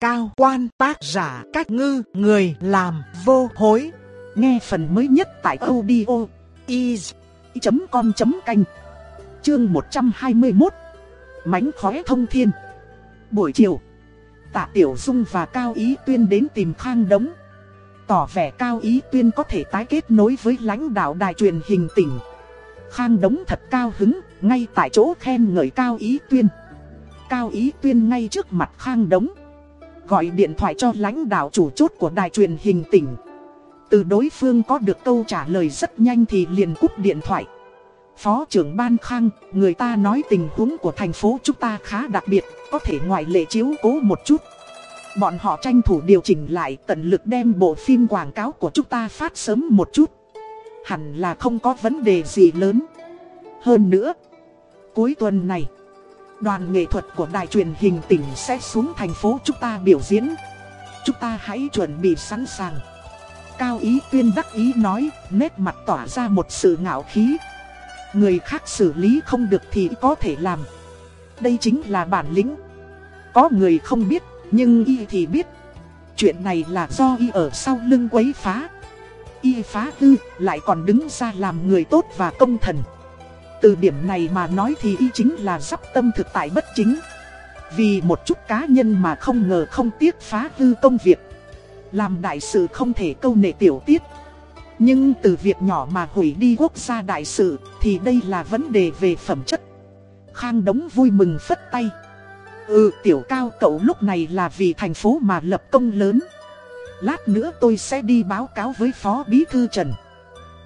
cao quan tác giả cách ngư người làm vô hối. Nghe phần mới nhất tại audio is.com.canh Chương 121 Mánh khóe thông thiên. Buổi chiều Tạ Tiểu Dung và Cao Ý Tuyên đến tìm Khang Đống. Tỏ vẻ Cao Ý Tuyên có thể tái kết nối với lãnh đạo đài truyền hình tỉnh. Khang Đống thật cao hứng, ngay tại chỗ khen ngợi Cao Ý Tuyên. Cao Ý Tuyên ngay trước mặt Khang Đống. Gọi điện thoại cho lãnh đạo chủ chốt của đài truyền hình tỉnh Từ đối phương có được câu trả lời rất nhanh thì liền cúp điện thoại Phó trưởng Ban Khang, người ta nói tình huống của thành phố chúng ta khá đặc biệt, có thể ngoại lệ chiếu cố một chút. Bọn họ tranh thủ điều chỉnh lại tận lực đem bộ phim quảng cáo của chúng ta phát sớm một chút. Hẳn là không có vấn đề gì lớn. Hơn nữa, cuối tuần này, đoàn nghệ thuật của đài truyền hình tỉnh sẽ xuống thành phố chúng ta biểu diễn. Chúng ta hãy chuẩn bị sẵn sàng. Cao Ý Tuyên đắc ý nói, nét mặt tỏa ra một sự ngạo khí. Người khác xử lý không được thì có thể làm Đây chính là bản lĩnh Có người không biết Nhưng y thì biết Chuyện này là do y ở sau lưng quấy phá Y phá tư lại còn đứng ra làm người tốt và công thần từ điểm này mà nói thì y chính là sắp tâm thực tại bất chính Vì một chút cá nhân mà không ngờ không tiếc phá hư công việc Làm đại sự không thể câu nệ tiểu tiết nhưng từ việc nhỏ mà hủy đi quốc gia đại sự thì đây là vấn đề về phẩm chất. Khang Đống vui mừng phất tay. Ừ tiểu cao cậu lúc này là vì thành phố mà lập công lớn. Lát nữa tôi sẽ đi báo cáo với Phó Bí Thư Trần.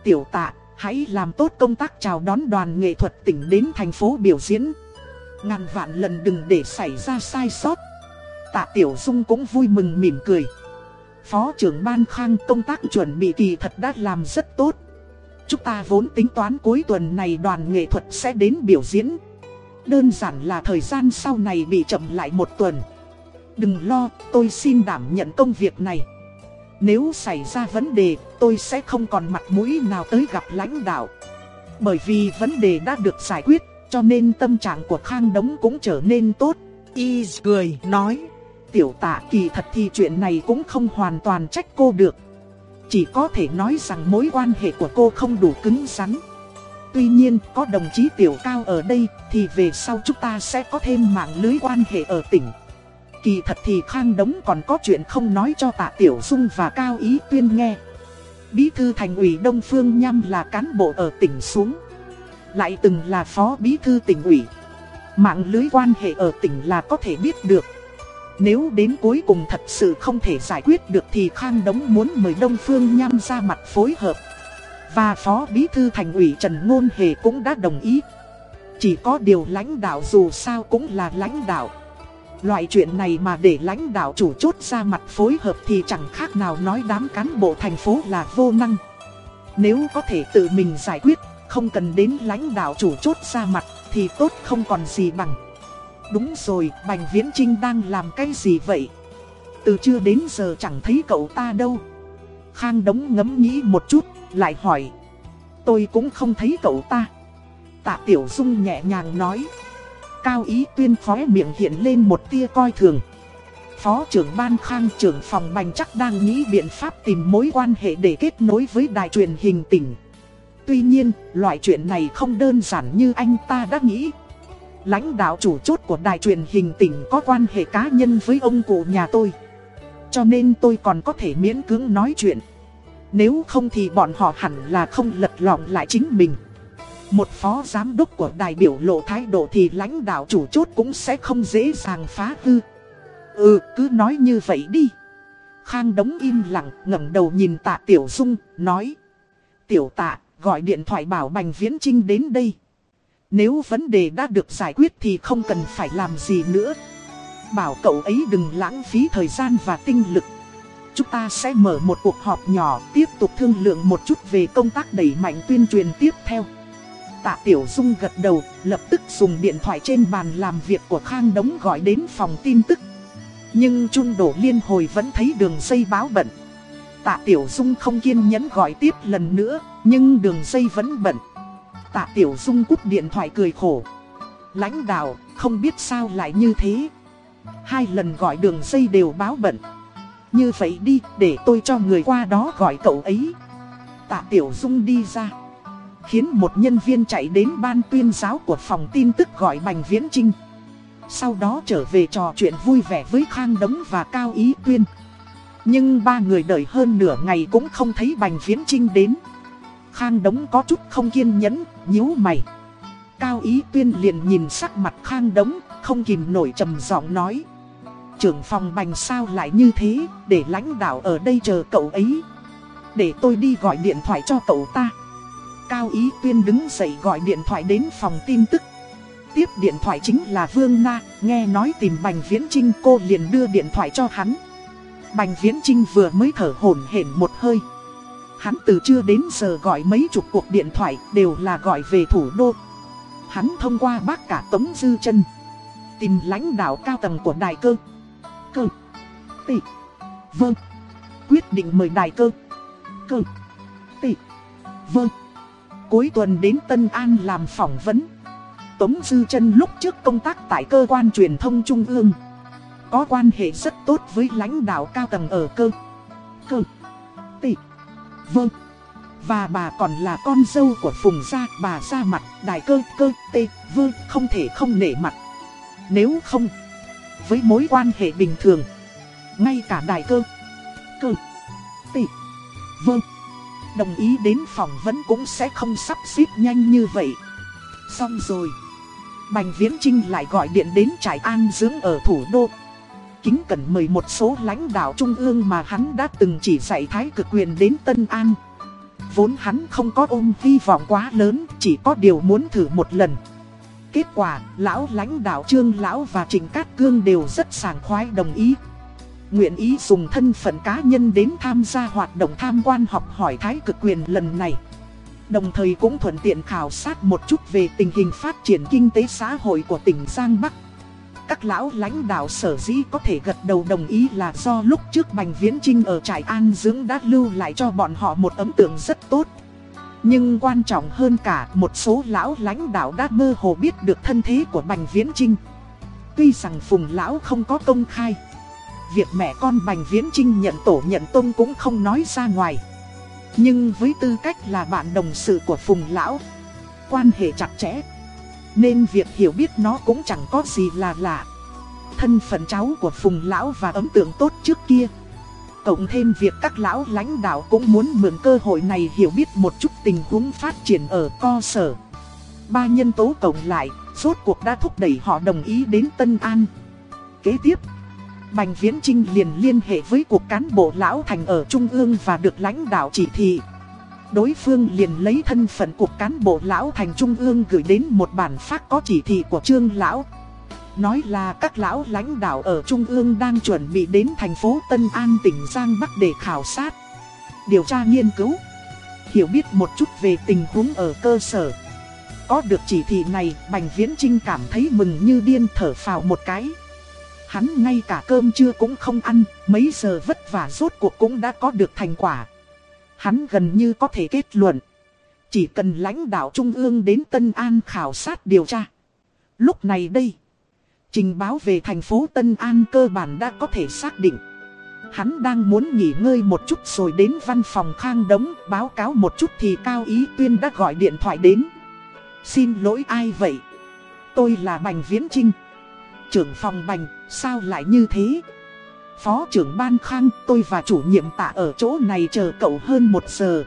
Tiểu tạ, hãy làm tốt công tác chào đón đoàn nghệ thuật tỉnh đến thành phố biểu diễn. Ngàn vạn lần đừng để xảy ra sai sót. Tạ Tiểu Dung cũng vui mừng mỉm cười. Phó trưởng Ban Khang công tác chuẩn bị kỳ thật đã làm rất tốt. Chúng ta vốn tính toán cuối tuần này đoàn nghệ thuật sẽ đến biểu diễn. Đơn giản là thời gian sau này bị chậm lại một tuần. Đừng lo, tôi xin đảm nhận công việc này. Nếu xảy ra vấn đề, tôi sẽ không còn mặt mũi nào tới gặp lãnh đạo. Bởi vì vấn đề đã được giải quyết, cho nên tâm trạng của Khang Đống cũng trở nên tốt. Y cười nói. Tiểu tạ kỳ thật thì chuyện này cũng không hoàn toàn trách cô được. Chỉ có thể nói rằng mối quan hệ của cô không đủ cứng rắn. Tuy nhiên, có đồng chí Tiểu Cao ở đây, thì về sau chúng ta sẽ có thêm mạng lưới quan hệ ở tỉnh. Kỳ thật thì Khang Đống còn có chuyện không nói cho tạ Tiểu Dung và Cao Ý Tuyên nghe. Bí thư thành ủy Đông Phương Nham là cán bộ ở tỉnh xuống. Lại từng là phó bí thư tỉnh ủy. Mạng lưới quan hệ ở tỉnh là có thể biết được. Nếu đến cuối cùng thật sự không thể giải quyết được thì Khang Đống muốn mời Đông Phương Nham ra mặt phối hợp. Và Phó Bí Thư Thành ủy Trần Ngôn Hề cũng đã đồng ý. Chỉ có điều lãnh đạo dù sao cũng là lãnh đạo. Loại chuyện này mà để lãnh đạo chủ chốt ra mặt phối hợp thì chẳng khác nào nói đám cán bộ thành phố là vô năng. Nếu có thể tự mình giải quyết, không cần đến lãnh đạo chủ chốt ra mặt thì tốt không còn gì bằng. Đúng rồi, Bành Viễn Trinh đang làm cái gì vậy? Từ trưa đến giờ chẳng thấy cậu ta đâu. Khang Đống ngẫm nghĩ một chút, lại hỏi. Tôi cũng không thấy cậu ta. Tạ Tiểu Dung nhẹ nhàng nói. Cao ý tuyên khóe miệng hiện lên một tia coi thường. Phó trưởng ban khang trưởng phòng bành chắc đang nghĩ biện pháp tìm mối quan hệ để kết nối với đài truyền hình tỉnh. Tuy nhiên, loại chuyện này không đơn giản như anh ta đã nghĩ. Lãnh đạo chủ chốt của đài truyền hình tỉnh có quan hệ cá nhân với ông cụ nhà tôi. Cho nên tôi còn có thể miễn cưỡng nói chuyện. Nếu không thì bọn họ hẳn là không lật lọng lại chính mình. Một phó giám đốc của đài biểu lộ thái độ thì lãnh đạo chủ chốt cũng sẽ không dễ dàng phá hư. Ừ, cứ nói như vậy đi. Khang đống im lặng, ngẩng đầu nhìn tạ Tiểu Dung, nói. Tiểu tạ, gọi điện thoại bảo Bành Viễn Trinh đến đây. Nếu vấn đề đã được giải quyết thì không cần phải làm gì nữa. Bảo cậu ấy đừng lãng phí thời gian và tinh lực. Chúng ta sẽ mở một cuộc họp nhỏ tiếp tục thương lượng một chút về công tác đẩy mạnh tuyên truyền tiếp theo. Tạ Tiểu Dung gật đầu, lập tức dùng điện thoại trên bàn làm việc của Khang Đống gọi đến phòng tin tức. Nhưng Trung Đổ Liên hồi vẫn thấy đường dây báo bận. Tạ Tiểu Dung không kiên nhẫn gọi tiếp lần nữa, nhưng đường dây vẫn bận. Tạ Tiểu Dung cúp điện thoại cười khổ. Lãnh đạo, không biết sao lại như thế. Hai lần gọi đường dây đều báo bận Như vậy đi để tôi cho người qua đó gọi cậu ấy Tạ Tiểu Dung đi ra Khiến một nhân viên chạy đến ban tuyên giáo của phòng tin tức gọi Bành Viễn Trinh Sau đó trở về trò chuyện vui vẻ với Khang Đống và Cao Ý Tuyên. Nhưng ba người đợi hơn nửa ngày cũng không thấy Bành Viễn Trinh đến. Khang Đống có chút không kiên nhẫn, nhíu mày. Cao Ý Tuyên liền nhìn sắc mặt Khang Đống, không kìm nổi trầm giọng nói. Trưởng phòng Bành sao lại như thế, để lãnh đạo ở đây chờ cậu ấy? Để tôi đi gọi điện thoại cho cậu ta. Cao Ý Tuyên đứng dậy gọi điện thoại đến phòng tin tức. Tiếp điện thoại chính là Vương Na, nghe nói tìm Bành Viễn Trinh cô liền đưa điện thoại cho hắn. Bành Viễn Trinh vừa mới thở hổn hển một hơi. Hắn từ trưa đến giờ gọi mấy chục cuộc điện thoại đều là gọi về thủ đô. Hắn thông qua bác cả Tống Dư chân Tìm lãnh đạo cao tầng của đài cơ. Cơ. Tị. Vâng. Quyết định mời đài cơ. Cơ. Tị. Vâng cuối tuần đến Tân An làm phỏng vấn. Tống Dư chân lúc trước công tác tại cơ quan truyền thông Trung ương. Có quan hệ rất tốt với lãnh đạo cao tầng ở cơ. Cơ. Tị. Vâng. Và bà còn là con dâu của Phùng Gia, bà ra mặt, đại cơ, cơ, tê, vơ, không thể không nể mặt. Nếu không, với mối quan hệ bình thường, ngay cả đại cơ, cơ, tị, vâng Đồng ý đến phỏng vấn cũng sẽ không sắp xếp nhanh như vậy. Xong rồi. Bành Viễn Trinh lại gọi điện đến trại an dưỡng ở thủ đô. Kính cẩn mời một số lãnh đạo trung ương mà hắn đã từng chỉ dạy thái cực quyền đến Tân An. Vốn hắn không có ôm hy vọng quá lớn, chỉ có điều muốn thử một lần. Kết quả, lão lãnh đạo Trương Lão và Trịnh Cát Cương đều rất sảng khoái đồng ý nguyện ý dùng thân phận cá nhân đến tham gia hoạt động tham quan học hỏi thái cực quyền lần này. Đồng thời cũng thuận tiện khảo sát một chút về tình hình phát triển kinh tế xã hội của tỉnh Giang Bắc. Các lão lãnh đạo sở dĩ có thể gật đầu đồng ý là do lúc trước Bành Viễn Trinh ở trại An Dưỡng đã lưu lại cho bọn họ một ấn tượng rất tốt. Nhưng quan trọng hơn cả, một số lão lãnh đạo đã mơ hồ biết được thân thế của Bành Viễn Trinh. Tuy rằng Phùng Lão không có công khai Việc mẹ con Bành Viễn Trinh nhận tổ nhận tôn cũng không nói ra ngoài. Nhưng với tư cách là bạn đồng sự của Phùng Lão Quan hệ chặt chẽ Nên việc hiểu biết nó cũng chẳng có gì là lạ. Thân phận cháu của Phùng Lão và ấn tượng tốt trước kia Cộng thêm việc các lão lãnh đạo cũng muốn mượn cơ hội này hiểu biết một chút tình huống phát triển ở co sở. Ba nhân tố cộng lại, rốt cuộc đã thúc đẩy họ đồng ý đến Tân An. Kế tiếp Bành Viễn Trinh liền liên hệ với cuộc cán bộ lão thành ở Trung ương và được lãnh đạo chỉ thị. Đối phương liền lấy thân phận cuộc cán bộ lão thành Trung ương gửi đến một bản phát có chỉ thị của Trương Lão. Nói là các lão lãnh đạo ở Trung ương đang chuẩn bị đến thành phố Tân An tỉnh Giang Bắc để khảo sát, điều tra nghiên cứu, hiểu biết một chút về tình huống ở cơ sở. Có được chỉ thị này, Bành Viễn Trinh cảm thấy mừng như điên thở phào một cái. Hắn ngay cả cơm trưa cũng không ăn, mấy giờ vất vả rốt cuộc cũng đã có được thành quả. Hắn gần như có thể kết luận. Chỉ cần lãnh đạo Trung ương đến Tân An khảo sát điều tra. Lúc này đây, trình báo về thành phố Tân An cơ bản đã có thể xác định. Hắn đang muốn nghỉ ngơi một chút rồi đến văn phòng khang đống báo cáo một chút thì Cao Ý Tuyên đã gọi điện thoại đến. Xin lỗi ai vậy? Tôi là Bành Viễn Trinh trưởng phòng bành, sao lại như thế? Phó trưởng ban khang, tôi và chủ nhiệm tạ ở chỗ này chờ cậu hơn một giờ.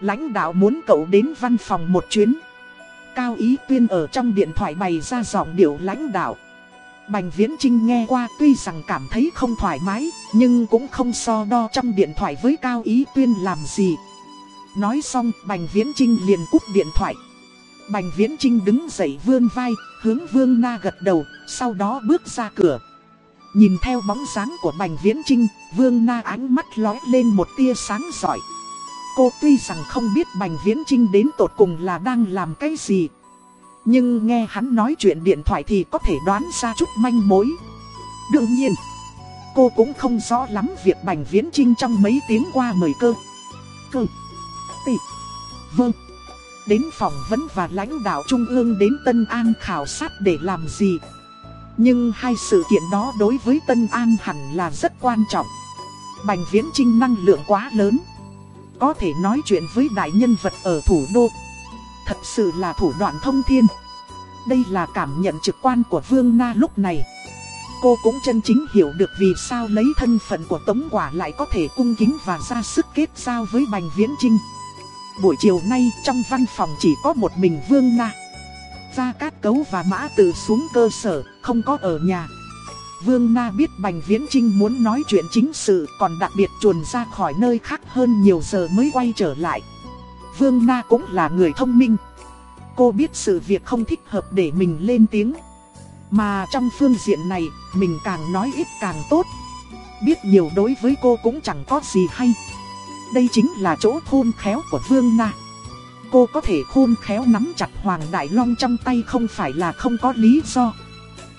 Lãnh đạo muốn cậu đến văn phòng một chuyến. Cao Ý Tuyên ở trong điện thoại bày ra giọng điệu lãnh đạo. Bành Viễn Trinh nghe qua tuy rằng cảm thấy không thoải mái, nhưng cũng không so đo trong điện thoại với Cao Ý Tuyên làm gì. Nói xong, Bành Viễn Trinh liền cúp điện thoại. Bành Viễn Trinh đứng dậy vươn vai, hướng Vương Na gật đầu, sau đó bước ra cửa. Nhìn theo bóng dáng của Bành Viễn Trinh, Vương Na ánh mắt lóe lên một tia sáng giỏi. Cô tuy rằng không biết Bành Viễn Trinh đến tột cùng là đang làm cái gì. Nhưng nghe hắn nói chuyện điện thoại thì có thể đoán ra chút manh mối. Đương nhiên, cô cũng không rõ lắm việc Bành Viễn Trinh trong mấy tiếng qua mời cơ. Cơ. Tị. Vâng. Đến phỏng vấn và lãnh đạo trung ương đến Tân An khảo sát để làm gì Nhưng hai sự kiện đó đối với Tân An hẳn là rất quan trọng. Bành Viễn Trinh năng lượng quá lớn. Có thể nói chuyện với đại nhân vật ở thủ đô. Thật sự là thủ đoạn thông thiên. Đây là cảm nhận trực quan của Vương Na lúc này. Cô cũng chân chính hiểu được vì sao lấy thân phận của Tống Quả lại có thể cung kính và ra sức kết giao với Bành Viễn Trinh. Buổi chiều nay trong văn phòng chỉ có một mình Vương Na. Gia Cát Cấu và Mã Tử xuống cơ sở, không có ở nhà. Vương Na biết Bành Viễn Trinh muốn nói chuyện chính sự còn đặc biệt chuồn ra khỏi nơi khác hơn nhiều giờ mới quay trở lại. Vương Na cũng là người thông minh. Cô biết sự việc không thích hợp để mình lên tiếng. Mà trong phương diện này, mình càng nói ít càng tốt. Biết nhiều đối với cô cũng chẳng có gì hay. Đây chính là chỗ khôn khéo của Vương Na. Cô có thể khôn khéo nắm chặt Hoàng Đại Long trong tay không phải là không có lý do.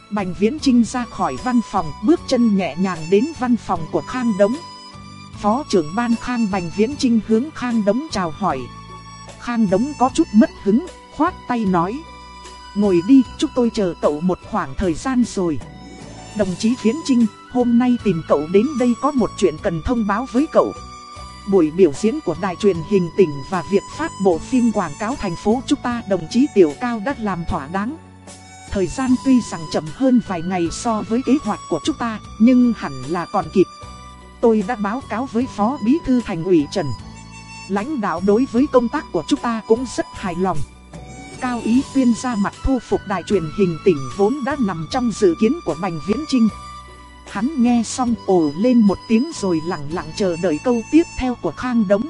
Bành Viễn Trinh ra khỏi văn phòng, bước chân nhẹ nhàng đến văn phòng của Khang Đống. Phó trưởng ban Khang Bành Viễn Trinh hướng Khang Đống chào hỏi. Khang Đống có chút mất hứng, khoát tay nói. Ngồi đi, chúng tôi chờ cậu một khoảng thời gian rồi. Đồng chí Viễn Trinh, hôm nay tìm cậu đến đây có một chuyện cần thông báo với cậu. Buổi biểu diễn của đài truyền hình tỉnh và việc phát bộ phim quảng cáo thành phố chúng ta đồng chí Tiểu Cao đã làm thỏa đáng. Thời gian tuy rằng chậm hơn vài ngày so với kế hoạch của chúng ta, nhưng hẳn là còn kịp. Tôi đã báo cáo với Phó Bí Thư Thành ủy Trần. Lãnh đạo đối với công tác của chúng ta cũng rất hài lòng. Cao Ý tuyên ra mặt thu phục đài truyền hình tỉnh vốn đã nằm trong dự kiến của Bành Viễn Trinh. Hắn nghe xong ồ lên một tiếng rồi lặng lặng chờ đợi câu tiếp theo của Khang Đống.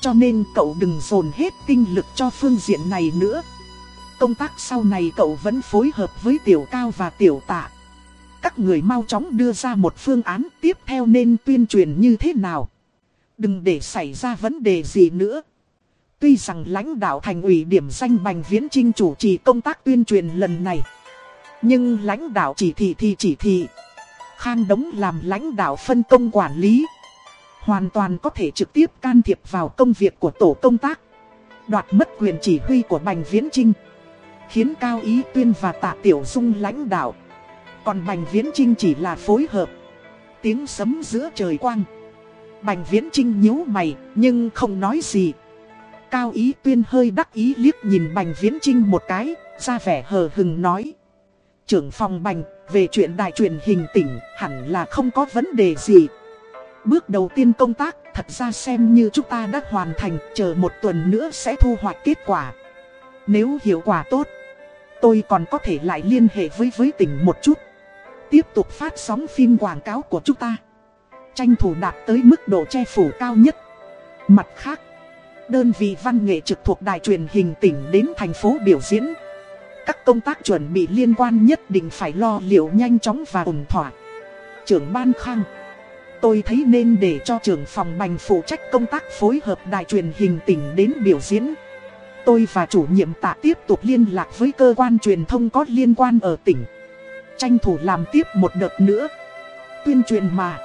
Cho nên cậu đừng dồn hết tinh lực cho phương diện này nữa. Công tác sau này cậu vẫn phối hợp với Tiểu Cao và Tiểu Tạ. Các người mau chóng đưa ra một phương án tiếp theo nên tuyên truyền như thế nào. Đừng để xảy ra vấn đề gì nữa. Tuy rằng lãnh đạo thành ủy điểm danh Bành Viễn Trinh chủ trì công tác tuyên truyền lần này. Nhưng lãnh đạo chỉ thị thì chỉ thị. Khang Đống làm lãnh đạo phân công quản lý. Hoàn toàn có thể trực tiếp can thiệp vào công việc của tổ công tác. Đoạt mất quyền chỉ huy của Bành Viễn Trinh. Khiến Cao Ý Tuyên và Tạ Tiểu Dung lãnh đạo. Còn Bành Viễn Trinh chỉ là phối hợp. Tiếng sấm giữa trời quang. Bành Viễn Trinh nhíu mày nhưng không nói gì. Cao Ý Tuyên hơi đắc ý liếc nhìn Bành Viễn Trinh một cái, ra vẻ hờ hừng nói. Trưởng phòng Bành, về chuyện đài truyền hình tỉnh, hẳn là không có vấn đề gì. Bước đầu tiên công tác, thật ra xem như chúng ta đã hoàn thành, chờ một tuần nữa sẽ thu hoạch kết quả. Nếu hiệu quả tốt, tôi còn có thể lại liên hệ với với tỉnh một chút. Tiếp tục phát sóng phim quảng cáo của chúng ta. Tranh thủ đạt tới mức độ che phủ cao nhất. Mặt khác, đơn vị văn nghệ trực thuộc đài truyền hình tỉnh đến thành phố biểu diễn. Các công tác chuẩn bị liên quan nhất định phải lo liệu nhanh chóng và ổn thỏa. Trưởng Ban Khang, Tôi thấy nên để cho trưởng phòng bành phụ trách công tác phối hợp đài truyền hình tỉnh đến biểu diễn. Tôi và chủ nhiệm tạ tiếp tục liên lạc với cơ quan truyền thông có liên quan ở tỉnh. Tranh thủ làm tiếp một đợt nữa. Tuyên truyền mà.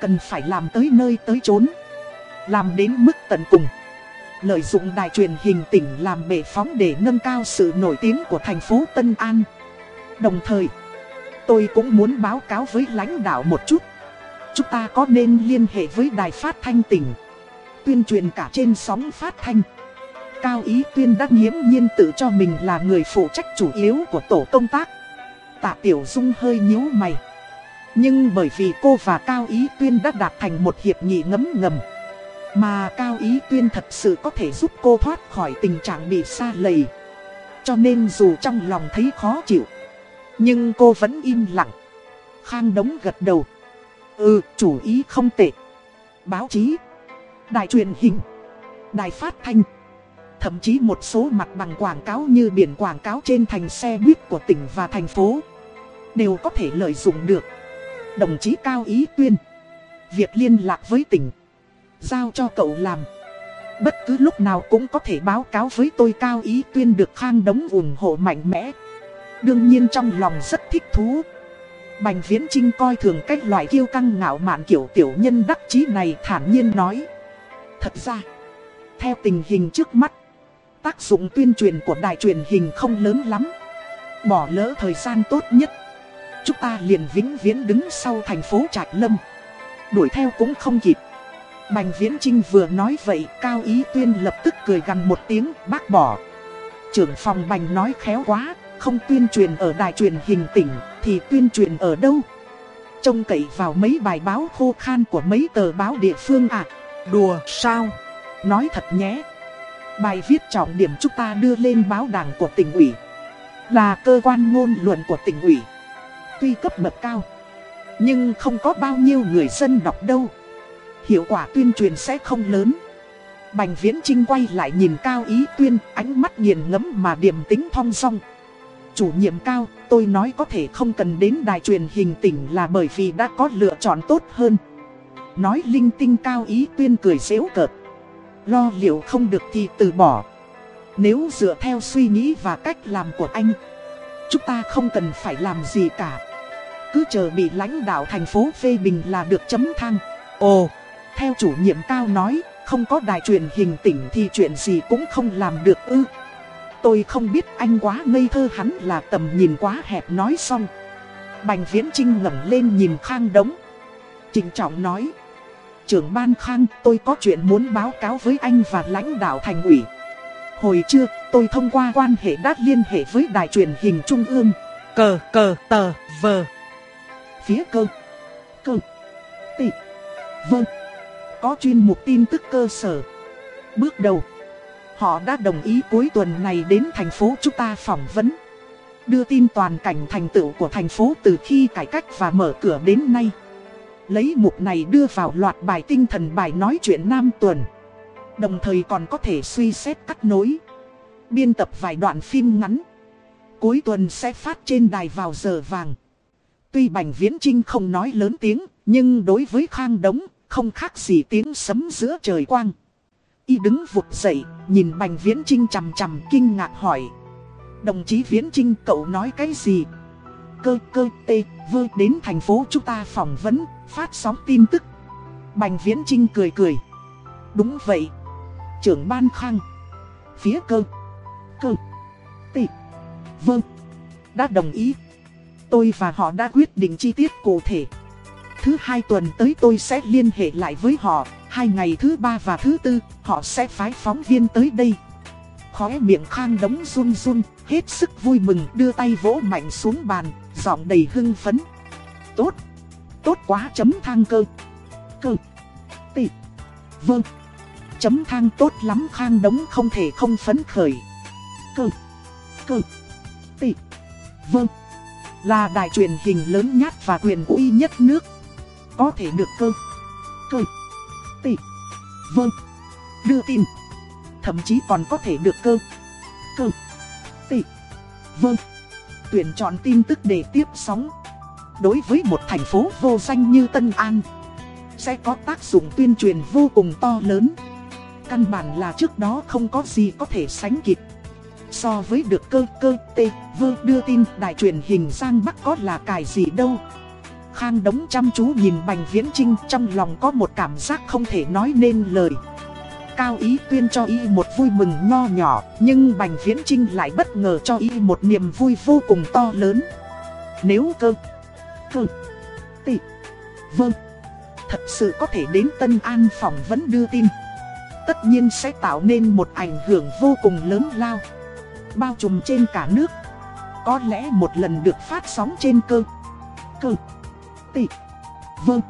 Cần phải làm tới nơi tới chốn. Làm đến mức tận cùng. Lợi dụng đài truyền hình tỉnh làm bệ phóng để nâng cao sự nổi tiếng của thành phố Tân An. Đồng thời, tôi cũng muốn báo cáo với lãnh đạo một chút. Chúng ta có nên liên hệ với đài phát thanh tỉnh, tuyên truyền cả trên sóng phát thanh. Cao Ý Tuyên đã nghiễm nhiên tự cho mình là người phụ trách chủ yếu của tổ công tác. Tạ Tiểu Dung hơi nhíu mày. Nhưng bởi vì cô và Cao Ý Tuyên đã đạt thành một hiệp nghị ngấm ngầm. Mà Cao Ý Tuyên thật sự có thể giúp cô thoát khỏi tình trạng bị xa lầy. Cho nên dù trong lòng thấy khó chịu, nhưng cô vẫn im lặng. Khang Đống gật đầu. Ừ, chủ ý không tệ. Báo chí, đài truyền hình, đài phát thanh. Thậm chí một số mặt bằng quảng cáo như biển quảng cáo trên thành xe buýt của tỉnh và thành phố. Đều có thể lợi dụng được. Đồng chí Cao Ý Tuyên. Việc liên lạc với tỉnh giao cho cậu làm. Bất cứ lúc nào cũng có thể báo cáo với tôi cao ý tuyên được khang đống ủng hộ mạnh mẽ. Đương nhiên trong lòng rất thích thú. Bành Viễn Trinh coi thường cách loại kiêu căng ngạo mạn kiểu tiểu nhân đắc chí này thản nhiên nói. Thật ra, theo tình hình trước mắt, tác dụng tuyên truyền của đài truyền hình không lớn lắm. Bỏ lỡ thời gian tốt nhất, chúng ta liền vĩnh viễn đứng sau thành phố Trạch Lâm. Đuổi theo cũng không kịp. Bành Viễn Trinh vừa nói vậy, Cao Ý Tuyên lập tức cười gần một tiếng, bác bỏ. Trưởng phòng Bành nói khéo quá, không tuyên truyền ở đài truyền hình tỉnh, thì tuyên truyền ở đâu? Trông cậy vào mấy bài báo khô khan của mấy tờ báo địa phương à? Đùa sao? Nói thật nhé. Bài viết trọng điểm chúng ta đưa lên báo đảng của tỉnh ủy. Là cơ quan ngôn luận của tỉnh ủy. Tuy cấp bậc cao, nhưng không có bao nhiêu người dân đọc đâu. Hiệu quả tuyên truyền sẽ không lớn. Bành Viễn Trinh quay lại nhìn Cao Ý Tuyên, ánh mắt nghiền ngẫm mà điềm tính thong song. Chủ nhiệm Cao, tôi nói có thể không cần đến đài truyền hình tỉnh là bởi vì đã có lựa chọn tốt hơn. Nói linh tinh Cao Ý Tuyên cười xéo cợt. Lo liệu không được thì từ bỏ. Nếu dựa theo suy nghĩ và cách làm của anh, chúng ta không cần phải làm gì cả. Cứ chờ bị lãnh đạo thành phố phê bình là được chấm thang. Ồ, theo chủ nhiệm cao nói, không có đài truyền hình tỉnh thì chuyện gì cũng không làm được ư. Tôi không biết anh quá ngây thơ hắn là tầm nhìn quá hẹp nói xong. Bành Viễn Trinh ngẩng lên nhìn Khang Đống. Trình trọng nói. Trưởng ban Khang, tôi có chuyện muốn báo cáo với anh và lãnh đạo thành ủy. Hồi trưa, tôi thông qua quan hệ đã liên hệ với đài truyền hình trung ương. Cờ cờ tờ vờ. Phía cơ. Cơ. Tị. Vâng. Có chuyên mục tin tức cơ sở. Bước đầu. Họ đã đồng ý cuối tuần này đến thành phố chúng ta phỏng vấn. Đưa tin toàn cảnh thành tựu của thành phố từ khi cải cách và mở cửa đến nay. Lấy mục này đưa vào loạt bài tinh thần bài nói chuyện Nam tuần. Đồng thời còn có thể suy xét cắt nối. Biên tập vài đoạn phim ngắn. Cuối tuần sẽ phát trên đài vào giờ vàng. Tuy Bành Viễn Trinh không nói lớn tiếng, nhưng đối với Khang Đống, không khác gì tiếng sấm giữa trời quang. Y đứng vụt dậy, nhìn Bành Viễn Trinh chằm chằm kinh ngạc hỏi. Đồng chí Viễn Trinh cậu nói cái gì? Cơ cơ tê vơ đến thành phố chúng ta phỏng vấn, phát sóng tin tức. Bành Viễn Trinh cười cười. Đúng vậy. Trưởng ban khang. Phía cơ. Cơ. Tê. Vâng. Đã đồng ý. Tôi và họ đã quyết định chi tiết cụ thể. Thứ hai tuần tới tôi sẽ liên hệ lại với họ. Hai ngày thứ ba và thứ tư, họ sẽ phái phóng viên tới đây. Khóe miệng khang đống run run, hết sức vui mừng đưa tay vỗ mạnh xuống bàn, giọng đầy hưng phấn. Tốt, tốt quá chấm thang cơ. Cơ, tị, vâng. Chấm thang tốt lắm khang đống không thể không phấn khởi. Cơ, cơ, tị, vâng. Là đài truyền hình lớn nhất và quyền uy nhất nước. Có thể được cơ, cơ, tị, vâng. Đưa tin thậm chí còn có thể được cơ, cơ, tị, vâng, tuyển chọn tin tức để tiếp sóng. Đối với một thành phố vô danh như Tân An, sẽ có tác dụng tuyên truyền vô cùng to lớn. Căn bản là trước đó không có gì có thể sánh kịp. So với được cơ cơ tê vơ đưa tin đài truyền hình Giang Bắc có là cài gì đâu. Khang đống chăm chú nhìn Bành Viễn Trinh trong lòng có một cảm giác không thể nói nên lời. Cao Ý Tuyên cho y một vui mừng nho nhỏ, nhưng Bành Viễn Trinh lại bất ngờ cho y một niềm vui vô cùng to lớn. Nếu cơ, cơ, tị, vâng, thật sự có thể đến Tân An phỏng vấn đưa tin. Tất nhiên sẽ tạo nên một ảnh hưởng vô cùng lớn lao, bao trùm trên cả nước. Có lẽ một lần được phát sóng trên cơ, cơ, tỷ. vâng,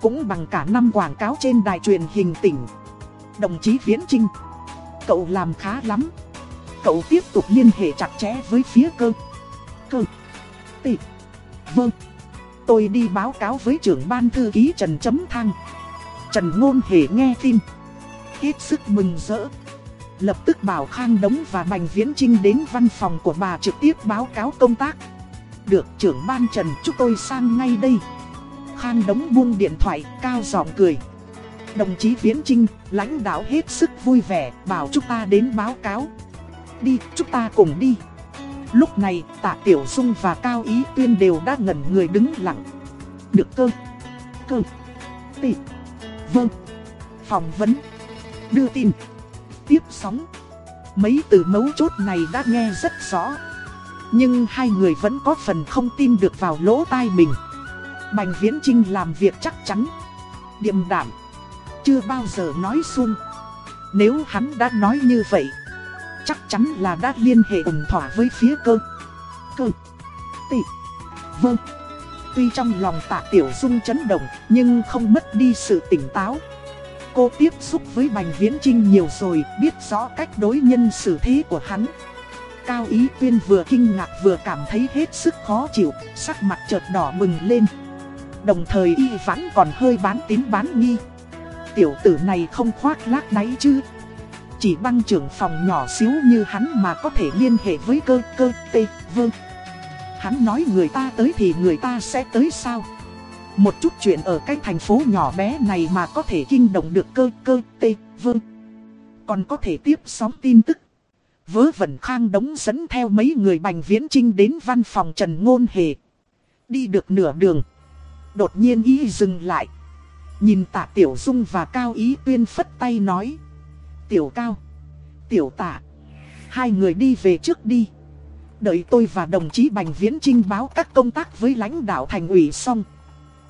cũng bằng cả năm quảng cáo trên đài truyền hình tỉnh. Đồng chí Viễn Trinh Cậu làm khá lắm. Cậu tiếp tục liên hệ chặt chẽ với phía cơ. Cơ. Tỷ Vâng. Tôi đi báo cáo với trưởng ban thư ký Trần Chấm thăng Trần Ngôn Hề nghe tin. Hết sức mừng rỡ. Lập tức bảo Khang Đống và Bành Viễn Trinh đến văn phòng của bà trực tiếp báo cáo công tác. Được trưởng ban Trần chúng tôi sang ngay đây Khang Đống buông điện thoại cao giọng cười Đồng chí Viễn Trinh, lãnh đạo hết sức vui vẻ, bảo chúng ta đến báo cáo. Đi, chúng ta cùng đi. Lúc này, tạ Tiểu Dung và Cao Ý Tuyên đều đã ngẩn người đứng lặng. Được cơ, cơ, tị, vâng, phỏng vấn, đưa tin, tiếp sóng. Mấy từ mấu chốt này đã nghe rất rõ. Nhưng hai người vẫn có phần không tin được vào lỗ tai mình. Bành Viễn Trinh làm việc chắc chắn, điềm đạm, chưa bao giờ nói xuông. Nếu hắn đã nói như vậy, chắc chắn là đã liên hệ ủng thỏa với phía cơ. Cơ. Tị. Vâng. Tuy trong lòng tạ tiểu dung chấn động, nhưng không mất đi sự tỉnh táo. Cô tiếp xúc với Bành Viễn Trinh nhiều rồi, biết rõ cách đối nhân xử thế của hắn. Cao Ý Tuyên vừa kinh ngạc vừa cảm thấy hết sức khó chịu, sắc mặt chợt đỏ bừng lên. Đồng thời y vẫn còn hơi bán tín bán nghi. Tiểu tử này không khoác lác đáy chứ. Chỉ băng trưởng phòng nhỏ xíu như hắn mà có thể liên hệ với cơ cơ tê vương. Hắn nói người ta tới thì người ta sẽ tới sao? Một chút chuyện ở cái thành phố nhỏ bé này mà có thể kinh động được cơ cơ tê vương. Còn có thể tiếp sóng tin tức. Vớ vẩn khang đống dẫn theo mấy người bành viễn trinh đến văn phòng Trần Ngôn Hề. Đi được nửa đường. Đột nhiên ý dừng lại. Nhìn tạ Tiểu Dung và Cao Ý Tuyên phất tay nói. Tiểu Cao. Tiểu tạ. Hai người đi về trước đi. Đợi tôi và đồng chí Bành Viễn Trinh báo các công tác với lãnh đạo thành ủy xong.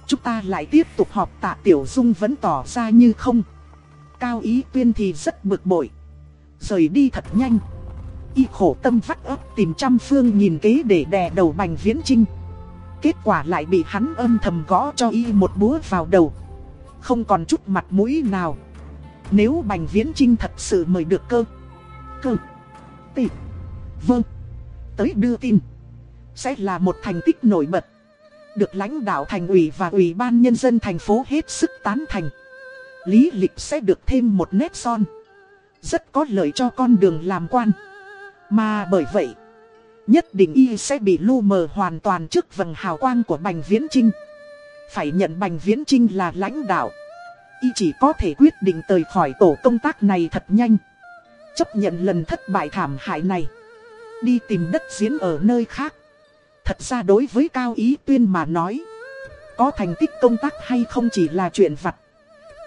Chúng ta lại tiếp tục họp tạ Tiểu Dung vẫn tỏ ra như không. Cao Ý Tuyên thì rất bực bội. Rời đi thật nhanh. Y khổ tâm vắt ấp tìm trăm phương nhìn kế để đè đầu Bành Viễn Trinh. Kết quả lại bị hắn âm thầm gõ cho Y một búa vào đầu. Không còn chút mặt mũi nào. Nếu Bành Viễn Trinh thật sự mời được cơ. Cơ. Tị. Vâng. Tới đưa tin. Sẽ là một thành tích nổi bật. Được lãnh đạo thành ủy và ủy ban nhân dân thành phố hết sức tán thành. Lý lịch sẽ được thêm một nét son. Rất có lợi cho con đường làm quan. Mà bởi vậy, nhất định y sẽ bị lu mờ hoàn toàn trước vầng hào quang của Bành Viễn Trinh. Phải nhận Bành Viễn Trinh là lãnh đạo. Y chỉ có thể quyết định rời khỏi tổ công tác này thật nhanh. Chấp nhận lần thất bại thảm hại này. Đi tìm đất diễn ở nơi khác. Thật ra đối với Cao Ý Tuyên mà nói. Có thành tích công tác hay không chỉ là chuyện vặt.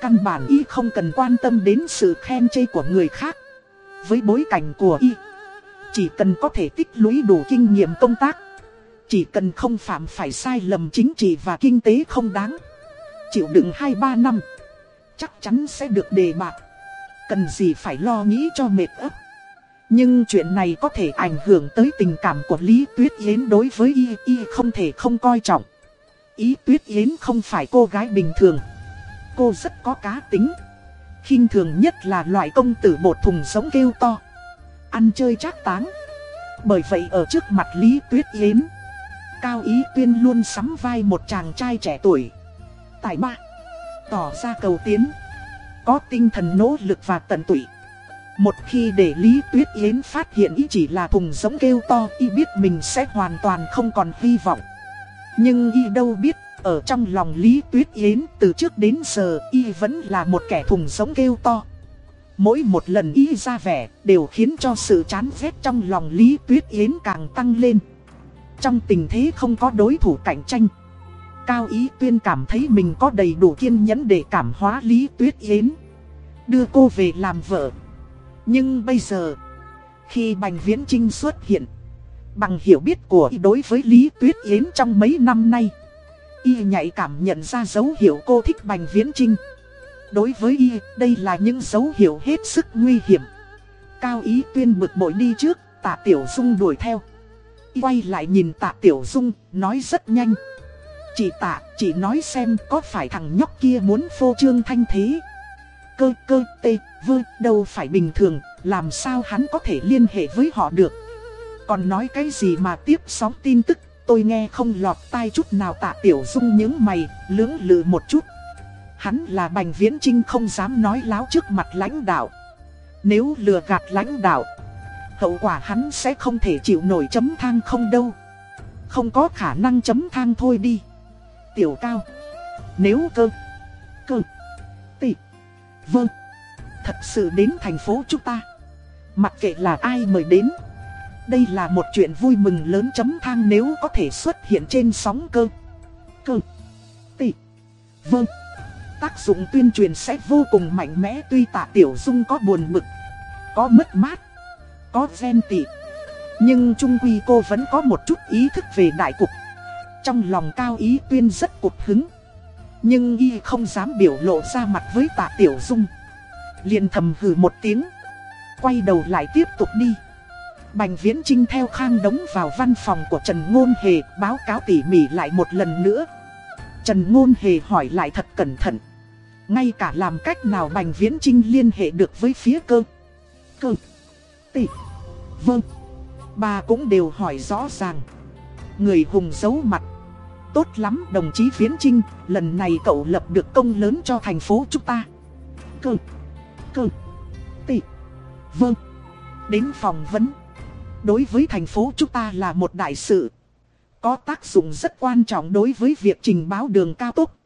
Căn bản y không cần quan tâm đến sự khen chê của người khác. Với bối cảnh của y. Chỉ cần có thể tích lũy đủ kinh nghiệm công tác. Chỉ cần không phạm phải sai lầm chính trị và kinh tế không đáng. Chịu đựng 2-3 năm. Chắc chắn sẽ được đề bạc. Cần gì phải lo nghĩ cho mệt ấp. Nhưng chuyện này có thể ảnh hưởng tới tình cảm của Lý Tuyết Yến đối với y, y không thể không coi trọng. Ý Tuyết Yến không phải cô gái bình thường. Cô rất có cá tính. khinh thường nhất là loại công tử bột thùng sống kêu to. Ăn chơi trác táng. Bởi vậy ở trước mặt Lý Tuyết Yến, Cao Ý Tuyên luôn sắm vai một chàng trai trẻ tuổi. Tài ba, tỏ ra cầu tiến, có tinh thần nỗ lực và tận tụy. Một khi để Lý Tuyết Yến phát hiện ý chỉ là thùng giống kêu to, y biết mình sẽ hoàn toàn không còn hy vọng. Nhưng y đâu biết, ở trong lòng Lý Tuyết Yến từ trước đến giờ y vẫn là một kẻ thùng giống kêu to. Mỗi một lần y ra vẻ đều khiến cho sự chán ghét trong lòng Lý Tuyết Yến càng tăng lên. Trong tình thế không có đối thủ cạnh tranh. Cao Ý Tuyên cảm thấy mình có đầy đủ kiên nhẫn để cảm hóa Lý Tuyết Yến. Đưa cô về làm vợ. Nhưng bây giờ, khi Bành Viễn Trinh xuất hiện, bằng hiểu biết của y đối với Lý Tuyết Yến trong mấy năm nay, y nhạy cảm nhận ra dấu hiệu cô thích Bành Viễn Trinh. Đối với y, đây là những dấu hiệu hết sức nguy hiểm. Cao Ý Tuyên bực bội đi trước, tạ Tiểu Dung đuổi theo. Y quay lại nhìn tạ Tiểu Dung, nói rất nhanh. Chị tạ, chị nói xem có phải thằng nhóc kia muốn phô trương thanh thế. Cơ cơ tê vơ đâu phải bình thường, làm sao hắn có thể liên hệ với họ được. Còn nói cái gì mà tiếp sóng tin tức, tôi nghe không lọt tai chút nào tạ tiểu dung những mày, lưỡng lự một chút. Hắn là Bành Viễn Trinh không dám nói láo trước mặt lãnh đạo. Nếu lừa gạt lãnh đạo, hậu quả hắn sẽ không thể chịu nổi chấm thang không đâu. Không có khả năng chấm thang thôi đi. Tiểu cao, nếu cơ, cơ, tị, vâng thật sự đến thành phố chúng ta. Mặc kệ là ai mời đến. Đây là một chuyện vui mừng lớn chấm thang nếu có thể xuất hiện trên sóng cơ. Cơ. Tị. Vâng. Tác dụng tuyên truyền sẽ vô cùng mạnh mẽ, tuy tạ tiểu dung có buồn bực. Có mất mát. Có ghen tị. Nhưng trung quy cô vẫn có một chút ý thức về đại cục. Trong lòng Cao Ý Tuyên rất cục hứng. Nhưng y không dám biểu lộ ra mặt với tạ Tiểu Dung. liền thầm hừ một tiếng. Quay đầu lại tiếp tục đi. Bành Viễn Trinh theo Khang Đống vào văn phòng của Trần Ngôn Hề, báo cáo tỉ mỉ lại một lần nữa. Trần Ngôn Hề hỏi lại thật cẩn thận. Ngay cả làm cách nào Bành Viễn Trinh liên hệ được với phía cơ. Cơ. Tị. Vâng. Bà cũng đều hỏi rõ ràng. Người hùng giấu mặt. Tốt lắm đồng chí Viễn Trinh, lần này cậu lập được công lớn cho thành phố chúng ta. Cơ. Cơ. Tị. Vâng. Đến phòng vấn. Đối với thành phố chúng ta là một đại sự. Có tác dụng rất quan trọng đối với việc trình báo đường cao tốc.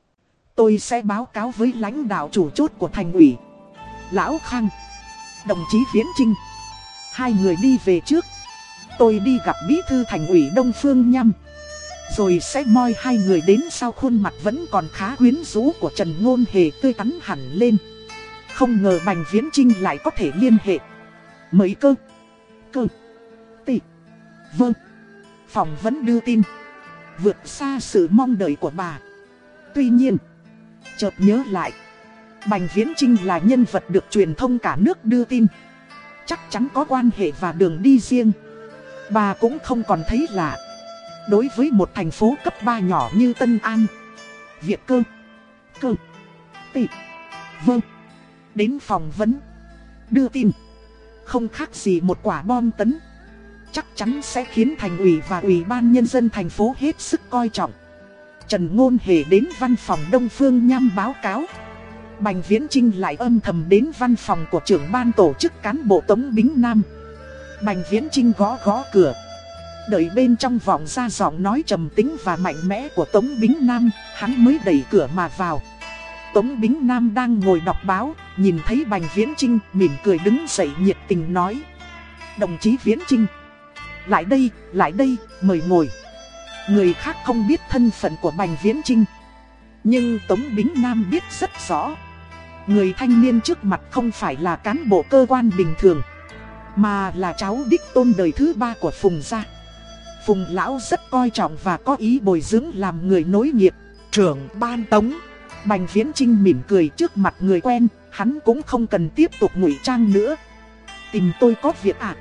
Tôi sẽ báo cáo với lãnh đạo chủ chốt của thành ủy. Lão Khang. Đồng chí Viễn Trinh. Hai người đi về trước. Tôi đi gặp bí thư thành ủy Đông Phương Nhâm. Rồi sẽ moi hai người đến sau khuôn mặt vẫn còn khá quyến rũ của Trần Ngôn Hề tươi tắn hẳn lên. Không ngờ Bành Viễn Trinh lại có thể liên hệ. Mấy cơ. Cơ. Tị. Vâng. Phòng vẫn đưa tin. Vượt xa sự mong đợi của bà. Tuy nhiên. Chợt nhớ lại. Bành Viễn Trinh là nhân vật được truyền thông cả nước đưa tin. Chắc chắn có quan hệ và đường đi riêng. Bà cũng không còn thấy lạ. Đối với một thành phố cấp 3 nhỏ như Tân An. Việc cơ. Cơ. Tị. Vâng. Đến phòng vấn. Đưa tin. Không khác gì một quả bom tấn. Chắc chắn sẽ khiến thành ủy và ủy ban nhân dân thành phố hết sức coi trọng. Trần Ngôn Hề đến văn phòng Đông Phương Nham báo cáo. Bành Viễn Trinh lại âm thầm đến văn phòng của trưởng ban tổ chức cán bộ Tống Bính Nam. Bành Viễn Trinh gõ gõ cửa. Đợi bên trong vọng ra giọng nói trầm tính và mạnh mẽ của Tống Bính Nam, hắn mới đẩy cửa mà vào. Tống Bính Nam đang ngồi đọc báo, nhìn thấy Bành Viễn Trinh mỉm cười đứng dậy nhiệt tình nói. Đồng chí Viễn Trinh, lại đây, lại đây, mời ngồi. Người khác không biết thân phận của Bành Viễn Trinh. Nhưng Tống Bính Nam biết rất rõ. Người thanh niên trước mặt không phải là cán bộ cơ quan bình thường. Mà là cháu đích tôn đời thứ ba của Phùng gia. Phùng Lão rất coi trọng và có ý bồi dưỡng làm người nối nghiệp. Trưởng ban Tống. Bành Viễn Trinh mỉm cười trước mặt người quen, hắn cũng không cần tiếp tục ngụy trang nữa. Tìm tôi có việc à?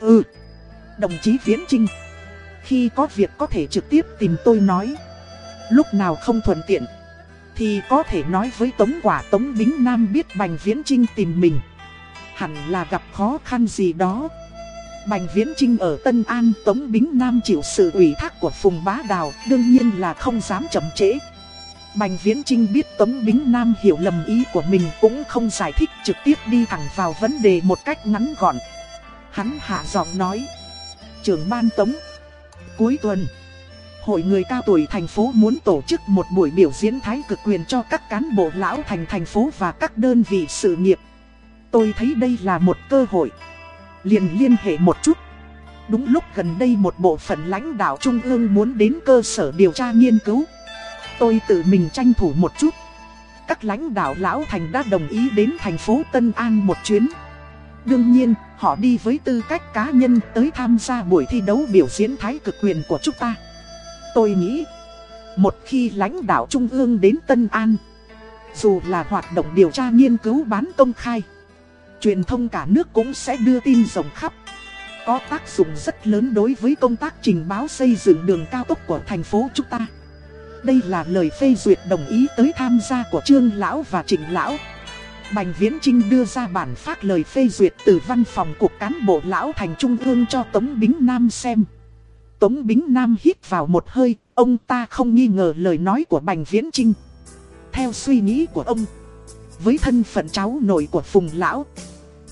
Ừ. Đồng chí Viễn Trinh. Khi có việc có thể trực tiếp tìm tôi nói. Lúc nào không thuận tiện. Thì có thể nói với Tống Quả Tống Bính Nam biết Bành Viễn Trinh tìm mình. Hẳn là gặp khó khăn gì đó. Bành Viễn Trinh ở Tân An, Tống Bính Nam chịu sự ủy thác của Phùng Bá Đào, Đương nhiên là không dám chậm trễ Bành Viễn Trinh biết Tống Bính Nam hiểu lầm ý của mình cũng không giải thích trực tiếp đi thẳng vào vấn đề một cách ngắn gọn. Hắn hạ giọng nói. Trưởng ban Tống. Cuối tuần, hội người cao tuổi thành phố muốn tổ chức một buổi biểu diễn thái cực quyền cho các cán bộ lão thành thành phố và các đơn vị sự nghiệp. Tôi thấy đây là một cơ hội. Liền liên hệ một chút. Đúng lúc gần đây một bộ phận lãnh đạo trung ương muốn đến cơ sở điều tra nghiên cứu. Tôi tự mình tranh thủ một chút. Các lãnh đạo Lão Thành đã đồng ý đến thành phố Tân An một chuyến. Đương nhiên, họ đi với tư cách cá nhân tới tham gia buổi thi đấu biểu diễn thái cực quyền của chúng ta. Tôi nghĩ, một khi lãnh đạo Trung ương đến Tân An, dù là hoạt động điều tra nghiên cứu bán công khai, truyền thông cả nước cũng sẽ đưa tin rộng khắp. Có tác dụng rất lớn đối với công tác trình báo xây dựng đường cao tốc của thành phố chúng ta. Đây là lời phê duyệt đồng ý tới tham gia của Trương Lão và Trịnh Lão. Bành Viễn Trinh đưa ra bản phát lời phê duyệt từ văn phòng cục cán bộ Lão thành Trung ương cho Tống Bính Nam xem. Tống Bính Nam hít vào một hơi, ông ta không nghi ngờ lời nói của Bành Viễn Trinh. Theo suy nghĩ của ông, với thân phận cháu nội của Phùng Lão,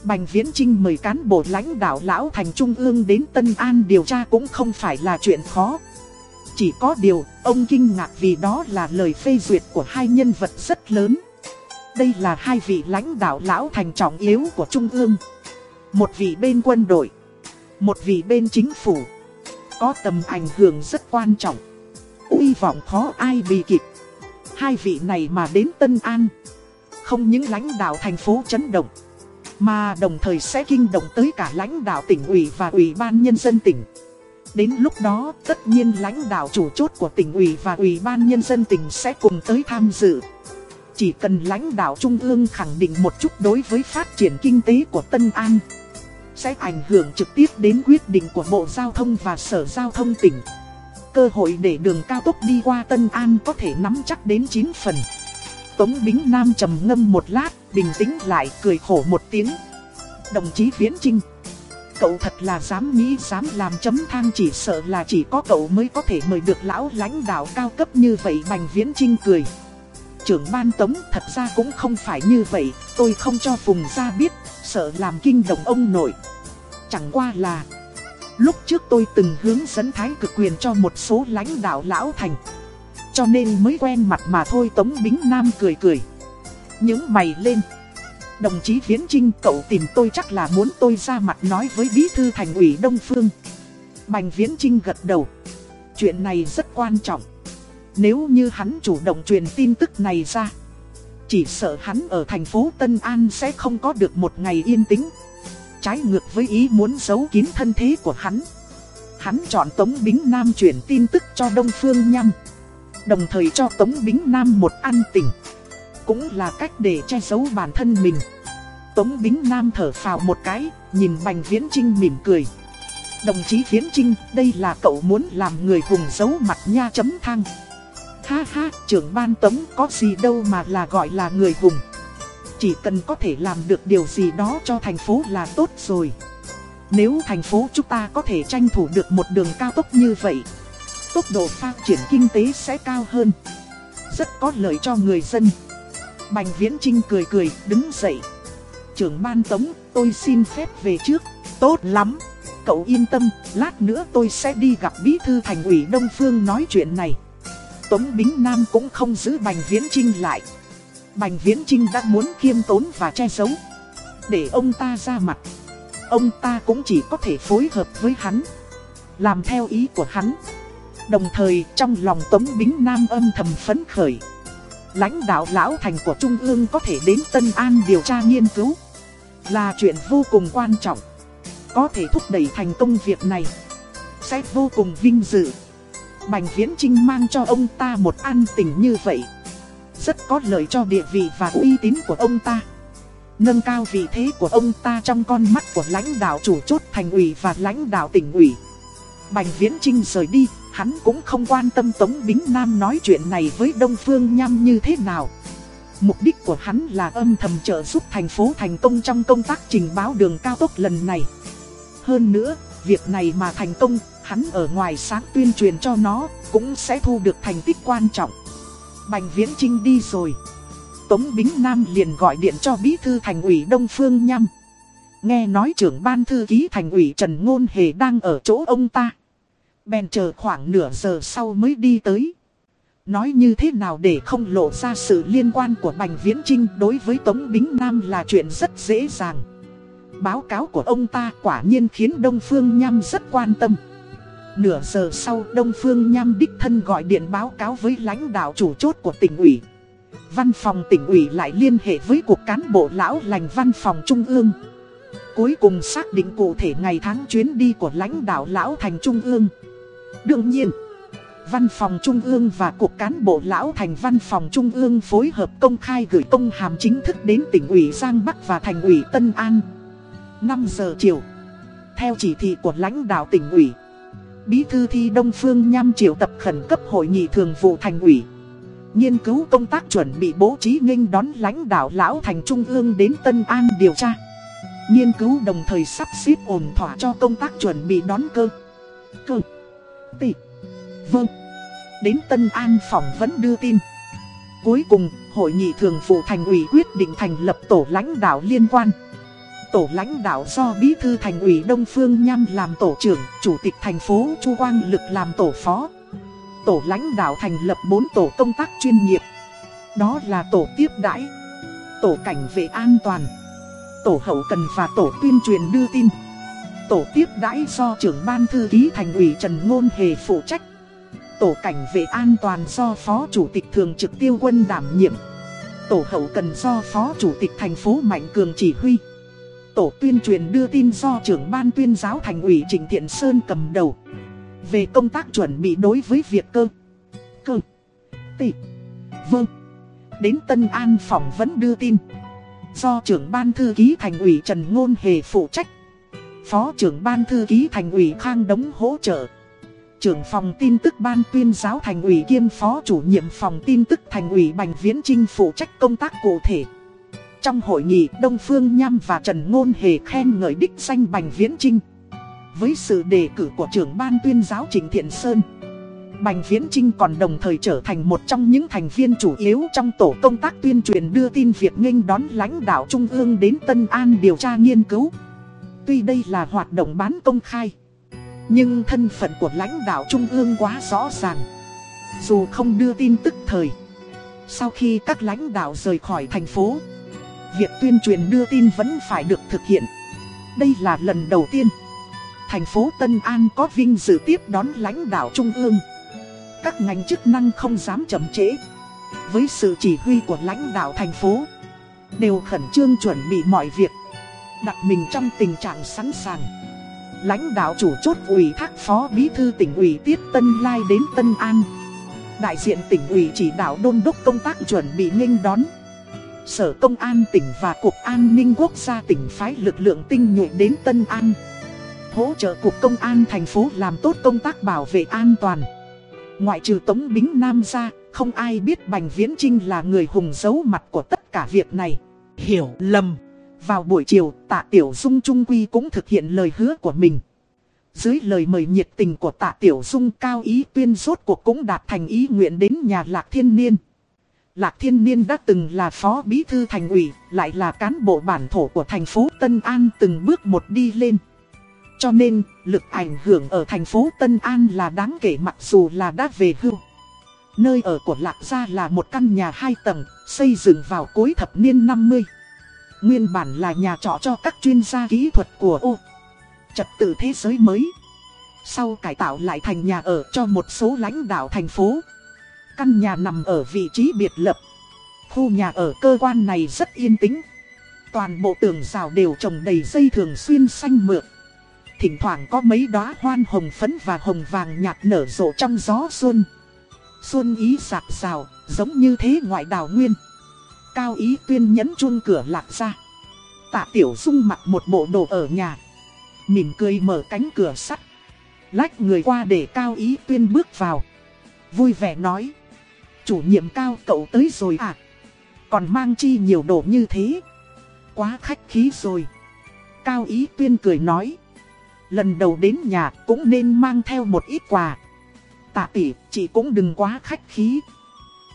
Bành Viễn Trinh mời cán bộ lãnh đạo Lão thành Trung ương đến Tân An điều tra cũng không phải là chuyện khó. Chỉ có điều, ông kinh ngạc vì đó là lời phê duyệt của hai nhân vật rất lớn. Đây là hai vị lãnh đạo lão thành trọng yếu của Trung ương. Một vị bên quân đội, một vị bên chính phủ. Có tầm ảnh hưởng rất quan trọng. uy vọng khó ai bị kịp. Hai vị này mà đến Tân An. Không những lãnh đạo thành phố chấn động. Mà đồng thời sẽ kinh động tới cả lãnh đạo tỉnh ủy và ủy ban nhân dân tỉnh. Đến lúc đó, tất nhiên lãnh đạo chủ chốt của tỉnh ủy và ủy ban nhân dân tỉnh sẽ cùng tới tham dự. Chỉ cần lãnh đạo trung ương khẳng định một chút đối với phát triển kinh tế của Tân An Sẽ ảnh hưởng trực tiếp đến quyết định của Bộ Giao thông và Sở Giao thông tỉnh. Cơ hội để đường cao tốc đi qua Tân An có thể nắm chắc đến 9 phần. Tống Bính Nam trầm ngâm một lát, bình tĩnh lại cười khổ một tiếng. Đồng chí Viễn Trinh Cậu thật là dám nghĩ dám làm chấm thang chỉ sợ là chỉ có cậu mới có thể mời được lão lãnh đạo cao cấp như vậy Bành Viễn Trinh cười trưởng ban tống thật ra cũng không phải như vậy, tôi không cho Phùng gia biết, sợ làm kinh động ông nội. Chẳng qua là, lúc trước tôi từng hướng dẫn thái cực quyền cho một số lãnh đạo lão thành. Cho nên mới quen mặt mà thôi Tống Bính Nam cười cười. Những mày lên. Đồng chí Viễn Trinh cậu tìm tôi chắc là muốn tôi ra mặt nói với bí thư thành ủy Đông Phương. Bành Viễn Trinh gật đầu. Chuyện này rất quan trọng. Nếu như hắn chủ động truyền tin tức này ra Chỉ sợ hắn ở thành phố Tân An sẽ không có được một ngày yên tĩnh. Trái ngược với ý muốn giấu kín thân thế của hắn Hắn chọn Tống Bính Nam truyền tin tức cho Đông Phương Nhâm Đồng thời cho Tống Bính Nam một an tình Cũng là cách để che giấu bản thân mình. Tống Bính Nam thở phào một cái Nhìn Bành Viễn Trinh mỉm cười. Đồng chí Viễn Trinh, đây là cậu muốn làm người hùng giấu mặt nha chấm thang. Ha ha, trưởng ban tống có gì đâu mà là gọi là người hùng. Chỉ cần có thể làm được điều gì đó cho thành phố là tốt rồi. Nếu thành phố chúng ta có thể tranh thủ được một đường cao tốc như vậy, tốc độ phát triển kinh tế sẽ cao hơn. Rất có lợi cho người dân. Bành Viễn Trinh cười cười, đứng dậy. Trưởng ban tống, tôi xin phép về trước. Tốt lắm. Cậu yên tâm, lát nữa tôi sẽ đi gặp bí thư thành ủy Đông Phương nói chuyện này. Tống Bính Nam cũng không giữ Bành Viễn Trinh lại. Bành Viễn Trinh đã muốn khiêm tốn và che giấu. Để ông ta ra mặt. Ông ta cũng chỉ có thể phối hợp với hắn. Làm theo ý của hắn. Đồng thời, trong lòng Tống Bính Nam âm thầm phấn khởi. Lãnh đạo lão thành của Trung ương có thể đến Tân An điều tra nghiên cứu. Là chuyện vô cùng quan trọng. Có thể thúc đẩy thành công việc này. Sẽ vô cùng vinh dự. Bành Viễn Trinh mang cho ông ta một an tình như vậy. Rất có lợi cho địa vị và uy tín của ông ta. Nâng cao vị thế của ông ta trong con mắt của lãnh đạo chủ chốt thành ủy và lãnh đạo tỉnh ủy. Bành Viễn Trinh rời đi, hắn cũng không quan tâm Tống Bính Nam nói chuyện này với Đông Phương Nham như thế nào. Mục đích của hắn là âm thầm trợ giúp thành phố thành công trong công tác trình báo đường cao tốc lần này. Hơn nữa, việc này mà thành công hắn ở ngoài sáng tuyên truyền cho nó, cũng sẽ thu được thành tích quan trọng. Bành Viễn Trinh đi rồi. Tống Bính Nam liền gọi điện cho bí thư thành ủy Đông Phương Nhâm. Nghe nói trưởng ban thư ký thành ủy Trần Ngôn Hề đang ở chỗ ông ta. Bèn chờ khoảng nửa giờ sau mới đi tới. Nói như thế nào để không lộ ra sự liên quan của Bành Viễn Trinh đối với Tống Bính Nam là chuyện rất dễ dàng. Báo cáo của ông ta quả nhiên khiến Đông Phương Nhâm rất quan tâm. Nửa giờ sau Đông Phương Nham đích thân gọi điện báo cáo với lãnh đạo chủ chốt của tỉnh ủy. Văn phòng tỉnh ủy lại liên hệ với cuộc cán bộ lão lành văn phòng trung ương. Cuối cùng xác định cụ thể ngày tháng chuyến đi của lãnh đạo lão thành trung ương. Đương nhiên, văn phòng trung ương và cuộc cán bộ lão thành văn phòng trung ương phối hợp công khai gửi công hàm chính thức đến tỉnh ủy Giang Bắc và thành ủy Tân An. 5 giờ chiều, theo chỉ thị của lãnh đạo tỉnh ủy. Bí thư thi Đông Phương Nham triệu tập khẩn cấp hội nghị thường vụ thành ủy. Nghiên cứu công tác chuẩn bị bố trí nghênh đón lãnh đạo lão thành trung ương đến Tân An điều tra. Nghiên cứu đồng thời sắp xếp ổn thỏa cho công tác chuẩn bị đón cơ. Cơ. Tị. Vâng. Đến Tân An phỏng vấn đưa tin. Cuối cùng, hội nghị thường vụ thành ủy quyết định thành lập tổ lãnh đạo liên quan tổ lãnh đạo do Bí thư thành ủy Đông Phương Nham làm tổ trưởng, chủ tịch thành phố Chu Quang Lực làm tổ phó. Tổ lãnh đạo thành lập 4 tổ công tác chuyên nghiệp. Đó là tổ tiếp đãi, tổ cảnh vệ an toàn, tổ hậu cần và tổ tuyên truyền đưa tin. Tổ tiếp đãi do trưởng ban thư ký thành ủy Trần Ngôn Hề phụ trách. Tổ cảnh vệ an toàn do phó chủ tịch thường trực tiêu quân đảm nhiệm. Tổ hậu cần do phó chủ tịch thành phố Mạnh Cường chỉ huy. Tổ tuyên truyền đưa tin do trưởng ban tuyên giáo thành ủy Trịnh Thiện Sơn cầm đầu. Về công tác chuẩn bị đối với việc cơ Cơ, Tị Vâng. Đến Tân An phỏng vấn đưa tin. Do trưởng ban thư ký thành ủy Trần Ngôn Hề phụ trách. Phó trưởng ban thư ký thành ủy Khang Đống hỗ trợ. Trưởng phòng tin tức ban tuyên giáo thành ủy kiêm phó chủ nhiệm phòng tin tức thành ủy Bành Viễn Trinh phụ trách công tác cụ thể. Trong hội nghị Đông Phương Nham và Trần Ngôn Hề khen ngợi đích danh Bành Viễn Trinh Với sự đề cử của trưởng ban tuyên giáo Trịnh Thiện Sơn Bành Viễn Trinh còn đồng thời trở thành một trong những thành viên chủ yếu trong tổ công tác tuyên truyền đưa tin việc nghênh đón lãnh đạo Trung ương đến Tân An điều tra nghiên cứu. Tuy đây là hoạt động bán công khai, nhưng thân phận của lãnh đạo Trung ương quá rõ ràng. Dù không đưa tin tức thời, sau khi các lãnh đạo rời khỏi thành phố, việc tuyên truyền đưa tin vẫn phải được thực hiện. Đây là lần đầu tiên, thành phố Tân An có vinh dự tiếp đón lãnh đạo Trung ương các ngành chức năng không dám chậm trễ. Với sự chỉ huy của lãnh đạo thành phố, đều khẩn trương chuẩn bị mọi việc, đặt mình trong tình trạng sẵn sàng. Lãnh đạo chủ chốt ủy thác phó bí thư tỉnh ủy Tiết Tân Lai đến Tân An. Đại diện tỉnh ủy chỉ đạo đôn đốc công tác chuẩn bị nghênh đón. Sở Công an tỉnh và Cục An ninh Quốc gia tỉnh phái lực lượng tinh nhuệ đến Tân An. Hỗ trợ Cục Công an thành phố làm tốt công tác bảo vệ an toàn. Ngoại trừ Tống Bính Nam ra, không ai biết Bành Viễn Trinh là người hùng giấu mặt của tất cả việc này. Hiểu lầm. Vào buổi chiều, tạ Tiểu Dung Trung Quy cũng thực hiện lời hứa của mình. Dưới lời mời nhiệt tình của tạ Tiểu Dung cao ý tuyên rốt cuộc cũng đạt thành ý nguyện đến nhà Lạc Thiên Niên. Lạc Thiên Niên đã từng là phó bí thư thành ủy, lại là cán bộ bản thổ của thành phố Tân An từng bước một đi lên. Cho nên, lực ảnh hưởng ở thành phố Tân An là đáng kể mặc dù là đã về hưu. Nơi ở của Lạc Gia là một căn nhà hai tầng, xây dựng vào cuối thập niên 50. Nguyên bản là nhà trọ cho các chuyên gia kỹ thuật của ô. Trật tự thế giới mới. Sau cải tạo lại thành nhà ở cho một số lãnh đạo thành phố. Căn nhà nằm ở vị trí biệt lập. Khu nhà ở cơ quan này rất yên tĩnh. Toàn bộ tường rào đều trồng đầy dây thường xuyên xanh mượt. Thỉnh thoảng có mấy đóa hoan hồng phấn và hồng vàng nhạt nở rộ trong gió xuân. Xuân ý sạc rào, giống như thế ngoại đào nguyên. Cao ý tuyên nhấn chuông cửa lạc ra. Tạ tiểu dung mặc một bộ đồ ở nhà. Mỉm cười mở cánh cửa sắt. Lách người qua để cao ý tuyên bước vào. Vui vẻ nói. Chủ nhiệm cao cậu tới rồi à? Còn mang chi nhiều đồ như thế? Quá khách khí rồi. Cao ý tuyên cười nói. Lần đầu đến nhà cũng nên mang theo một ít quà. Tạ tỷ, chị cũng đừng quá khách khí.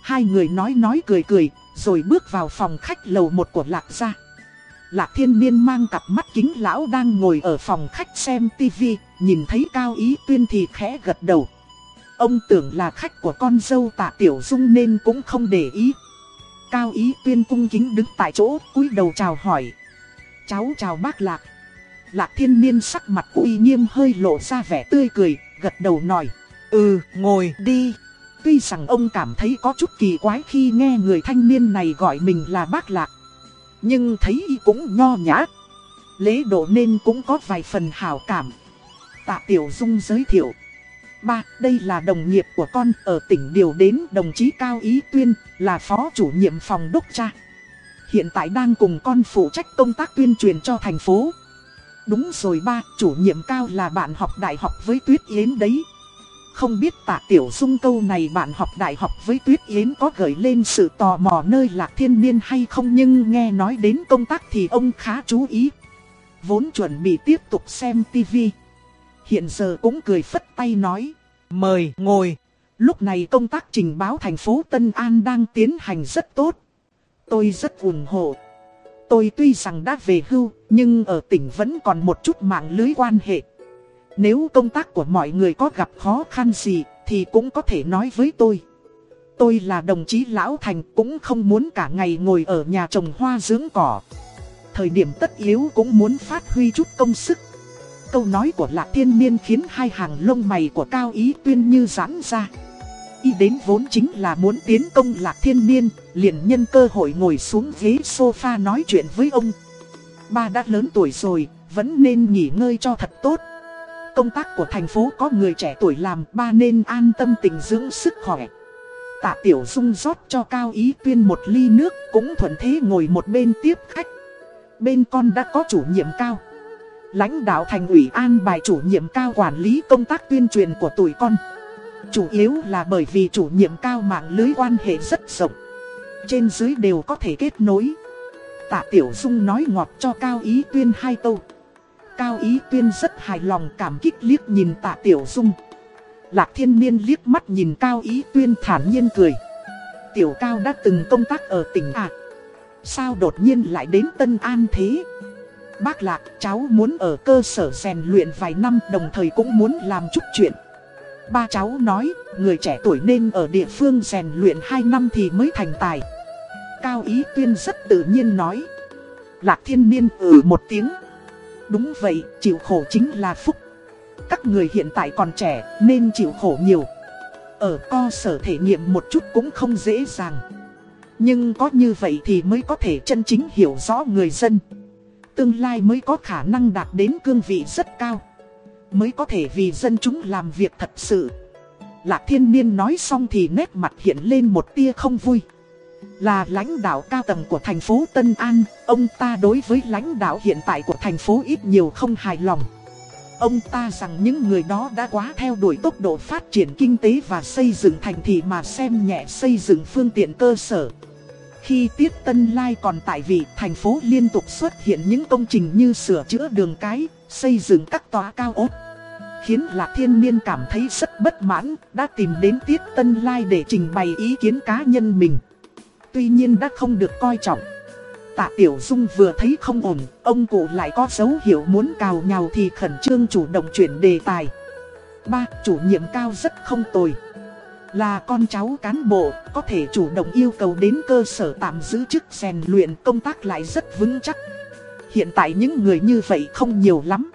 Hai người nói nói cười cười, rồi bước vào phòng khách lầu một của Lạc gia. Lạc thiên niên mang cặp mắt kính lão đang ngồi ở phòng khách xem tivi, nhìn thấy Cao Ý Tuyên thì khẽ gật đầu. Ông tưởng là khách của con dâu tạ Tiểu Dung nên cũng không để ý. Cao Ý Tuyên cung kính đứng tại chỗ, cúi đầu chào hỏi. Cháu chào bác Lạc. Lạc thiên niên sắc mặt uy nghiêm hơi lộ ra vẻ tươi cười, gật đầu nói. Ừ, ngồi đi. Tuy rằng ông cảm thấy có chút kỳ quái khi nghe người thanh niên này gọi mình là bác lạc. Nhưng thấy y cũng nho nhã. Lễ độ nên cũng có vài phần hào cảm. Tạ Tiểu Dung giới thiệu. Ba, đây là đồng nghiệp của con ở tỉnh điều đến đồng chí Cao Ý Tuyên, là phó chủ nhiệm phòng đốc tra. Hiện tại đang cùng con phụ trách công tác tuyên truyền cho thành phố. Đúng rồi ba, chủ nhiệm cao là bạn học đại học với Tuyết Yến đấy. Không biết tạ tiểu dung câu này bạn học đại học với Tuyết Yến có gợi lên sự tò mò nơi lạc thiên niên hay không nhưng nghe nói đến công tác thì ông khá chú ý. Vốn chuẩn bị tiếp tục xem tivi. Hiện giờ cũng cười phất tay nói. Mời ngồi. Lúc này công tác trình báo thành phố Tân An đang tiến hành rất tốt. Tôi rất ủng hộ. Tôi tuy rằng đã về hưu, nhưng ở tỉnh vẫn còn một chút mạng lưới quan hệ. Nếu công tác của mọi người có gặp khó khăn gì, thì cũng có thể nói với tôi. Tôi là đồng chí Lão Thành cũng không muốn cả ngày ngồi ở nhà trồng hoa dưỡng cỏ. Thời điểm tất yếu cũng muốn phát huy chút công sức. Câu nói của Lạc Thiên Niên khiến hai hàng lông mày của Cao Ý Tuyên như giãn ra. Y đến vốn chính là muốn tiến công Lạc Thiên Niên, liền nhân cơ hội ngồi xuống ghế sofa nói chuyện với ông. ba đã lớn tuổi rồi, vẫn nên nghỉ ngơi cho thật tốt. Công tác của thành phố có người trẻ tuổi làm, ba nên an tâm tình dưỡng sức khỏe. Tạ Tiểu Dung rót cho Cao Ý Tuyên một ly nước, cũng thuận thế ngồi một bên tiếp khách. Bên con đã có chủ nhiệm cao. Lãnh đạo thành ủy an bài chủ nhiệm cao quản lý công tác tuyên truyền của tuổi con. Chủ yếu là bởi vì chủ nhiệm cao mạng lưới quan hệ rất rộng. Trên dưới đều có thể kết nối. Tạ Tiểu Dung nói ngọt cho Cao Ý Tuyên hai câu. Cao Ý Tuyên rất hài lòng cảm kích liếc nhìn Tạ Tiểu Dung. Lạc Thiên Niên liếc mắt nhìn Cao Ý Tuyên thản nhiên cười. Tiểu Cao đã từng công tác ở tỉnh à? Sao đột nhiên lại đến Tân An thế? Bác Lạc, cháu muốn ở cơ sở rèn luyện vài năm đồng thời cũng muốn làm chút chuyện. Ba cháu nói, người trẻ tuổi nên ở địa phương rèn luyện 2 năm thì mới thành tài. Cao Ý Tuyên rất tự nhiên nói. Lạc Thiên Niên ừ một tiếng. Đúng vậy, chịu khổ chính là phúc. Các người hiện tại còn trẻ nên chịu khổ nhiều. Ở co sở thể nghiệm một chút cũng không dễ dàng. Nhưng có như vậy thì mới có thể chân chính hiểu rõ người dân. Tương lai mới có khả năng đạt đến cương vị rất cao. Mới có thể vì dân chúng làm việc thật sự. Lạc thiên niên nói xong thì nét mặt hiện lên một tia không vui. Là lãnh đạo cao tầng của thành phố Tân An, ông ta đối với lãnh đạo hiện tại của thành phố ít nhiều không hài lòng. Ông ta rằng những người đó đã quá theo đuổi tốc độ phát triển kinh tế và xây dựng thành thị mà xem nhẹ xây dựng phương tiện cơ sở. Khi Tiết Tân Lai còn tại vị, thành phố liên tục xuất hiện những công trình như sửa chữa đường cái, xây dựng các tòa cao ốt. Khiến Lạc Thiên Niên cảm thấy rất bất mãn, đã tìm đến Tiết Tân Lai để trình bày ý kiến cá nhân mình. Tuy nhiên đã không được coi trọng. Tạ Tiểu Dung vừa thấy không ổn, ông cụ lại có dấu hiệu muốn cào nhào thì khẩn trương chủ động chuyển đề tài. Ba, chủ nhiệm cao rất không tồi. Là con cháu cán bộ, có thể chủ động yêu cầu đến cơ sở tạm giữ chức rèn luyện công tác lại rất vững chắc. Hiện tại những người như vậy không nhiều lắm.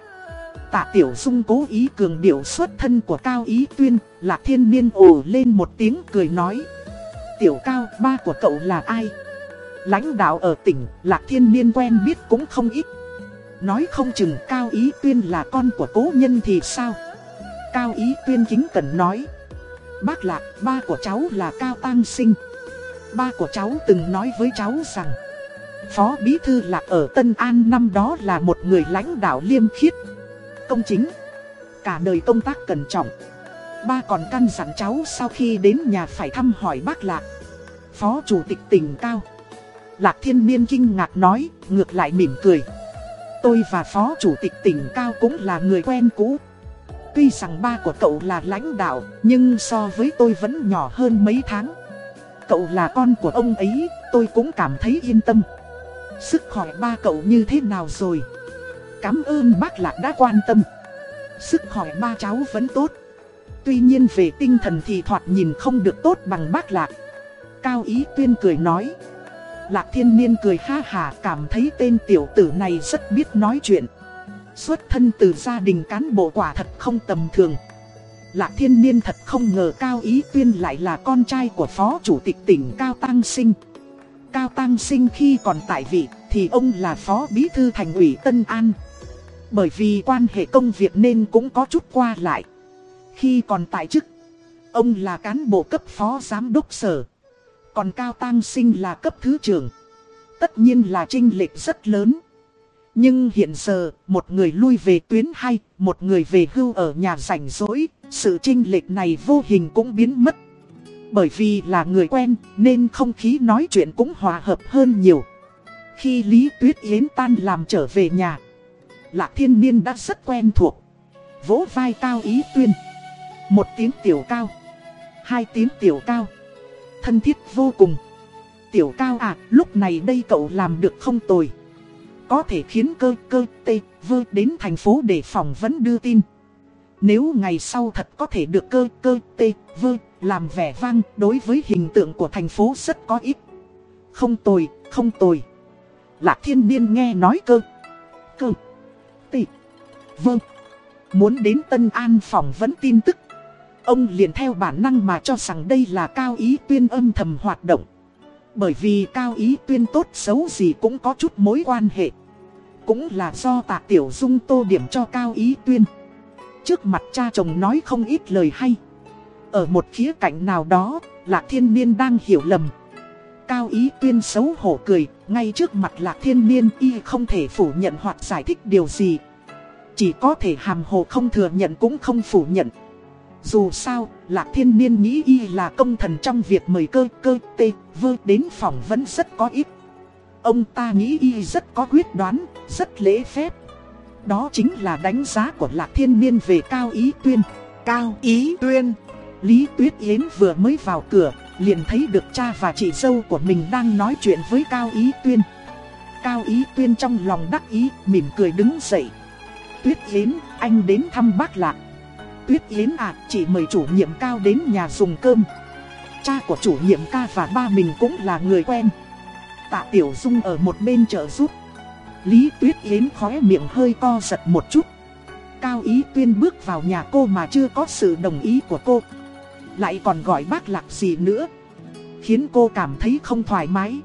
Tạ Tiểu Dung cố ý cường điệu xuất thân của Cao Ý Tuyên, Lạc Thiên Niên ồ lên một tiếng cười nói. Tiểu Cao, ba của cậu là ai? Lãnh đạo ở tỉnh, Lạc Thiên Niên quen biết cũng không ít. Nói không chừng Cao Ý Tuyên là con của cố nhân thì sao? Cao Ý Tuyên kính cần nói. Bác Lạc, ba của cháu là Cao Tăng Sinh. Ba của cháu từng nói với cháu rằng Phó Bí Thư Lạc ở Tân An năm đó là một người lãnh đạo liêm khiết. Công chính Cả đời công tác cẩn trọng. Ba còn căn dặn cháu sau khi đến nhà phải thăm hỏi bác Lạc Phó Chủ tịch tỉnh Cao Lạc Thiên Niên kinh ngạc nói, ngược lại mỉm cười. Tôi và Phó Chủ tịch tỉnh Cao cũng là người quen cũ. Tuy rằng ba của cậu là lãnh đạo, nhưng so với tôi vẫn nhỏ hơn mấy tháng. Cậu là con của ông ấy, tôi cũng cảm thấy yên tâm. Sức khỏe ba cậu như thế nào rồi? Cảm ơn bác Lạc đã quan tâm. Sức khỏe ba cháu vẫn tốt. Tuy nhiên về tinh thần thì thoạt nhìn không được tốt bằng bác Lạc. Cao Ý Tuyên cười nói. Lạc Thiên Niên cười ha hà cảm thấy tên tiểu tử này rất biết nói chuyện. Xuất thân từ gia đình cán bộ quả thật không tầm thường. Lạc thiên niên thật không ngờ Cao Ý Tuyên lại là con trai của Phó Chủ tịch tỉnh Cao Tăng Sinh. Cao Tăng Sinh khi còn tại vị thì ông là Phó Bí Thư Thành ủy Tân An. Bởi vì quan hệ công việc nên cũng có chút qua lại. Khi còn tại chức, ông là cán bộ cấp Phó Giám đốc Sở. Còn Cao Tăng Sinh là cấp Thứ trưởng. Tất nhiên là trinh lệch rất lớn. Nhưng hiện giờ, một người lui về tuyến hay, một người về hưu ở nhà rảnh rỗi, sự trinh lệch này vô hình cũng biến mất. Bởi vì là người quen, nên không khí nói chuyện cũng hòa hợp hơn nhiều. Khi Lý Tuyết Yến tan làm trở về nhà, Lạc Thiên Niên đã rất quen thuộc. Vỗ vai cao ý tuyên. Một tiếng tiểu cao. Hai tiếng tiểu cao. Thân thiết vô cùng. Tiểu cao à, lúc này đây cậu làm được không tồi có thể khiến cơ cơ tê vơ đến thành phố để phỏng vấn đưa tin. Nếu ngày sau thật có thể được cơ cơ tê vơ làm vẻ vang đối với hình tượng của thành phố rất có ích. Không tồi, không tồi. Lạc thiên niên nghe nói cơ, cơ, tê, vơ. Muốn đến Tân An phỏng vấn tin tức. Ông liền theo bản năng mà cho rằng đây là cao ý tuyên âm thầm hoạt động. Bởi vì cao ý tuyên tốt xấu gì cũng có chút mối quan hệ cũng là do tạ Tiểu Dung tô điểm cho Cao Ý Tuyên. Trước mặt cha chồng nói không ít lời hay. Ở một khía cạnh nào đó, Lạc Thiên Niên đang hiểu lầm. Cao Ý Tuyên xấu hổ cười, ngay trước mặt Lạc Thiên Niên y không thể phủ nhận hoặc giải thích điều gì. Chỉ có thể hàm hồ không thừa nhận cũng không phủ nhận. Dù sao, Lạc Thiên Niên nghĩ y là công thần trong việc mời cơ cơ tê vơ đến phòng vẫn rất có ít Ông ta nghĩ y rất có quyết đoán, rất lễ phép. Đó chính là đánh giá của Lạc Thiên Niên về Cao Ý Tuyên. Cao Ý Tuyên. Lý Tuyết Yến vừa mới vào cửa, liền thấy được cha và chị dâu của mình đang nói chuyện với Cao Ý Tuyên. Cao Ý Tuyên trong lòng đắc ý, mỉm cười đứng dậy. Tuyết Yến, anh đến thăm bác Lạc. Tuyết Yến à, chị mời chủ nhiệm Cao đến nhà dùng cơm. Cha của chủ nhiệm ca và ba mình cũng là người quen. Tạ Tiểu Dung ở một bên trợ giúp. Lý Tuyết Yến khóe miệng hơi co giật một chút. Cao Ý Tuyên bước vào nhà cô mà chưa có sự đồng ý của cô. Lại còn gọi bác lạc gì nữa. Khiến cô cảm thấy không thoải mái.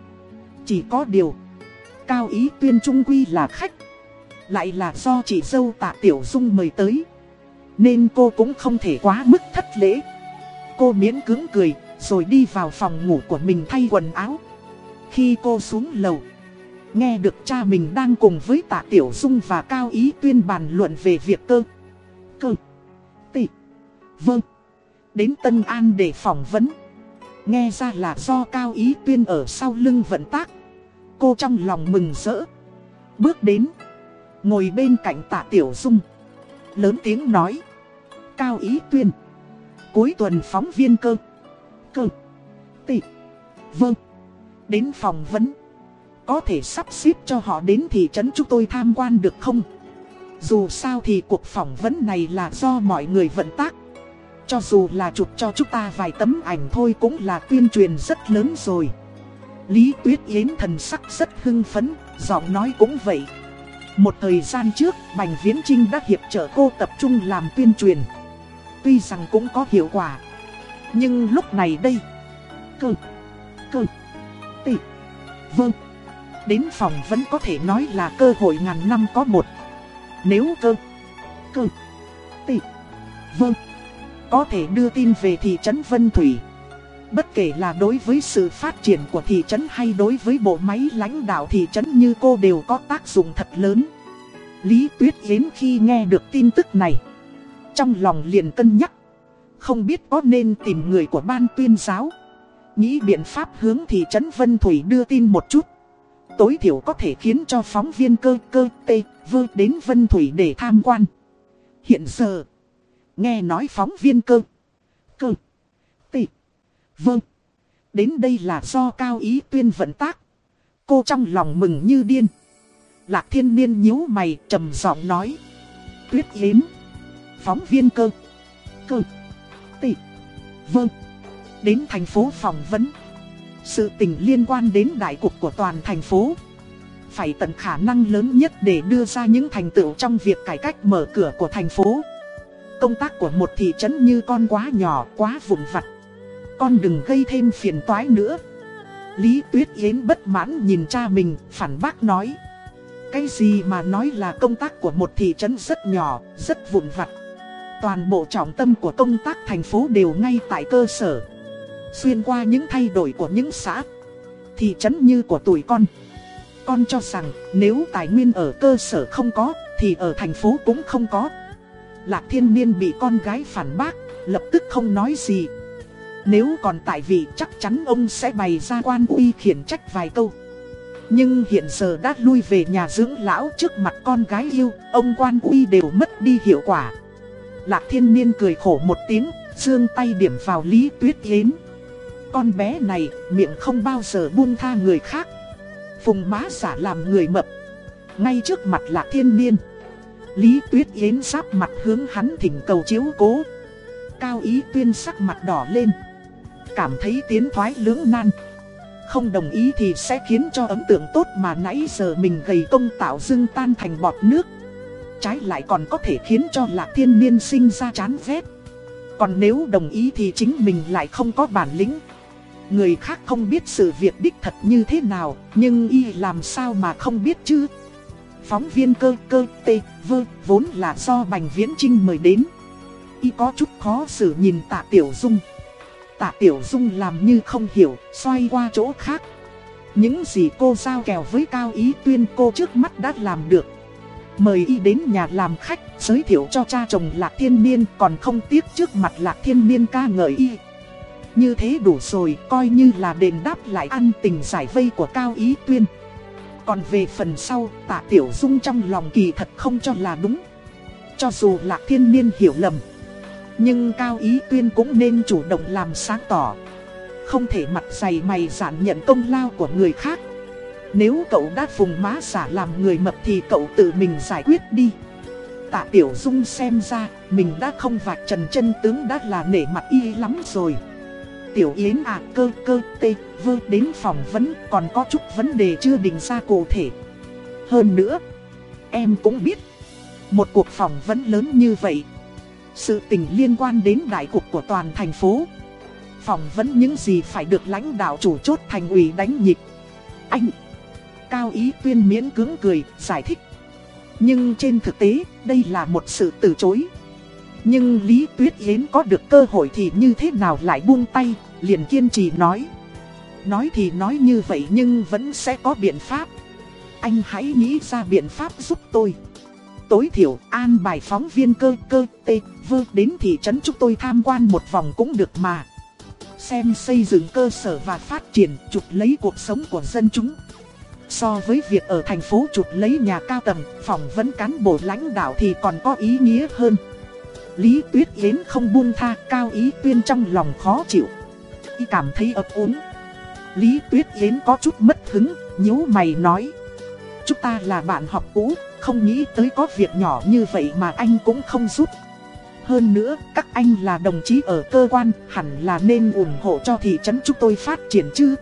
Chỉ có điều. Cao Ý Tuyên trung quy là khách. Lại là do chị dâu tạ Tiểu Dung mời tới. Nên cô cũng không thể quá mức thất lễ. Cô miễn cứng cười, rồi đi vào phòng ngủ của mình thay quần áo. Khi cô xuống lầu, nghe được cha mình đang cùng với tạ Tiểu Dung và Cao Ý Tuyên bàn luận về việc cơ. Cơ. Tị. Vâng. Đến Tân An để phỏng vấn. Nghe ra là do Cao Ý Tuyên ở sau lưng vận tác. Cô trong lòng mừng rỡ. Bước đến. Ngồi bên cạnh tạ Tiểu Dung. Lớn tiếng nói. Cao Ý Tuyên. Cuối tuần phóng viên cơ. Cơ. Tị. Vâng. Đến phỏng vấn. Có thể sắp xếp cho họ đến thị trấn chúng tôi tham quan được không? Dù sao thì cuộc phỏng vấn này là do mọi người vận tác. Cho dù là chụp cho chúng ta vài tấm ảnh thôi cũng là tuyên truyền rất lớn rồi. Lý Tuyết Yến thần sắc rất hưng phấn, giọng nói cũng vậy. Một thời gian trước, Bành Viễn Trinh đã hiệp trợ cô tập trung làm tuyên truyền. Tuy rằng cũng có hiệu quả. Nhưng lúc này đây, cơ, cơ, tị, vâng. Đến phòng vẫn có thể nói là cơ hội ngàn năm có một. Nếu cơ, cơ, tị, vâng. Có thể đưa tin về thị trấn Vân Thủy. Bất kể là đối với sự phát triển của thị trấn hay đối với bộ máy lãnh đạo thị trấn như cô đều có tác dụng thật lớn. Lý Tuyết Yến khi nghe được tin tức này, trong lòng liền cân nhắc. Không biết có nên tìm người của ban tuyên giáo. Nghĩ biện pháp hướng thị trấn Vân Thủy đưa tin một chút. Tối thiểu có thể khiến cho phóng viên cơ cơ tê vơ đến Vân Thủy để tham quan. Hiện giờ, nghe nói phóng viên cơ cơ tê vơ đến đây là do cao ý tuyên vận tác. Cô trong lòng mừng như điên. Lạc thiên niên nhíu mày trầm giọng nói. Tuyết yến. Phóng viên cơ. Cơ. Tị. Vâng. Đến thành phố phỏng vấn. Sự tình liên quan đến đại cục của toàn thành phố. Phải tận khả năng lớn nhất để đưa ra những thành tựu trong việc cải cách mở cửa của thành phố. Công tác của một thị trấn như con quá nhỏ, quá vụn vặt. Con đừng gây thêm phiền toái nữa. Lý Tuyết Yến bất mãn nhìn cha mình, phản bác nói. Cái gì mà nói là công tác của một thị trấn rất nhỏ, rất vụn vặt. Toàn bộ trọng tâm của công tác thành phố đều ngay tại cơ sở. Xuyên qua những thay đổi của những xã, thị trấn như của tuổi con. Con cho rằng nếu tài nguyên ở cơ sở không có, thì ở thành phố cũng không có. Lạc thiên niên bị con gái phản bác, lập tức không nói gì. Nếu còn tại vị chắc chắn ông sẽ bày ra quan uy khiển trách vài câu. Nhưng hiện giờ đã lui về nhà dưỡng lão trước mặt con gái yêu, ông quan uy đều mất đi hiệu quả. Lạc thiên niên cười khổ một tiếng, dương tay điểm vào Lý Tuyết Yến. Con bé này, miệng không bao giờ buông tha người khác. Phùng má giả làm người mập. Ngay trước mặt là thiên niên. Lý Tuyết Yến sắp mặt hướng hắn thỉnh cầu chiếu cố. Cao ý tuyên sắc mặt đỏ lên. Cảm thấy tiến thoái lưỡng nan. Không đồng ý thì sẽ khiến cho ấn tượng tốt mà nãy giờ mình gầy công tạo dưng tan thành bọt nước. Trái lại còn có thể khiến cho lạc thiên niên sinh ra chán ghét. Còn nếu đồng ý thì chính mình lại không có bản lĩnh. Người khác không biết sự việc đích thật như thế nào, nhưng y làm sao mà không biết chứ. phóng viên cơ cơ tê vơ vốn là do Bành Viễn Trinh mời đến. Y có chút khó xử nhìn tạ Tiểu Dung. Tạ Tiểu Dung làm như không hiểu, xoay qua chỗ khác. Những gì cô giao kèo với Cao Ý Tuyên cô trước mắt đã làm được. Mời y đến nhà làm khách, giới thiệu cho cha chồng Lạc Thiên Niên còn không tiếc trước mặt Lạc Thiên Niên ca ngợi y. Như thế đủ rồi, coi như là đền đáp lại ăn tình giải vây của Cao Ý Tuyên. Còn về phần sau, tạ Tiểu Dung trong lòng kỳ thật không cho là đúng. Cho dù là Thiên Niên hiểu lầm, nhưng Cao Ý Tuyên cũng nên chủ động làm sáng tỏ. Không thể mặt dày mày giản nhận công lao của người khác. Nếu cậu đã phùng má giả làm người mập thì cậu tự mình giải quyết đi. Tạ Tiểu Dung xem ra, mình đã không vạch trần chân tướng đã là nể mặt y lắm rồi. Tiểu Yến à cơ cơ tê vư đến phỏng vấn còn có chút vấn đề chưa định ra cụ thể. Hơn nữa, em cũng biết, một cuộc phỏng vấn lớn như vậy, sự tình liên quan đến đại cục của toàn thành phố. Phỏng vấn những gì phải được lãnh đạo chủ chốt thành ủy đánh nhịp. Anh, Cao Ý Tuyên miễn cứng cười, giải thích. Nhưng trên thực tế, đây là một sự từ chối. Nhưng Lý Tuyết Yến có được cơ hội thì như thế nào lại buông tay, liền kiên trì nói. Nói thì nói như vậy nhưng vẫn sẽ có biện pháp. Anh hãy nghĩ ra biện pháp giúp tôi. Tối thiểu an bài phóng viên cơ cơ tê vơ đến thị trấn chúng tôi tham quan một vòng cũng được mà. Xem xây dựng cơ sở và phát triển chụp lấy cuộc sống của dân chúng. So với việc ở thành phố chụp lấy nhà cao tầng, phỏng vấn cán bộ lãnh đạo thì còn có ý nghĩa hơn. Lý Tuyết Yến không buông tha cao ý tuyên trong lòng khó chịu. Y cảm thấy ấp úng. Lý Tuyết Yến có chút mất hứng, nhíu mày nói. Chúng ta là bạn học cũ, không nghĩ tới có việc nhỏ như vậy mà anh cũng không giúp. Hơn nữa, các anh là đồng chí ở cơ quan, hẳn là nên ủng hộ cho thị trấn chúng tôi phát triển chứ.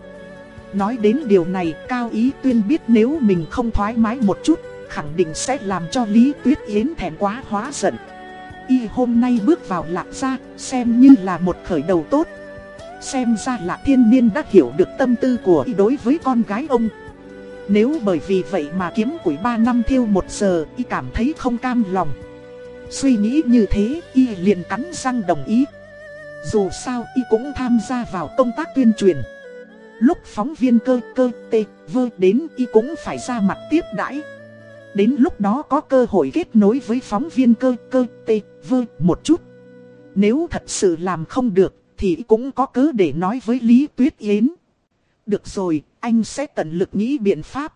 Nói đến điều này, Cao Ý Tuyên biết nếu mình không thoải mái một chút, khẳng định sẽ làm cho Lý Tuyết Yến thèm quá hóa giận. Y hôm nay bước vào lạc gia, xem như là một khởi đầu tốt. Xem ra là thiên niên đã hiểu được tâm tư của Y đối với con gái ông. Nếu bởi vì vậy mà kiếm củi 3 năm thiêu 1 giờ, Y cảm thấy không cam lòng. Suy nghĩ như thế, Y liền cắn răng đồng ý. Dù sao, Y cũng tham gia vào công tác tuyên truyền. Lúc phóng viên cơ cơ tê vơ đến y cũng phải ra mặt tiếp đãi. Đến lúc đó có cơ hội kết nối với phóng viên cơ cơ tê vơ một chút. Nếu thật sự làm không được thì cũng có cớ để nói với Lý Tuyết Yến. Được rồi, anh sẽ tận lực nghĩ biện pháp.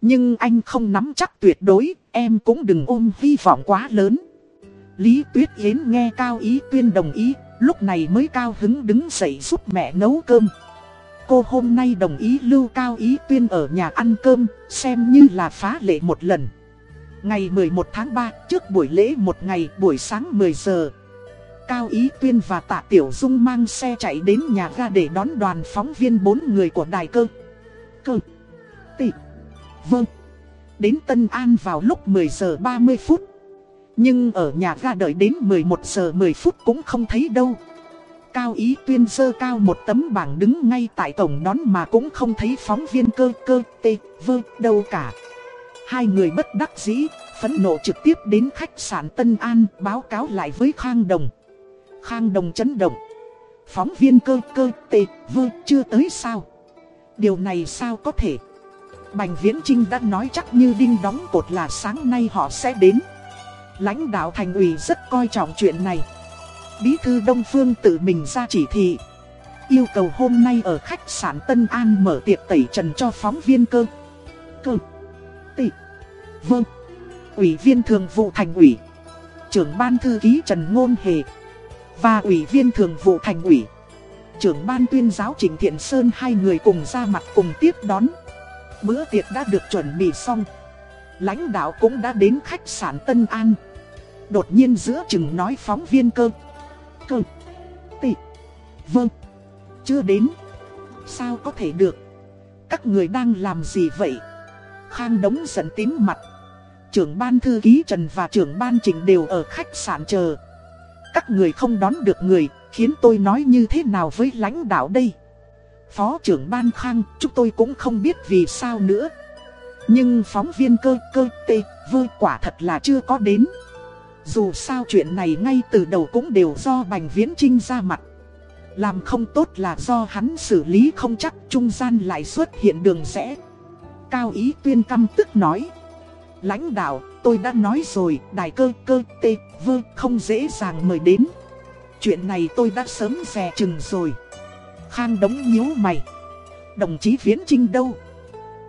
Nhưng anh không nắm chắc tuyệt đối, em cũng đừng ôm hy vọng quá lớn. Lý Tuyết Yến nghe Cao Ý Tuyên đồng ý, lúc này mới cao hứng đứng dậy giúp mẹ nấu cơm cô hôm nay đồng ý lưu cao ý tuyên ở nhà ăn cơm, xem như là phá lệ một lần. Ngày 11 tháng 3, trước buổi lễ một ngày, buổi sáng 10 giờ. Cao Ý Tuyên và Tạ Tiểu Dung mang xe chạy đến nhà ga để đón đoàn phóng viên bốn người của đài cơ. Cơ. Tị. Vâng. Đến Tân An vào lúc 10 giờ 30 phút. Nhưng ở nhà ga đợi đến 11 giờ 10 phút cũng không thấy đâu. Cao Ý Tuyên dơ cao một tấm bảng đứng ngay tại cổng đón mà cũng không thấy phóng viên cơ cơ tê vơ đâu cả. Hai người bất đắc dĩ, phẫn nộ trực tiếp đến khách sạn Tân An báo cáo lại với Khang Đồng. Khang Đồng chấn động. Phóng viên cơ cơ tê vơ chưa tới sao? Điều này sao có thể? Bành Viễn Trinh đã nói chắc như đinh đóng cột là sáng nay họ sẽ đến. Lãnh đạo thành ủy rất coi trọng chuyện này. Bí thư Đông Phương tự mình ra chỉ thị. Yêu cầu hôm nay ở khách sạn Tân An mở tiệc tẩy trần cho phóng viên cơ. Cơ. Tị. Vâng. Ủy viên thường vụ thành ủy. Trưởng ban thư ký Trần Ngôn Hề. Và ủy viên thường vụ thành ủy. Trưởng ban tuyên giáo Trình Thiện Sơn hai người cùng ra mặt cùng tiếp đón. Bữa tiệc đã được chuẩn bị xong. Lãnh đạo cũng đã đến khách sạn Tân An. Đột nhiên giữa chừng nói phóng viên cơ cơ. Tị. Vâng. Chưa đến. Sao có thể được. Các người đang làm gì vậy? Khang đống giận tím mặt. Trưởng ban thư ký Trần và trưởng ban trình đều ở khách sạn chờ. Các người không đón được người, khiến tôi nói như thế nào với lãnh đạo đây? Phó trưởng ban Khang, chúng tôi cũng không biết vì sao nữa. Nhưng phóng viên cơ cơ tê vơ quả thật là chưa có đến. Dù sao chuyện này ngay từ đầu cũng đều do Bành Viễn Trinh ra mặt. Làm không tốt là do hắn xử lý không chắc trung gian lại xuất hiện đường rẽ. Cao Ý Tuyên căm tức nói. Lãnh đạo, tôi đã nói rồi, đài cơ cơ tê vơ không dễ dàng mời đến. Chuyện này tôi đã sớm dè chừng rồi. Khang đống nhíu mày. Đồng chí Viễn Trinh đâu?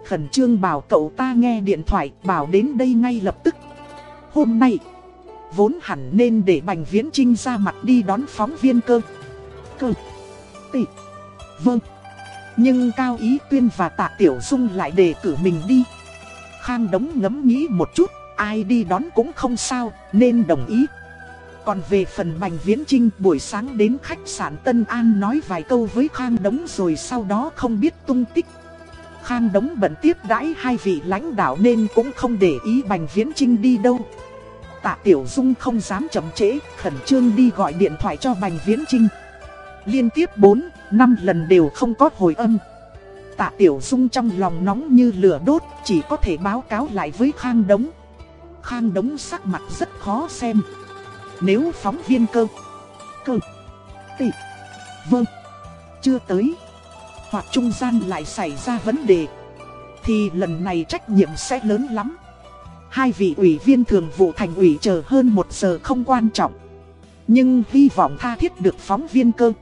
Khẩn trương bảo cậu ta nghe điện thoại bảo đến đây ngay lập tức. Hôm nay, vốn hẳn nên để Bành Viễn Trinh ra mặt đi đón phóng viên cơ. Cơ. tê, Vâng. Nhưng Cao Ý Tuyên và Tạ Tiểu Dung lại đề cử mình đi. Khang Đống ngẫm nghĩ một chút, ai đi đón cũng không sao, nên đồng ý. Còn về phần Bành Viễn Trinh buổi sáng đến khách sạn Tân An nói vài câu với Khang Đống rồi sau đó không biết tung tích. Khang Đống bận tiếp đãi hai vị lãnh đạo nên cũng không để ý Bành Viễn Trinh đi đâu. Tạ Tiểu Dung không dám chậm trễ, khẩn trương đi gọi điện thoại cho Bành Viễn Trinh. Liên tiếp 4, 5 lần đều không có hồi âm. Tạ Tiểu Dung trong lòng nóng như lửa đốt, chỉ có thể báo cáo lại với Khang Đống. Khang Đống sắc mặt rất khó xem. Nếu phóng viên cơ, cơ, tị, vâng, chưa tới, hoặc trung gian lại xảy ra vấn đề, thì lần này trách nhiệm sẽ lớn lắm. Hai vị ủy viên thường vụ thành ủy chờ hơn một giờ không quan trọng. Nhưng hy vọng tha thiết được phóng viên cơ,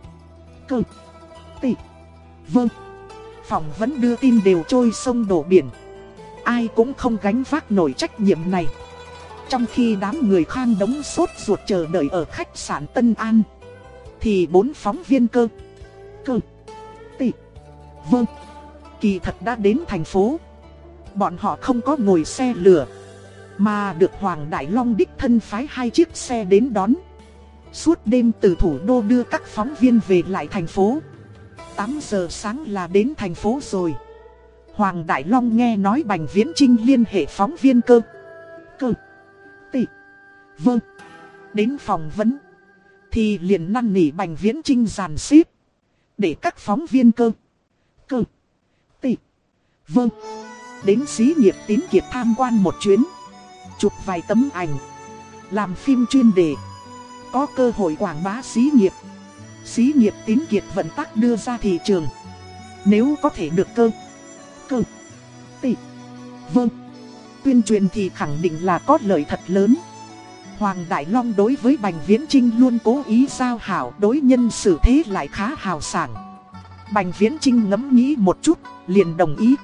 cơ, tị, vâng, phỏng vấn đưa tin đều trôi sông đổ biển. Ai cũng không gánh vác nổi trách nhiệm này. Trong khi đám người khang đống sốt ruột chờ đợi ở khách sạn Tân An, Thì bốn phóng viên cơ Cơ, Tị Vâng Kỳ thật đã đến thành phố. Bọn họ không có ngồi xe lửa, Mà được Hoàng Đại Long đích thân phái hai chiếc xe đến đón. Suốt đêm từ thủ đô đưa các phóng viên về lại thành phố. 8 giờ sáng là đến thành phố rồi. Hoàng Đại Long nghe nói Bành Viễn Trinh liên hệ phóng viên cơ. Vâng. Đến phòng vấn. Thì liền năn nỉ Bành Viễn Trinh giàn xếp. Để các phóng viên cơ. Cơ. Tị. Vâng. Đến xí nghiệp tín kiệt tham quan một chuyến. Chụp vài tấm ảnh. Làm phim chuyên đề. Có cơ hội quảng bá xí nghiệp. Xí nghiệp tín kiệt vận tắc đưa ra thị trường. Nếu có thể được cơ. Cơ. Tị. Vâng tuyên truyền thì khẳng định là có lợi thật lớn. Hoàng Đại Long đối với Bành Viễn Trinh luôn cố ý giao hảo đối nhân xử thế lại khá hào sảng. Bành Viễn Trinh ngẫm nghĩ một chút, liền đồng ý.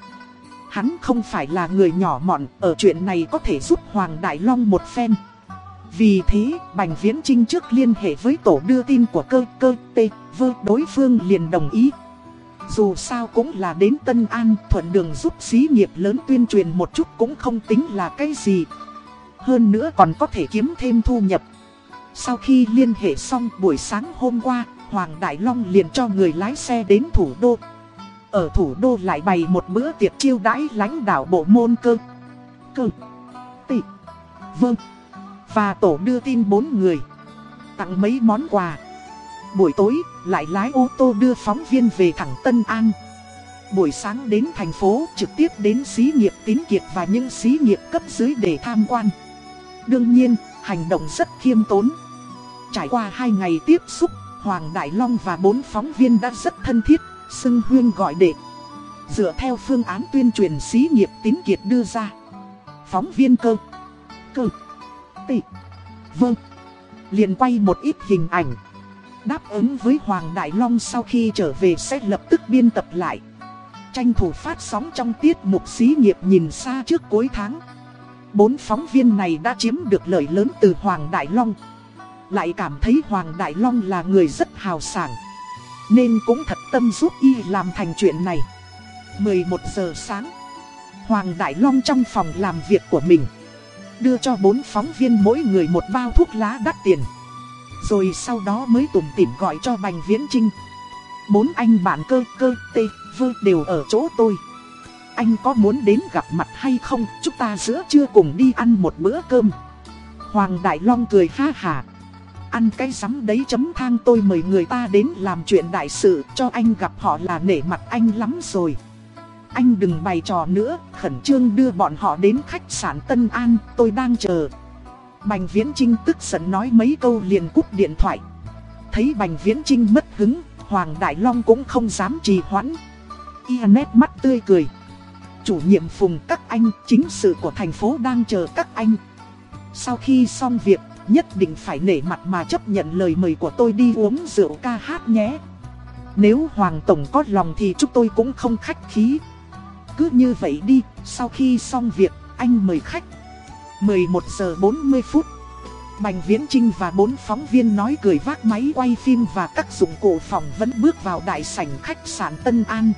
Hắn không phải là người nhỏ mọn, ở chuyện này có thể giúp Hoàng Đại Long một phen. Vì thế, Bành Viễn Trinh trước liên hệ với tổ đưa tin của cơ cơ tê vơ đối phương liền đồng ý. Dù sao cũng là đến Tân An thuận đường giúp xí nghiệp lớn tuyên truyền một chút cũng không tính là cái gì. Hơn nữa còn có thể kiếm thêm thu nhập. Sau khi liên hệ xong buổi sáng hôm qua, Hoàng Đại Long liền cho người lái xe đến thủ đô. Ở thủ đô lại bày một bữa tiệc chiêu đãi lãnh đạo bộ môn cơ. Cơ. Tị. Vâng. Và tổ đưa tin bốn người. Tặng mấy món quà. Buổi tối, lại lái ô tô đưa phóng viên về thẳng Tân An. Buổi sáng đến thành phố trực tiếp đến xí nghiệp tín kiệt và những xí nghiệp cấp dưới để tham quan. Đương nhiên, hành động rất khiêm tốn. Trải qua hai ngày tiếp xúc, Hoàng Đại Long và bốn phóng viên đã rất thân thiết, xưng huyên gọi đệ. Dựa theo phương án tuyên truyền xí nghiệp tín kiệt đưa ra. Phóng viên cơ. Cơ. Tị. Vâng. liền quay một ít hình ảnh. Đáp ứng với Hoàng Đại Long sau khi trở về sẽ lập tức biên tập lại. Tranh thủ phát sóng trong tiết mục xí nghiệp nhìn xa trước cuối tháng. Bốn phóng viên này đã chiếm được lợi lớn từ Hoàng Đại Long. Lại cảm thấy Hoàng Đại Long là người rất hào sảng. Nên cũng thật tâm giúp y làm thành chuyện này. 11 giờ sáng. Hoàng Đại Long trong phòng làm việc của mình. Đưa cho bốn phóng viên mỗi người một bao thuốc lá đắt tiền. Rồi sau đó mới tùm tìm gọi cho Bành Viễn Trinh Bốn anh bạn cơ cơ tê vơ đều ở chỗ tôi anh có muốn đến gặp mặt hay không Chúng ta giữa trưa cùng đi ăn một bữa cơm Hoàng Đại Long cười ha hà Ăn cái sắm đấy chấm thang tôi mời người ta đến làm chuyện đại sự Cho anh gặp họ là nể mặt anh lắm rồi anh đừng bày trò nữa, khẩn trương đưa bọn họ đến khách sạn Tân An, tôi đang chờ. Bành Viễn Trinh tức giận nói mấy câu liền cúp điện thoại. Thấy Bành Viễn Trinh mất hứng, Hoàng Đại Long cũng không dám trì hoãn. Y nét mắt tươi cười. Chủ nhiệm phùng các anh, chính sự của thành phố đang chờ các anh. Sau khi xong việc, nhất định phải nể mặt mà chấp nhận lời mời của tôi đi uống rượu ca hát nhé. Nếu Hoàng Tổng có lòng thì chúng tôi cũng không khách khí. Cứ như vậy đi, sau khi xong việc, anh mời khách. 11 giờ 40 phút. Bành Viễn Trinh và bốn phóng viên nói cười vác máy quay phim và các dụng cụ phòng vẫn bước vào đại sảnh khách sạn Tân An.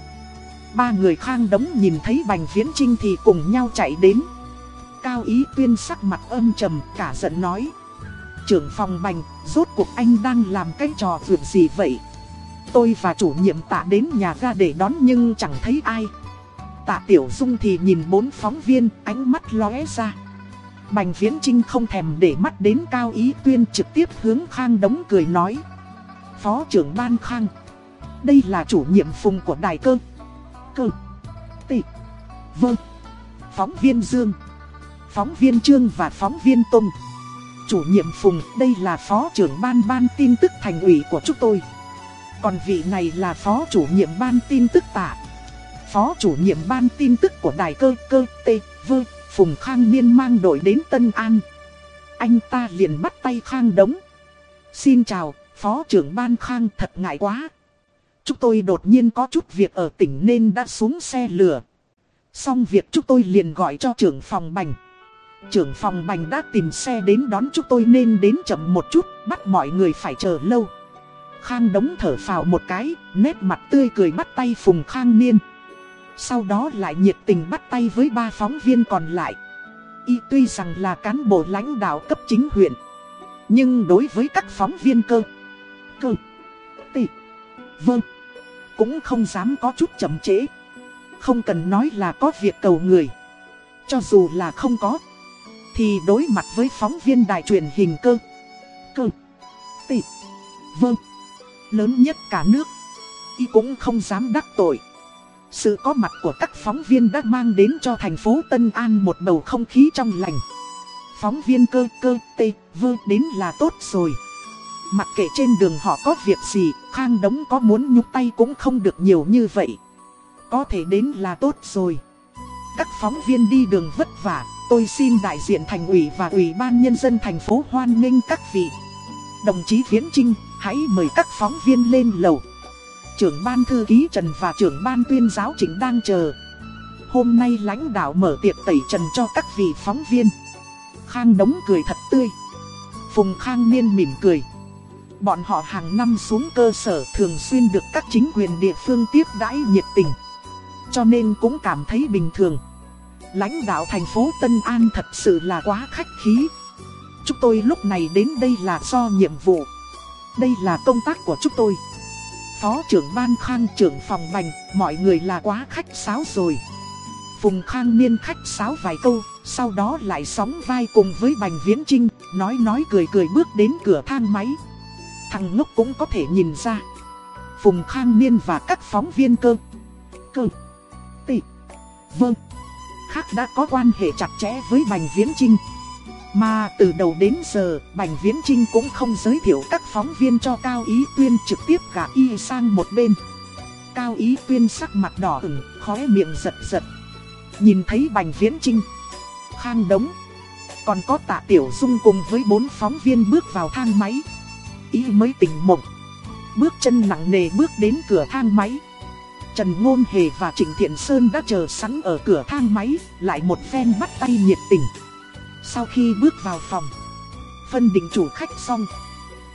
Ba người khang đống nhìn thấy Bành Viễn Trinh thì cùng nhau chạy đến. Cao Ý Tuyên sắc mặt âm trầm cả giận nói. Trưởng phòng Bành, rốt cuộc anh đang làm cái trò vượt gì vậy? Tôi và chủ nhiệm tạ đến nhà ga để đón nhưng chẳng thấy ai. Tạ Tiểu Dung thì nhìn bốn phóng viên, ánh mắt lóe ra. Bành Viễn Trinh không thèm để mắt đến Cao Ý Tuyên trực tiếp hướng Khang Đống cười nói. Phó trưởng Ban Khang. Đây là chủ nhiệm phùng của đài cơ. Cơ. Tị. Vâng. Phóng viên Dương. Phóng viên Trương và phóng viên tôn Chủ nhiệm phùng, đây là phó trưởng ban ban tin tức thành ủy của chúng tôi. Còn vị này là phó chủ nhiệm ban tin tức tạ. Phó chủ nhiệm ban tin tức của đài cơ cơ tê vơ Phùng Khang Niên mang đội đến Tân An. Anh ta liền bắt tay Khang Đống. Xin chào, Phó trưởng Ban Khang thật ngại quá. Chúng tôi đột nhiên có chút việc ở tỉnh nên đã xuống xe lửa. Xong việc chúng tôi liền gọi cho trưởng phòng bành. Trưởng phòng bành đã tìm xe đến đón chúng tôi nên đến chậm một chút, bắt mọi người phải chờ lâu. Khang đống thở phào một cái, nét mặt tươi cười bắt tay Phùng Khang Niên. Sau đó lại nhiệt tình bắt tay với ba phóng viên còn lại. Y tuy rằng là cán bộ lãnh đạo cấp chính huyện. Nhưng đối với các phóng viên cơ, cơ, tị, vâng, cũng không dám có chút chậm trễ. Không cần nói là có việc cầu người. Cho dù là không có, thì đối mặt với phóng viên đài truyền hình cơ, cơ, tị, vâng, lớn nhất cả nước. Y cũng không dám đắc tội. Sự có mặt của các phóng viên đã mang đến cho thành phố Tân An một bầu không khí trong lành. Phóng viên cơ cơ tê vơ đến là tốt rồi. Mặc kệ trên đường họ có việc gì, Khang Đống có muốn nhúc tay cũng không được nhiều như vậy. Có thể đến là tốt rồi. Các phóng viên đi đường vất vả, tôi xin đại diện thành ủy và ủy ban nhân dân thành phố hoan nghênh các vị. Đồng chí Viễn Trinh, hãy mời các phóng viên lên lầu trưởng ban thư ký Trần và trưởng ban tuyên giáo chính đang chờ. Hôm nay lãnh đạo mở tiệc tẩy trần cho các vị phóng viên. Khang đống cười thật tươi. Phùng Khang Niên mỉm cười. Bọn họ hàng năm xuống cơ sở thường xuyên được các chính quyền địa phương tiếp đãi nhiệt tình. Cho nên cũng cảm thấy bình thường. Lãnh đạo thành phố Tân An thật sự là quá khách khí. Chúng tôi lúc này đến đây là do nhiệm vụ. Đây là công tác của chúng tôi. Phó trưởng ban khang trưởng phòng bành, mọi người là quá khách sáo rồi. Phùng khang niên khách sáo vài câu, sau đó lại sóng vai cùng với bành viễn trinh, nói nói cười cười bước đến cửa thang máy. Thằng ngốc cũng có thể nhìn ra. Phùng khang niên và các phóng viên cơ. Cơ. Tị. Vâng. Khác đã có quan hệ chặt chẽ với bành viễn trinh. Mà từ đầu đến giờ, Bành Viễn Trinh cũng không giới thiệu các phóng viên cho Cao Ý Tuyên trực tiếp gả y sang một bên. Cao Ý Tuyên sắc mặt đỏ ửng, khóe miệng giật giật. Nhìn thấy Bành Viễn Trinh, Khang Đống, còn có tạ Tiểu Dung cùng với bốn phóng viên bước vào thang máy. Ý mới tỉnh mộng, bước chân nặng nề bước đến cửa thang máy. Trần Ngôn Hề và Trịnh Thiện Sơn đã chờ sẵn ở cửa thang máy, lại một phen bắt tay nhiệt tình. Sau khi bước vào phòng Phân định chủ khách xong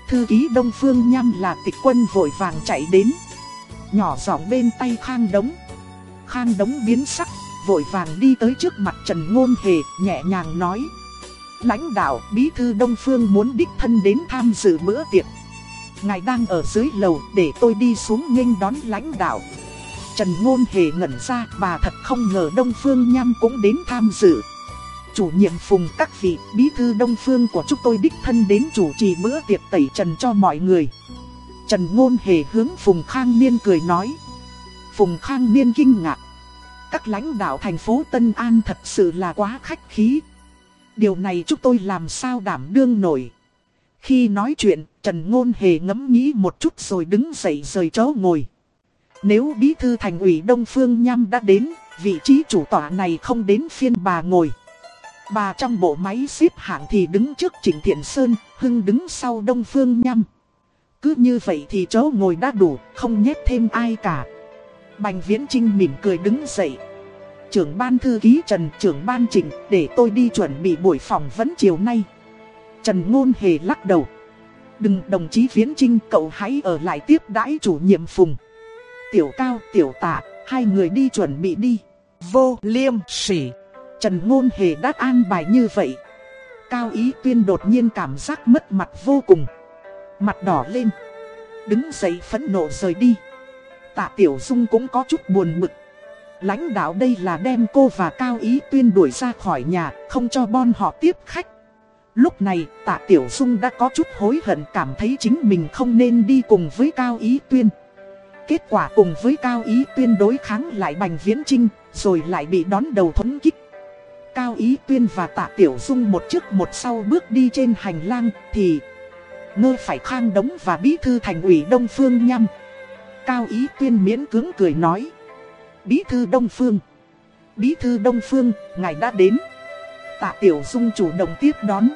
Thư ký Đông Phương Nham là tịch quân vội vàng chạy đến Nhỏ giọng bên tay Khang Đống Khang Đống biến sắc Vội vàng đi tới trước mặt Trần Ngôn Hề Nhẹ nhàng nói Lãnh đạo Bí thư Đông Phương muốn đích thân đến tham dự bữa tiệc Ngài đang ở dưới lầu để tôi đi xuống nghênh đón lãnh đạo Trần Ngôn Hề ngẩn ra, bà thật không ngờ Đông Phương Nham cũng đến tham dự chủ nhiệm phùng các vị, bí thư đông phương của chúng tôi đích thân đến chủ trì bữa tiệc tẩy trần cho mọi người. Trần Ngôn Hề hướng Phùng Khang Niên cười nói. Phùng Khang Niên kinh ngạc. Các lãnh đạo thành phố Tân An thật sự là quá khách khí. Điều này chúng tôi làm sao đảm đương nổi. Khi nói chuyện, Trần Ngôn Hề ngẫm nghĩ một chút rồi đứng dậy rời chỗ ngồi. Nếu bí thư thành ủy Đông Phương Nham đã đến, vị trí chủ tọa này không đến phiên bà ngồi. Bà trong bộ máy xếp hạng thì đứng trước Trịnh Thiện Sơn, Hưng đứng sau Đông Phương Nham. Cứ như vậy thì chỗ ngồi đã đủ, không nhét thêm ai cả. Bành Viễn Trinh mỉm cười đứng dậy. Trưởng ban thư ký Trần, trưởng ban trình để tôi đi chuẩn bị buổi phỏng vấn chiều nay. Trần Ngôn Hề lắc đầu. Đừng đồng chí Viễn Trinh cậu hãy ở lại tiếp đãi chủ nhiệm phùng. Tiểu cao, tiểu tạ, hai người đi chuẩn bị đi. Vô liêm sỉ. Trần Ngôn Hề đã an bài như vậy. Cao Ý Tuyên đột nhiên cảm giác mất mặt vô cùng. Mặt đỏ lên. Đứng dậy phẫn nộ rời đi. Tạ Tiểu Dung cũng có chút buồn mực. Lãnh đạo đây là đem cô và Cao Ý Tuyên đuổi ra khỏi nhà, không cho bon họ tiếp khách. Lúc này tạ Tiểu Dung đã có chút hối hận cảm thấy chính mình không nên đi cùng với Cao Ý Tuyên. Kết quả cùng với Cao Ý Tuyên đối kháng lại Bành Viễn Trinh, rồi lại bị đón đầu thống kích. Cao Ý Tuyên và tạ Tiểu Dung một trước một sau bước đi trên hành lang thì ngơ phải khang đống và bí thư thành ủy Đông Phương nhăm. Cao Ý Tuyên miễn cưỡng cười nói. Bí thư Đông Phương. Bí thư Đông Phương, ngài đã đến. Tạ Tiểu Dung chủ động tiếp đón.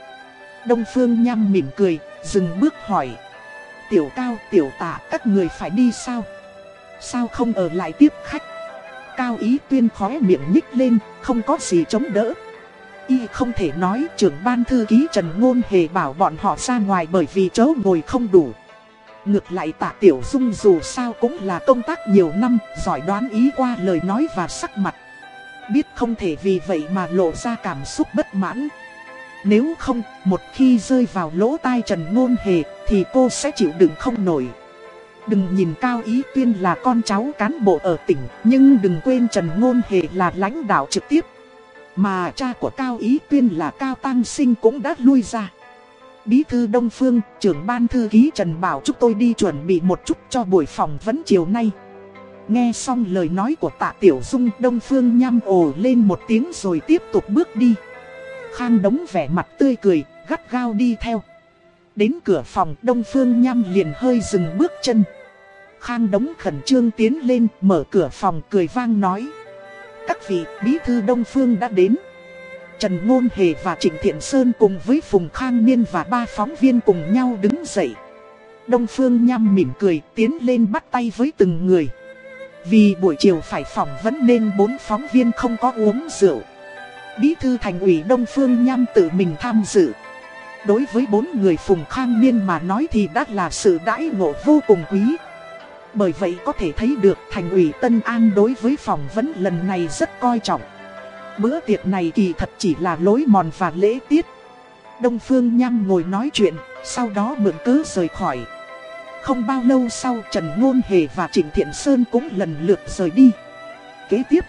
Đông Phương nhăm mỉm cười, dừng bước hỏi. Tiểu Cao, Tiểu Tạ, các người phải đi sao? Sao không ở lại tiếp khách? Cao Ý Tuyên khóe miệng nhích lên, không có gì chống đỡ. Y không thể nói trưởng ban thư ký Trần Ngôn Hề bảo bọn họ ra ngoài bởi vì chỗ ngồi không đủ. Ngược lại tạ Tiểu Dung dù sao cũng là công tác nhiều năm, giỏi đoán ý qua lời nói và sắc mặt. Biết không thể vì vậy mà lộ ra cảm xúc bất mãn. Nếu không, một khi rơi vào lỗ tai Trần Ngôn Hề, thì cô sẽ chịu đựng không nổi. Đừng nhìn Cao Ý Tuyên là con cháu cán bộ ở tỉnh, nhưng đừng quên Trần Ngôn Hề là lãnh đạo trực tiếp. Mà cha của Cao Ý Tuyên là Cao Tăng Sinh cũng đã lui ra. Bí thư Đông Phương, trưởng ban thư ký Trần bảo chúc tôi đi chuẩn bị một chút cho buổi phỏng vấn chiều nay. Nghe xong lời nói của tạ Tiểu Dung Đông Phương nhăm ồ lên một tiếng rồi tiếp tục bước đi. Khang đống vẻ mặt tươi cười, gắt gao đi theo. Đến cửa phòng Đông Phương nhăm liền hơi dừng bước chân. Khang đống khẩn trương tiến lên mở cửa phòng cười vang nói. Các vị bí thư Đông Phương đã đến. Trần Ngôn Hề và Trịnh Thiện Sơn cùng với Phùng Khang Niên và ba phóng viên cùng nhau đứng dậy. Đông Phương nhăm mỉm cười, tiến lên bắt tay với từng người. Vì buổi chiều phải phỏng vấn nên bốn phóng viên không có uống rượu. Bí thư thành ủy Đông Phương nhăm tự mình tham dự. Đối với bốn người Phùng Khang Niên mà nói thì đã là sự đãi ngộ vô cùng quý. Bởi vậy có thể thấy được thành ủy Tân An đối với phỏng vấn lần này rất coi trọng. Bữa tiệc này kỳ thật chỉ là lối mòn và lễ tiết. Đông Phương Nham ngồi nói chuyện, sau đó mượn cớ rời khỏi. Không bao lâu sau Trần Ngôn Hề và Trịnh Thiện Sơn cũng lần lượt rời đi. Kế tiếp,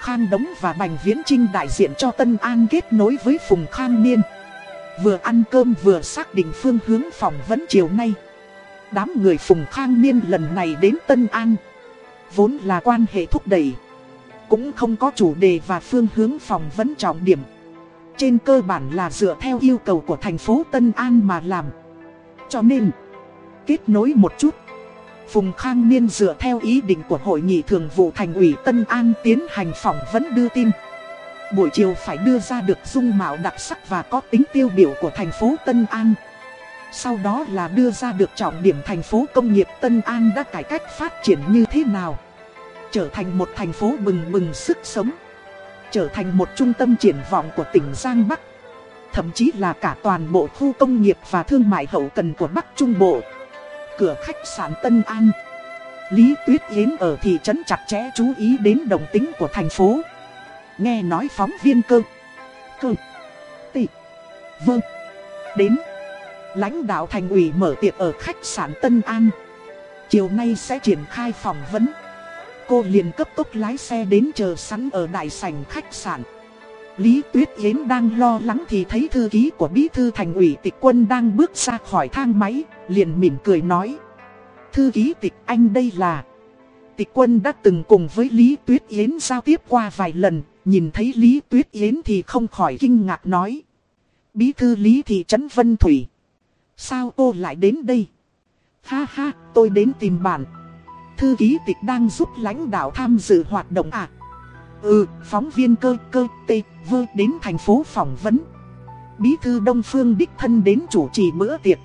Khang Đống và Bành Viễn Trinh đại diện cho Tân An kết nối với Phùng Khang Niên. Vừa ăn cơm vừa xác định phương hướng phỏng vấn chiều nay. Đám người Phùng Khang Niên lần này đến Tân An. Vốn là quan hệ thúc đẩy. Cũng không có chủ đề và phương hướng phỏng vấn trọng điểm. Trên cơ bản là dựa theo yêu cầu của thành phố Tân An mà làm. Cho nên, kết nối một chút. Phùng Khang Niên dựa theo ý định của Hội nghị Thường vụ Thành ủy Tân An tiến hành phỏng vấn đưa tin. Buổi chiều phải đưa ra được dung mạo đặc sắc và có tính tiêu biểu của thành phố Tân An. Sau đó là đưa ra được trọng điểm thành phố công nghiệp Tân An đã cải cách phát triển như thế nào. Trở thành một thành phố bừng bừng sức sống. Trở thành một trung tâm triển vọng của tỉnh Giang Bắc. Thậm chí là cả toàn bộ khu công nghiệp và thương mại hậu cần của Bắc Trung Bộ. Cửa khách sạn Tân An. Lý Tuyết Yến ở thị trấn chặt chẽ chú ý đến đồng tính của thành phố. Nghe nói phóng viên cơ. Cơ. Tị. Vâng. Đến. Lãnh đạo thành ủy mở tiệc ở khách sạn Tân An. Chiều nay sẽ triển khai phỏng vấn. Cô liền cấp tốc lái xe đến chờ sẵn ở đại sảnh khách sạn. Lý Tuyết Yến đang lo lắng thì thấy thư ký của bí thư thành ủy tịch quân đang bước ra khỏi thang máy, liền mỉm cười nói. Thư ký tịch anh đây là... Tịch quân đã từng cùng với Lý Tuyết Yến giao tiếp qua vài lần, nhìn thấy Lý Tuyết Yến thì không khỏi kinh ngạc nói. Bí thư Lý thị trấn Vân Thủy. Sao cô lại đến đây? Ha ha, tôi đến tìm bạn. Thư ký tịch đang giúp lãnh đạo tham dự hoạt động à? Ừ, phóng viên cơ cơ tê vơ đến thành phố phỏng vấn. Bí thư Đông Phương đích thân đến chủ trì bữa tiệc.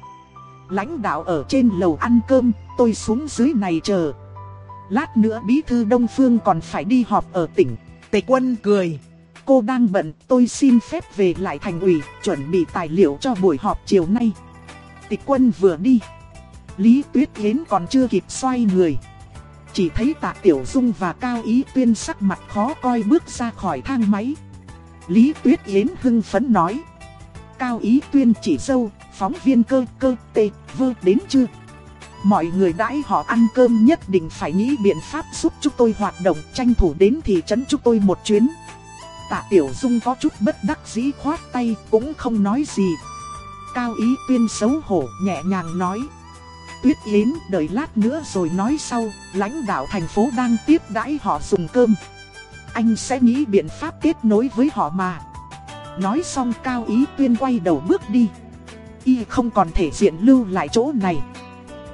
Lãnh đạo ở trên lầu ăn cơm, tôi xuống dưới này chờ. Lát nữa bí thư Đông Phương còn phải đi họp ở tỉnh. Tề quân cười. Cô đang bận, tôi xin phép về lại thành ủy, chuẩn bị tài liệu cho buổi họp chiều nay. Tịch quân vừa đi. Lý Tuyết Yến còn chưa kịp xoay người. Chỉ thấy tạ Tiểu Dung và Cao Ý Tuyên sắc mặt khó coi bước ra khỏi thang máy. Lý Tuyết Yến hưng phấn nói. Cao Ý Tuyên chỉ dâu, phóng viên cơ cơ tê vơ đến chưa? Mọi người đãi họ ăn cơm nhất định phải nghĩ biện pháp giúp chúng tôi hoạt động tranh thủ đến thị trấn chúng tôi một chuyến. Tạ Tiểu Dung có chút bất đắc dĩ khoát tay cũng không nói gì. Cao Ý Tuyên xấu hổ nhẹ nhàng nói. Tuyết Yến đợi lát nữa rồi nói sau, lãnh đạo thành phố đang tiếp đãi họ dùng cơm. Anh sẽ nghĩ biện pháp kết nối với họ mà. Nói xong Cao Ý Tuyên quay đầu bước đi. Y không còn thể diện lưu lại chỗ này.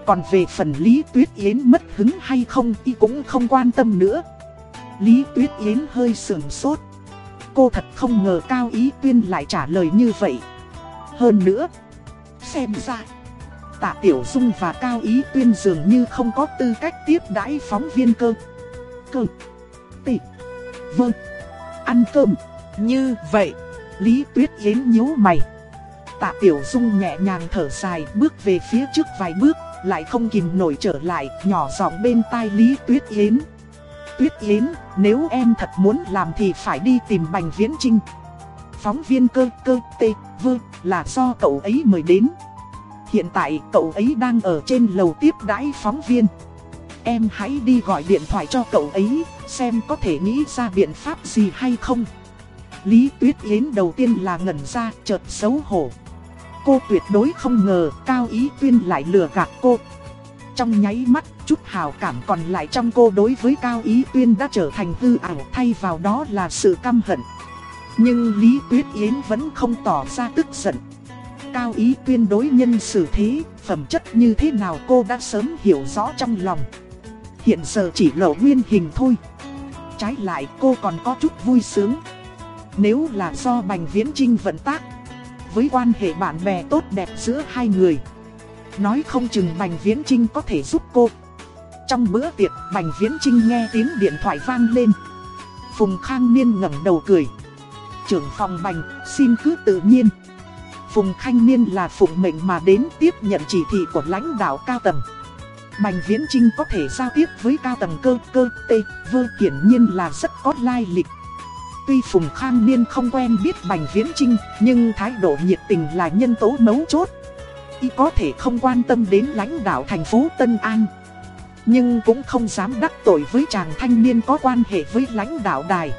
Còn về phần Lý Tuyết Yến mất hứng hay không Y cũng không quan tâm nữa. Lý Tuyết Yến hơi sườn sốt. Cô thật không ngờ Cao Ý Tuyên lại trả lời như vậy. Hơn nữa, xem ra Tạ Tiểu Dung và Cao Ý Tuyên dường như không có tư cách tiếp đãi phóng viên cơ. Cơ. Tị. Vâng. Ăn cơm. Như vậy, Lý Tuyết Yến nhíu mày. Tạ Tiểu Dung nhẹ nhàng thở dài bước về phía trước vài bước, lại không kìm nổi trở lại, nhỏ giọng bên tai Lý Tuyết Yến. Tuyết Yến, nếu em thật muốn làm thì phải đi tìm Bành Viễn Trinh. Phóng viên cơ cơ tê vơ là do cậu ấy mời đến. Hiện tại cậu ấy đang ở trên lầu tiếp đãi phóng viên. Em hãy đi gọi điện thoại cho cậu ấy, xem có thể nghĩ ra biện pháp gì hay không. Lý Tuyết Yến đầu tiên là ngẩn ra, chợt xấu hổ. Cô tuyệt đối không ngờ Cao Ý Tuyên lại lừa gạt cô. Trong nháy mắt, chút hào cảm còn lại trong cô đối với Cao Ý Tuyên đã trở thành hư ảo thay vào đó là sự căm hận. Nhưng Lý Tuyết Yến vẫn không tỏ ra tức giận. Cao Ý Tuyên đối nhân xử thế, phẩm chất như thế nào cô đã sớm hiểu rõ trong lòng. Hiện giờ chỉ lộ nguyên hình thôi. Trái lại cô còn có chút vui sướng. Nếu là do Bành Viễn Trinh vận tác, với quan hệ bạn bè tốt đẹp giữa hai người. Nói không chừng Bành Viễn Trinh có thể giúp cô. Trong bữa tiệc, Bành Viễn Trinh nghe tiếng điện thoại vang lên. Phùng Khang Niên ngẩng đầu cười. Trưởng phòng Bành, xin cứ tự nhiên. Phùng Khanh Niên là phụng mệnh mà đến tiếp nhận chỉ thị của lãnh đạo cao tầng. Bành Viễn Trinh có thể giao tiếp với cao tầng cơ cơ tê vơ hiển nhiên là rất có lai lịch. Tuy Phùng Khang Niên không quen biết Bành Viễn Trinh, nhưng thái độ nhiệt tình là nhân tố mấu chốt. Y có thể không quan tâm đến lãnh đạo thành phố Tân An. Nhưng cũng không dám đắc tội với chàng thanh niên có quan hệ với lãnh đạo đài.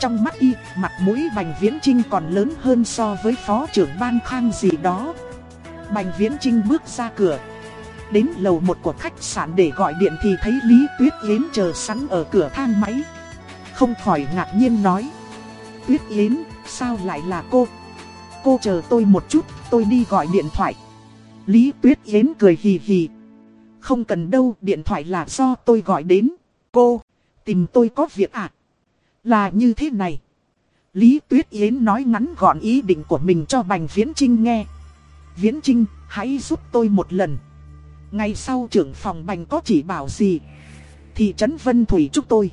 Trong mắt y, mặt mũi Bành Viễn Trinh còn lớn hơn so với phó trưởng ban khang gì đó. Bành Viễn Trinh bước ra cửa. Đến lầu một của khách sạn để gọi điện thì thấy Lý Tuyết Yến chờ sẵn ở cửa thang máy. Không khỏi ngạc nhiên nói. Tuyết Yến, sao lại là cô? Cô chờ tôi một chút, tôi đi gọi điện thoại. Lý Tuyết Yến cười hì hì. Không cần đâu, điện thoại là do tôi gọi đến. Cô, tìm tôi có việc à? Là như thế này. Lý Tuyết Yến nói ngắn gọn ý định của mình cho Bành Viễn Trinh nghe. Viễn Trinh, hãy giúp tôi một lần. Ngày sau trưởng phòng Bành có chỉ bảo gì? Thị trấn Vân Thủy chúc tôi.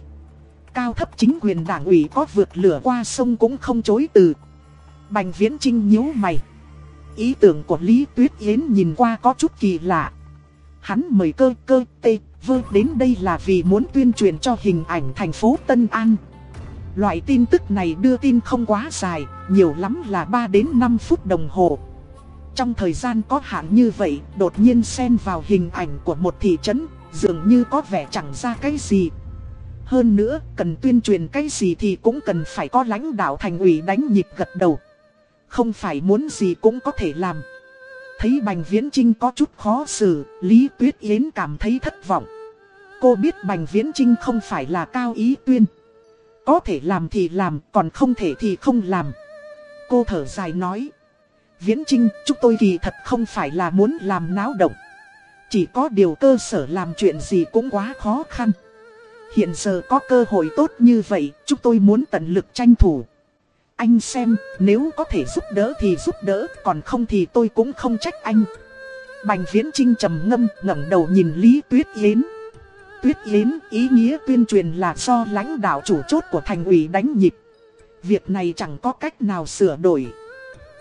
Cao thấp chính quyền đảng ủy có vượt lửa qua sông cũng không chối từ. Bành Viễn Trinh nhíu mày. Ý tưởng của Lý Tuyết Yến nhìn qua có chút kỳ lạ. Hắn mời cơ cơ tê vơ đến đây là vì muốn tuyên truyền cho hình ảnh thành phố Tân An. Loại tin tức này đưa tin không quá dài, nhiều lắm là 3 đến 5 phút đồng hồ. Trong thời gian có hạn như vậy, đột nhiên xen vào hình ảnh của một thị trấn, dường như có vẻ chẳng ra cái gì. Hơn nữa, cần tuyên truyền cái gì thì cũng cần phải có lãnh đạo thành ủy đánh nhịp gật đầu. Không phải muốn gì cũng có thể làm. Thấy Bành Viễn Trinh có chút khó xử, Lý Tuyết Yến cảm thấy thất vọng. Cô biết Bành Viễn Trinh không phải là cao ý tuyên. Có thể làm thì làm, còn không thể thì không làm. Cô thở dài nói. Viễn Trinh, chúng tôi kỳ thật không phải là muốn làm náo động. Chỉ có điều cơ sở làm chuyện gì cũng quá khó khăn. Hiện giờ có cơ hội tốt như vậy, chúng tôi muốn tận lực tranh thủ. Anh xem, nếu có thể giúp đỡ thì giúp đỡ, còn không thì tôi cũng không trách anh. Bành Viễn Trinh trầm ngâm, ngẩng đầu nhìn Lý Tuyết Yến. Tuyết Yến, ý nghĩa tuyên truyền là do lãnh đạo chủ chốt của thành ủy đánh nhịp. Việc này chẳng có cách nào sửa đổi.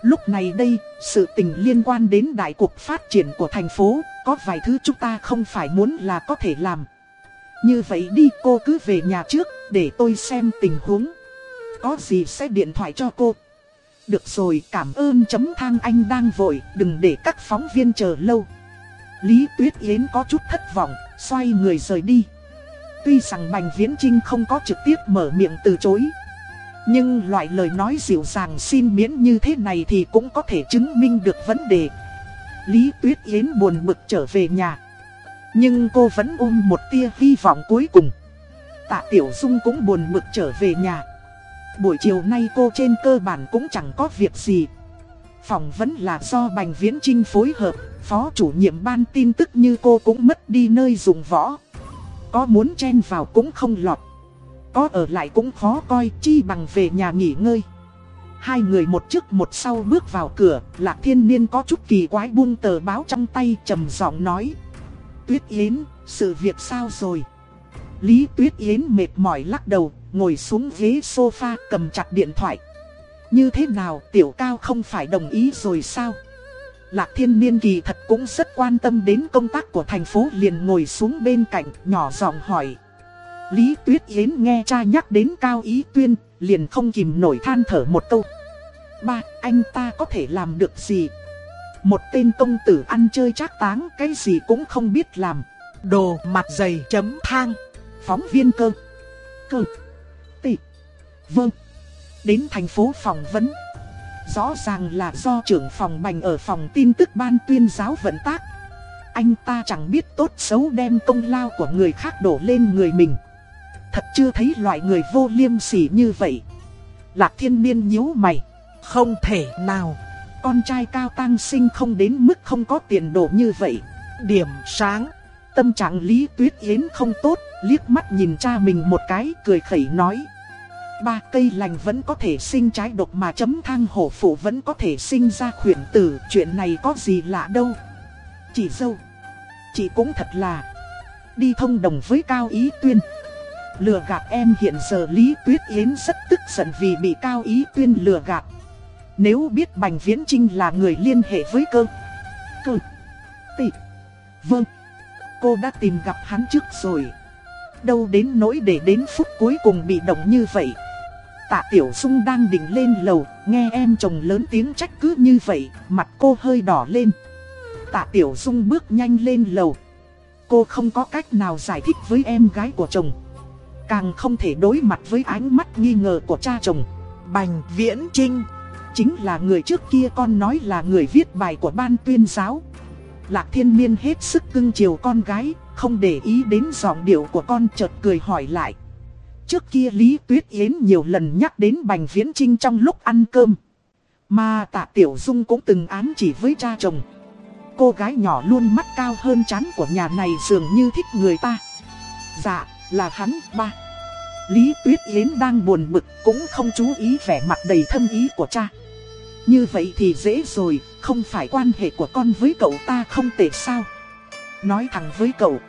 Lúc này đây, sự tình liên quan đến đại cục phát triển của thành phố, có vài thứ chúng ta không phải muốn là có thể làm. Như vậy đi cô cứ về nhà trước, để tôi xem tình huống. Có gì sẽ điện thoại cho cô. Được rồi, cảm ơn chấm thang anh đang vội, đừng để các phóng viên chờ lâu. Lý Tuyết Yến có chút thất vọng, xoay người rời đi. Tuy rằng Bành Viễn Trinh không có trực tiếp mở miệng từ chối. Nhưng loại lời nói dịu dàng xin miễn như thế này thì cũng có thể chứng minh được vấn đề. Lý Tuyết Yến buồn bực trở về nhà. Nhưng cô vẫn ôm một tia hy vọng cuối cùng. Tạ Tiểu Dung cũng buồn bực trở về nhà. Buổi chiều nay cô trên cơ bản cũng chẳng có việc gì. Phòng vẫn là do Bành Viễn Trinh phối hợp, phó chủ nhiệm ban tin tức như cô cũng mất đi nơi dùng võ. Có muốn chen vào cũng không lọt. Có ở lại cũng khó coi chi bằng về nhà nghỉ ngơi. Hai người một trước một sau bước vào cửa, Lạc Thiên Niên có chút kỳ quái buông tờ báo trong tay trầm giọng nói. Tuyết Yến, sự việc sao rồi? Lý Tuyết Yến mệt mỏi lắc đầu, ngồi xuống ghế sofa cầm chặt điện thoại. Như thế nào tiểu cao không phải đồng ý rồi sao? Lạc thiên niên kỳ thật cũng rất quan tâm đến công tác của thành phố liền ngồi xuống bên cạnh nhỏ giọng hỏi. Lý Tuyết Yến nghe cha nhắc đến cao ý tuyên, liền không kìm nổi than thở một câu. Ba, anh ta có thể làm được gì? Một tên công tử ăn chơi trác táng cái gì cũng không biết làm. Đồ mặt dày chấm thang. Phóng viên cơ. Cơ. Tị. Vâng. Đến thành phố phỏng vấn. Rõ ràng là do trưởng phòng bành ở phòng tin tức ban tuyên giáo vận tác. Anh ta chẳng biết tốt xấu đem công lao của người khác đổ lên người mình. Thật chưa thấy loại người vô liêm sỉ như vậy. Lạc thiên niên nhíu mày. Không thể nào. Con trai cao tăng sinh không đến mức không có tiền đồ như vậy. Điểm sáng. Tâm trạng Lý Tuyết Yến không tốt, liếc mắt nhìn cha mình một cái, cười khẩy nói. Ba cây lành vẫn có thể sinh trái độc mà chấm thang hổ phụ vẫn có thể sinh ra khuyển tử, chuyện này có gì lạ đâu. Chị dâu, chị cũng thật là đi thông đồng với Cao Ý Tuyên. Lừa gạt em hiện giờ Lý Tuyết Yến rất tức giận vì bị Cao Ý Tuyên lừa gạt. Nếu biết Bành Viễn Trinh là người liên hệ với cơ, cơ, tị, vâng, cô đã tìm gặp hắn trước rồi. Đâu đến nỗi để đến phút cuối cùng bị động như vậy. Tạ Tiểu Dung đang định lên lầu, nghe em chồng lớn tiếng trách cứ như vậy, mặt cô hơi đỏ lên. Tạ Tiểu Dung bước nhanh lên lầu. Cô không có cách nào giải thích với em gái của chồng. Càng không thể đối mặt với ánh mắt nghi ngờ của cha chồng. Bành Viễn Trinh chính là người trước kia con nói là người viết bài của ban tuyên giáo. Lạc thiên miên hết sức cưng chiều con gái, không để ý đến giọng điệu của con chợt cười hỏi lại. Trước kia Lý Tuyết Yến nhiều lần nhắc đến Bành Viễn Trinh trong lúc ăn cơm. Mà tạ Tiểu Dung cũng từng án chỉ với cha chồng. Cô gái nhỏ luôn mắt cao hơn chán của nhà này dường như thích người ta. Dạ, là hắn ba. Lý Tuyết Yến đang buồn bực cũng không chú ý vẻ mặt đầy thâm ý của cha. Như vậy thì dễ rồi, không phải quan hệ của con với cậu ta không tệ sao. Nói thẳng với cậu,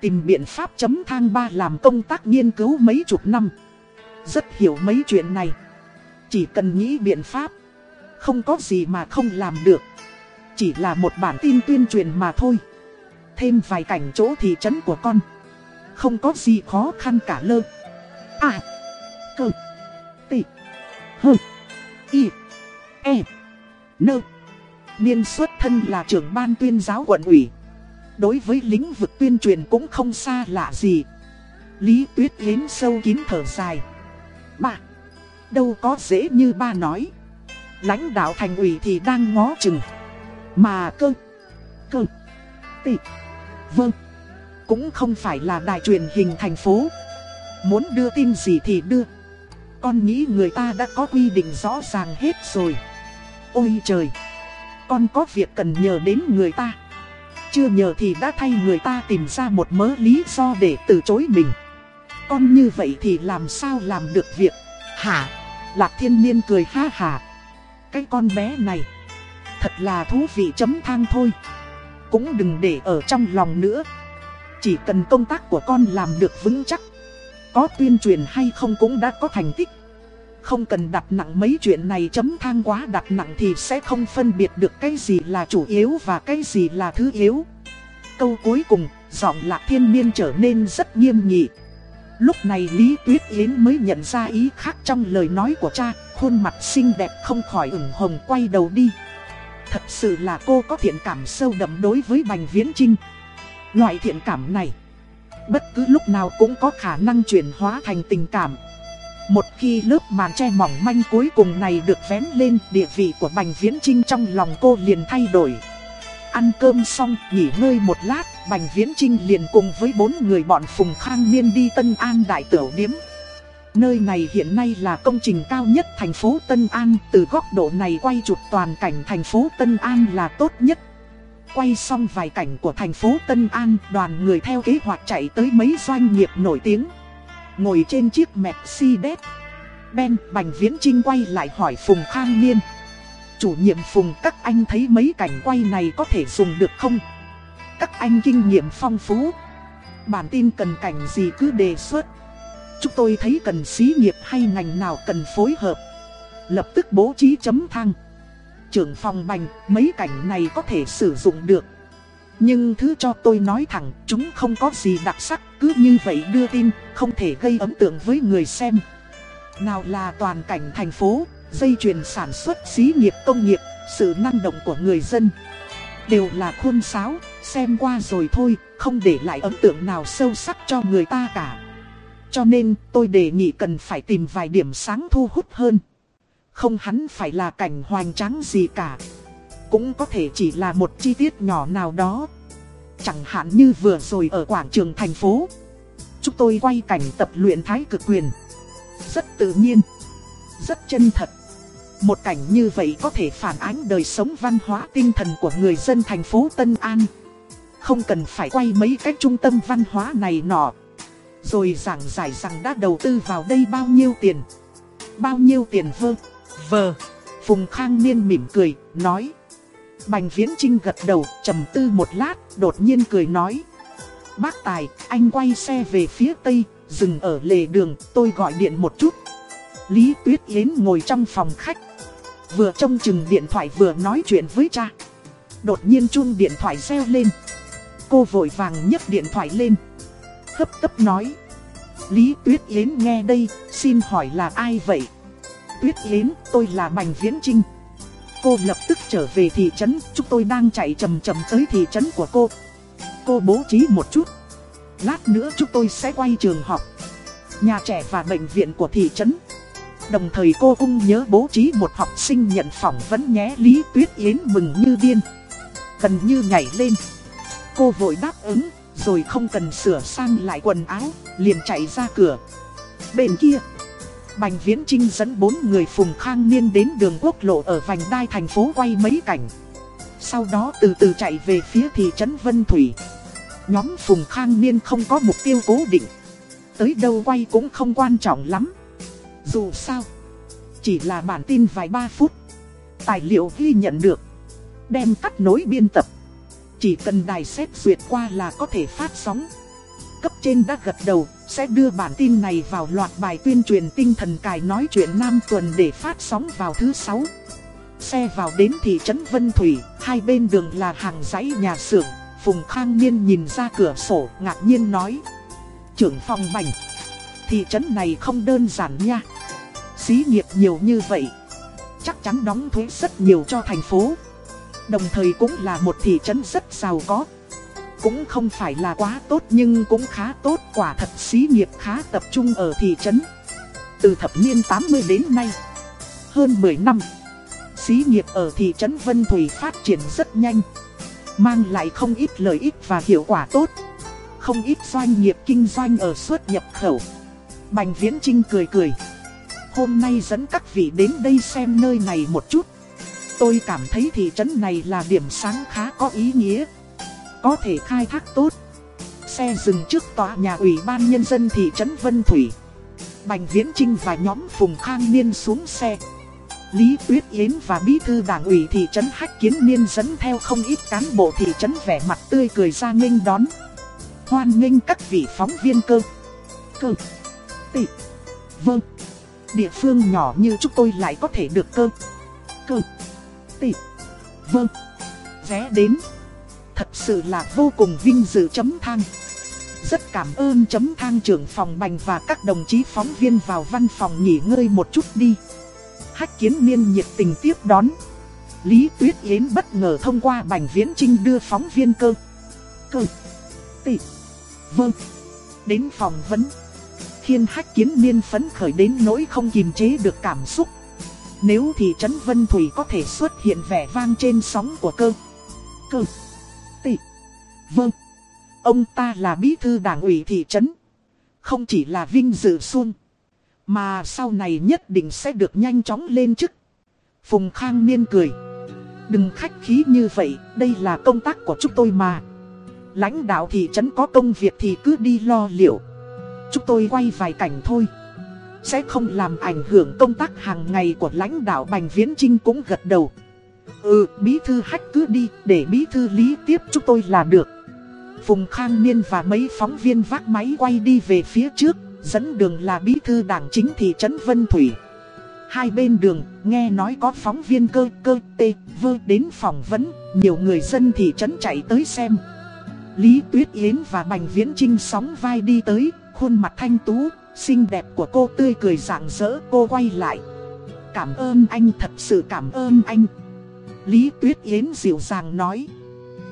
tìm biện pháp chấm thang ba làm công tác nghiên cứu mấy chục năm. Rất hiểu mấy chuyện này. Chỉ cần nghĩ biện pháp, không có gì mà không làm được. Chỉ là một bản tin tuyên truyền mà thôi. Thêm vài cảnh chỗ thị trấn của con. Không có gì khó khăn cả lơ. À, cơ, tị, hơ, y, e, nơ. Niên xuất thân là trưởng ban tuyên giáo quận ủy. Đối với lĩnh vực tuyên truyền cũng không xa lạ gì. Lý Tuyết Yến sâu kín thở dài. Ba, đâu có dễ như ba nói. Lãnh đạo thành ủy thì đang ngó chừng. Mà cơ, cơ, tị, vâng, cũng không phải là đài truyền hình thành phố. Muốn đưa tin gì thì đưa. Con nghĩ người ta đã có quy định rõ ràng hết rồi. Ôi trời! Con có việc cần nhờ đến người ta. Chưa nhờ thì đã thay người ta tìm ra một mớ lý do để từ chối mình. Con như vậy thì làm sao làm được việc? Hả? Lạc thiên niên cười ha hả. Cái con bé này. Thật là thú vị chấm thang thôi. Cũng đừng để ở trong lòng nữa. Chỉ cần công tác của con làm được vững chắc. Có tuyên truyền hay không cũng đã có thành tích. Không cần đặt nặng mấy chuyện này chấm thang quá đặt nặng thì sẽ không phân biệt được cái gì là chủ yếu và cái gì là thứ yếu. Câu cuối cùng, giọng lạc thiên niên trở nên rất nghiêm nghị. Lúc này Lý Tuyết Yến mới nhận ra ý khác trong lời nói của cha, khuôn mặt xinh đẹp không khỏi ửng hồng quay đầu đi. Thật sự là cô có thiện cảm sâu đậm đối với Bành Viễn Trinh. Loại thiện cảm này, bất cứ lúc nào cũng có khả năng chuyển hóa thành tình cảm. Một khi lớp màn che mỏng manh cuối cùng này được vén lên, địa vị của Bành Viễn Trinh trong lòng cô liền thay đổi. Ăn cơm xong, nghỉ ngơi một lát, Bành Viễn Trinh liền cùng với bốn người bọn Phùng Khang Niên đi Tân An Đại Tiểu Điếm. Nơi này hiện nay là công trình cao nhất thành phố Tân An, từ góc độ này quay chụp toàn cảnh thành phố Tân An là tốt nhất. Quay xong vài cảnh của thành phố Tân An, đoàn người theo kế hoạch chạy tới mấy doanh nghiệp nổi tiếng. Ngồi trên chiếc Mercedes, Ben Bành Viễn Trinh quay lại hỏi Phùng Khang Niên. Chủ nhiệm Phùng các anh thấy mấy cảnh quay này có thể dùng được không? Các anh kinh nghiệm phong phú. Bản tin cần cảnh gì cứ đề xuất. Chúng tôi thấy cần xí nghiệp hay ngành nào cần phối hợp. Lập tức bố trí chấm thang. Trưởng phòng bành, mấy cảnh này có thể sử dụng được. Nhưng thứ cho tôi nói thẳng, chúng không có gì đặc sắc, cứ như vậy đưa tin, không thể gây ấn tượng với người xem. Nào là toàn cảnh thành phố, dây chuyền sản xuất xí nghiệp công nghiệp, sự năng động của người dân. Đều là khuôn sáo, xem qua rồi thôi, không để lại ấn tượng nào sâu sắc cho người ta cả. Cho nên tôi đề nghị cần phải tìm vài điểm sáng thu hút hơn. Không hắn phải là cảnh hoành tráng gì cả. Cũng có thể chỉ là một chi tiết nhỏ nào đó. Chẳng hạn như vừa rồi ở quảng trường thành phố. Chúng tôi quay cảnh tập luyện thái cực quyền. Rất tự nhiên. Rất chân thật. Một cảnh như vậy có thể phản ánh đời sống văn hóa tinh thần của người dân thành phố Tân An. Không cần phải quay mấy cái trung tâm văn hóa này nọ. Rồi giảng giải rằng đã đầu tư vào đây bao nhiêu tiền. Bao nhiêu tiền vơ. Vờ. Phùng Khang Niên mỉm cười, nói. Bành Viễn Trinh gật đầu, trầm tư một lát, đột nhiên cười nói. Bác Tài, anh quay xe về phía Tây, dừng ở lề đường, tôi gọi điện một chút. Lý Tuyết Yến ngồi trong phòng khách. Vừa trông chừng điện thoại vừa nói chuyện với cha. Đột nhiên chuông điện thoại reo lên. Cô vội vàng nhấc điện thoại lên. Hấp tấp nói. Lý Tuyết Yến nghe đây, xin hỏi là ai vậy? Tuyết Yến, tôi là Bành Viễn Trinh. Cô lập tức trở về thị trấn, chúng tôi đang chạy chầm chầm tới thị trấn của cô. Cô bố trí một chút. Lát nữa chúng tôi sẽ quay trường học, nhà trẻ và bệnh viện của thị trấn. Đồng thời cô cũng nhớ bố trí một học sinh nhận phỏng vấn nhé Lý Tuyết Yến mừng như điên. Gần như nhảy lên. Cô vội đáp ứng, rồi không cần sửa sang lại quần áo, liền chạy ra cửa. Bên kia, Bành Viễn Trinh dẫn bốn người Phùng Khang Niên đến đường quốc lộ ở vành đai thành phố quay mấy cảnh. Sau đó từ từ chạy về phía thị trấn Vân Thủy. Nhóm Phùng Khang Niên không có mục tiêu cố định. Tới đâu quay cũng không quan trọng lắm. Dù sao, chỉ là bản tin vài ba phút. Tài liệu ghi nhận được, đem cắt nối biên tập. Chỉ cần đài xét duyệt qua là có thể phát sóng. Cấp trên đã gật đầu, sẽ đưa bản tin này vào loạt bài tuyên truyền tinh thần cài nói chuyện Nam tuần để phát sóng vào thứ sáu. Xe vào đến thị trấn Vân Thủy, hai bên đường là hàng dãy nhà xưởng. Phùng Khang Niên nhìn ra cửa sổ, ngạc nhiên nói. Trưởng phòng bành, thị trấn này không đơn giản nha. Xí nghiệp nhiều như vậy, chắc chắn đóng thuế rất nhiều cho thành phố. Đồng thời cũng là một thị trấn rất giàu có. Cũng không phải là quá tốt nhưng cũng khá tốt, quả thật xí nghiệp khá tập trung ở thị trấn. Từ thập niên 80 đến nay, hơn 10 năm, xí nghiệp ở thị trấn Vân Thủy phát triển rất nhanh, mang lại không ít lợi ích và hiệu quả tốt. không ít doanh nghiệp kinh doanh ở xuất nhập khẩu. Bành Viễn Trinh cười cười. Hôm nay dẫn các vị đến đây xem nơi này một chút. Tôi cảm thấy thị trấn này là điểm sáng khá có ý nghĩa. Có thể khai thác tốt. Xe dừng trước tòa nhà ủy ban nhân dân thị trấn Vân Thủy. Bành Viễn Trinh và nhóm Phùng Khang Niên xuống xe. Lý Tuyết Yến và bí thư đảng ủy thị trấn Hách Kiến Niên dẫn theo không ít cán bộ thị trấn vẻ mặt tươi cười ra nghênh đón. Hoan nghênh các vị phóng viên cơ. Cơ. Tị. Vâng. Địa phương nhỏ như chúng tôi lại có thể được cơ. Cơ. Tị. Vâng. Vé đến. Thật sự là vô cùng vinh dự chấm thang. Rất cảm ơn chấm thang trưởng phòng bành và các đồng chí phóng viên vào văn phòng nghỉ ngơi một chút đi. Hách kiến niên nhiệt tình tiếp đón. Lý Tuyết Yến bất ngờ thông qua bành viễn trinh đưa phóng viên cơ. Cơ. Tị. Vâng. Đến phòng vấn. Khiên hách kiến niên phấn khởi đến nỗi không kìm chế được cảm xúc. Nếu thì trấn Vân Thủy có thể xuất hiện vẻ vang trên sóng của cơ. Cơ. Vâng. Ông ta là bí thư đảng ủy thị trấn. Không chỉ là vinh dự xuân. Mà sau này nhất định sẽ được nhanh chóng lên chức. Phùng Khang Niên cười. Đừng khách khí như vậy, đây là công tác của chúng tôi mà. Lãnh đạo thị trấn có công việc thì cứ đi lo liệu. Chúng tôi quay vài cảnh thôi. Sẽ không làm ảnh hưởng công tác hàng ngày của lãnh đạo Bành Viễn Trinh cũng gật đầu. Ừ, bí thư hách cứ đi, để bí thư lý tiếp chúng tôi là được. Phùng Khang Niên và mấy phóng viên vác máy quay đi về phía trước, dẫn đường là bí thư đảng chính thị trấn Vân Thủy. Hai bên đường, nghe nói có phóng viên cơ cơ tê vơ đến phỏng vấn, nhiều người dân thị trấn chạy tới xem. Lý Tuyết Yến và Bành Viễn Trinh sóng vai đi tới, khuôn mặt thanh tú, xinh đẹp của cô tươi cười rạng rỡ cô quay lại. Cảm ơn anh, thật sự cảm ơn anh. Lý Tuyết Yến dịu dàng nói.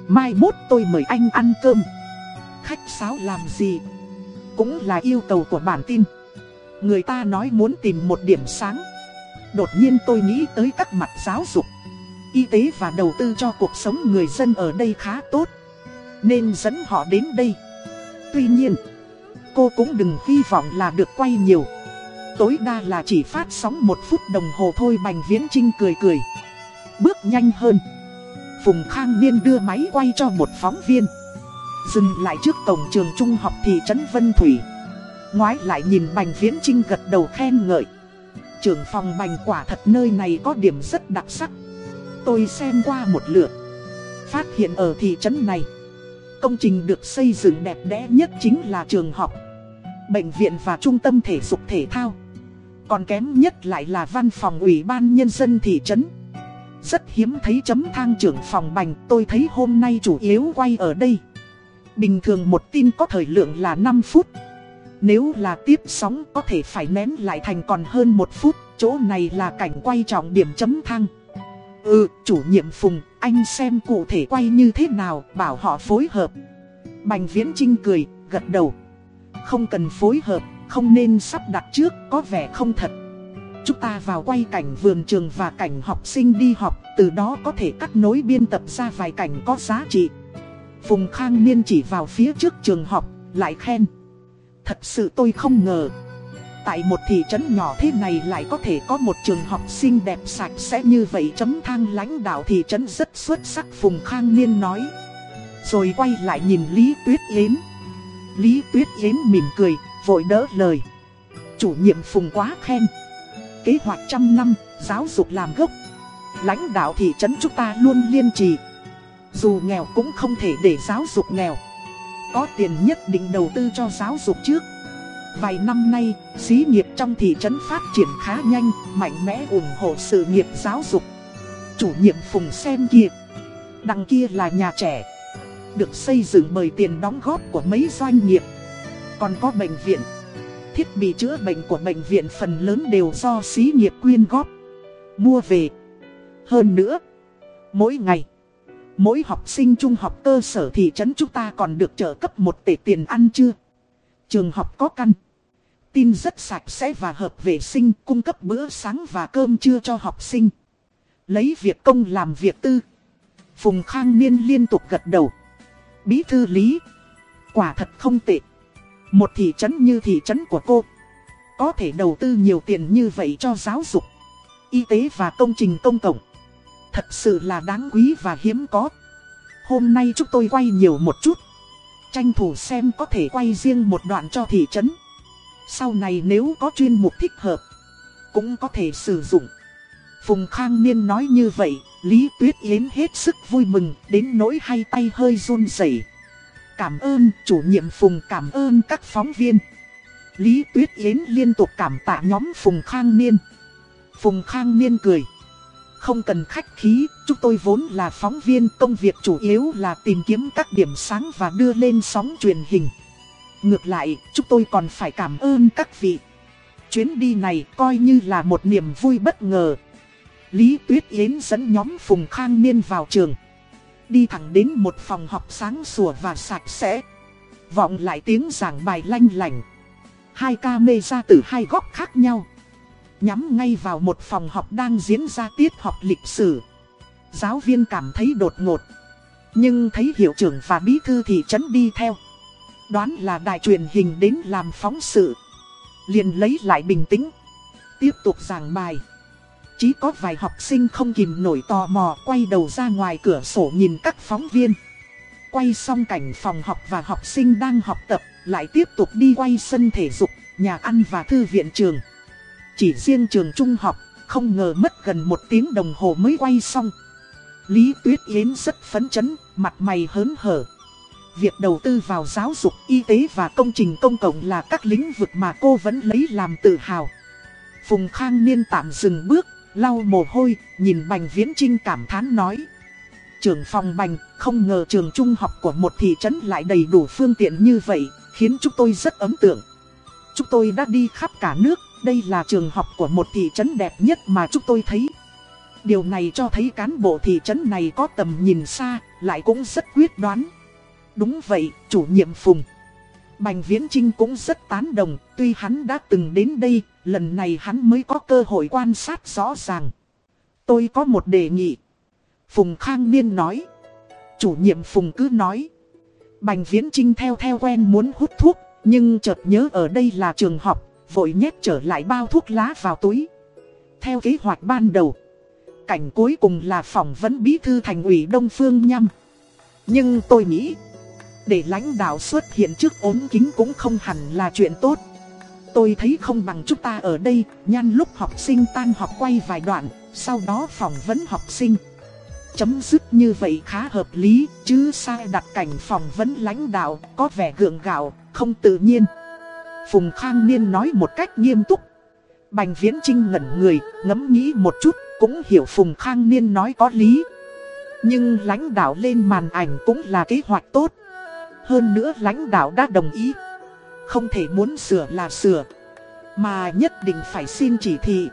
Mai mốt tôi mời anh ăn cơm. Khách sáo làm gì? Cũng là yêu cầu của bản tin. Người ta nói muốn tìm một điểm sáng. Đột nhiên tôi nghĩ tới các mặt giáo dục, y tế và đầu tư cho cuộc sống người dân ở đây khá tốt. Nên dẫn họ đến đây. Tuy nhiên, cô cũng đừng hy vọng là được quay nhiều. Tối đa là chỉ phát sóng một phút đồng hồ thôi Bành Viễn Trinh cười cười. Bước nhanh hơn. Phùng Khang Niên đưa máy quay cho một phóng viên. Dừng lại trước cổng trường trung học thị trấn Vân Thủy. Ngoái lại nhìn Bành Viễn Trinh gật đầu khen ngợi. Trưởng phòng Bành quả thật nơi này có điểm rất đặc sắc. Tôi xem qua một lượt. Phát hiện ở thị trấn này. Công trình được xây dựng đẹp đẽ nhất chính là trường học, bệnh viện và trung tâm thể dục thể thao. Còn kém nhất lại là văn phòng ủy ban nhân dân thị trấn. Rất hiếm thấy chấm thang trưởng phòng bành tôi thấy hôm nay chủ yếu quay ở đây. Bình thường một tin có thời lượng là 5 phút. Nếu là tiếp sóng có thể phải nén lại thành còn hơn một phút, chỗ này là cảnh quay trọng điểm chấm thang. Ừ, chủ nhiệm Phùng, anh xem cụ thể quay như thế nào, bảo họ phối hợp. Bành Viễn Trinh cười, gật đầu. Không cần phối hợp, không nên sắp đặt trước, có vẻ không thật. Chúng ta vào quay cảnh vườn trường và cảnh học sinh đi học, từ đó có thể cắt nối biên tập ra vài cảnh có giá trị. Phùng Khang Niên chỉ vào phía trước trường học, lại khen. Thật sự tôi không ngờ. Tại một thị trấn nhỏ thế này lại có thể có một trường học xinh đẹp sạch sẽ như vậy chấm thang lãnh đạo thị trấn rất xuất sắc Phùng Khang Niên nói. Rồi quay lại nhìn Lý Tuyết Yến. Lý Tuyết Yến mỉm cười, vội đỡ lời. Chủ nhiệm Phùng quá khen. Kế hoạch trăm năm, giáo dục làm gốc. Lãnh đạo thị trấn chúng ta luôn liên trì. Dù nghèo cũng không thể để giáo dục nghèo. Có tiền nhất định đầu tư cho giáo dục trước. Vài năm nay, xí nghiệp trong thị trấn phát triển khá nhanh, mạnh mẽ ủng hộ sự nghiệp giáo dục. Chủ nhiệm Phùng xem kia Đằng kia là nhà trẻ. Được xây dựng bởi tiền đóng góp của mấy doanh nghiệp. Còn có bệnh viện. Thiết bị chữa bệnh của bệnh viện phần lớn đều do xí nghiệp quyên góp. Mua về. Hơn nữa, mỗi ngày, mỗi học sinh trung học cơ sở thị trấn chúng ta còn được trợ cấp một tể tiền ăn chưa? Trường học có căn tin rất sạch sẽ và hợp vệ sinh, cung cấp bữa sáng và cơm trưa cho học sinh. Lấy việc công làm việc tư. Phùng Khang Niên liên tục gật đầu. Bí thư lý. quả thật không tệ. Một thị trấn như thị trấn của cô, có thể đầu tư nhiều tiền như vậy cho giáo dục, y tế và công trình công cộng. Thật sự là đáng quý và hiếm có. Hôm nay chúng tôi quay nhiều một chút. Tranh thủ xem có thể quay riêng một đoạn cho thị trấn. Sau này nếu có chuyên mục thích hợp, cũng có thể sử dụng. Phùng Khang Niên nói như vậy, Lý Tuyết Yến hết sức vui mừng, đến nỗi hai tay hơi run rẩy. Cảm ơn chủ nhiệm Phùng cảm ơn các phóng viên. Lý Tuyết Yến liên tục cảm tạ nhóm Phùng Khang Niên. Phùng Khang Niên cười. Không cần khách khí, chúng tôi vốn là phóng viên, công việc chủ yếu là tìm kiếm các điểm sáng và đưa lên sóng truyền hình. Ngược lại, chúng tôi còn phải cảm ơn các vị. Chuyến đi này coi như là một niềm vui bất ngờ. Lý Tuyết Yến dẫn nhóm Phùng Khang Niên vào trường. Đi thẳng đến một phòng học sáng sủa và sạch sẽ. Vọng lại tiếng giảng bài lanh lành. Hai ca mê ra từ hai góc khác nhau. Nhắm ngay vào một phòng học đang diễn ra tiết học lịch sử. Giáo viên cảm thấy đột ngột. Nhưng thấy hiệu trưởng và bí thư thị trấn đi theo. Đoán là đài truyền hình đến làm phóng sự. Liền lấy lại bình tĩnh. Tiếp tục giảng bài. Chỉ có vài học sinh không kìm nổi tò mò quay đầu ra ngoài cửa sổ nhìn các phóng viên. Quay xong cảnh phòng học và học sinh đang học tập, lại tiếp tục đi quay sân thể dục, nhà ăn và thư viện trường. Chỉ riêng trường trung học, không ngờ mất gần một tiếng đồng hồ mới quay xong. Lý Tuyết Yến rất phấn chấn, mặt mày hớn hở. Việc đầu tư vào giáo dục, y tế và công trình công cộng là các lĩnh vực mà cô vẫn lấy làm tự hào. Phùng Khang Niên tạm dừng bước, lau mồ hôi, nhìn Bành Viễn Trinh cảm thán nói. trường phòng Bành, không ngờ trường trung học của một thị trấn lại đầy đủ phương tiện như vậy, khiến chúng tôi rất ấn tượng. Chúng tôi đã đi khắp cả nước, đây là trường học của một thị trấn đẹp nhất mà chúng tôi thấy. Điều này cho thấy cán bộ thị trấn này có tầm nhìn xa, lại cũng rất quyết đoán. Đúng vậy, chủ nhiệm Phùng. Bành Viễn Trinh cũng rất tán đồng, tuy hắn đã từng đến đây, lần này hắn mới có cơ hội quan sát rõ ràng. Tôi có một đề nghị. Phùng Khang Niên nói. Chủ nhiệm Phùng cứ nói. Bành Viễn Trinh theo theo quen muốn hút thuốc, nhưng chợt nhớ ở đây là trường học, vội nhét trở lại bao thuốc lá vào túi. Theo kế hoạch ban đầu, cảnh cuối cùng là phỏng vấn bí thư thành ủy Đông Phương Nhâm. Nhưng tôi nghĩ, để lãnh đạo xuất hiện trước ốm kính cũng không hẳn là chuyện tốt. Tôi thấy không bằng chúng ta ở đây, Nhan lúc học sinh tan học quay vài đoạn, sau đó phỏng vấn học sinh. Chấm dứt như vậy khá hợp lý, chứ sai đặt cảnh phỏng vấn lãnh đạo, có vẻ gượng gạo, không tự nhiên. Phùng Khang Niên nói một cách nghiêm túc. Bành Viễn Trinh ngẩn người, ngẫm nghĩ một chút, cũng hiểu Phùng Khang Niên nói có lý. Nhưng lãnh đạo lên màn ảnh cũng là kế hoạch tốt. Hơn nữa lãnh đạo đã đồng ý. Không thể muốn sửa là sửa. Mà nhất định phải xin chỉ thị.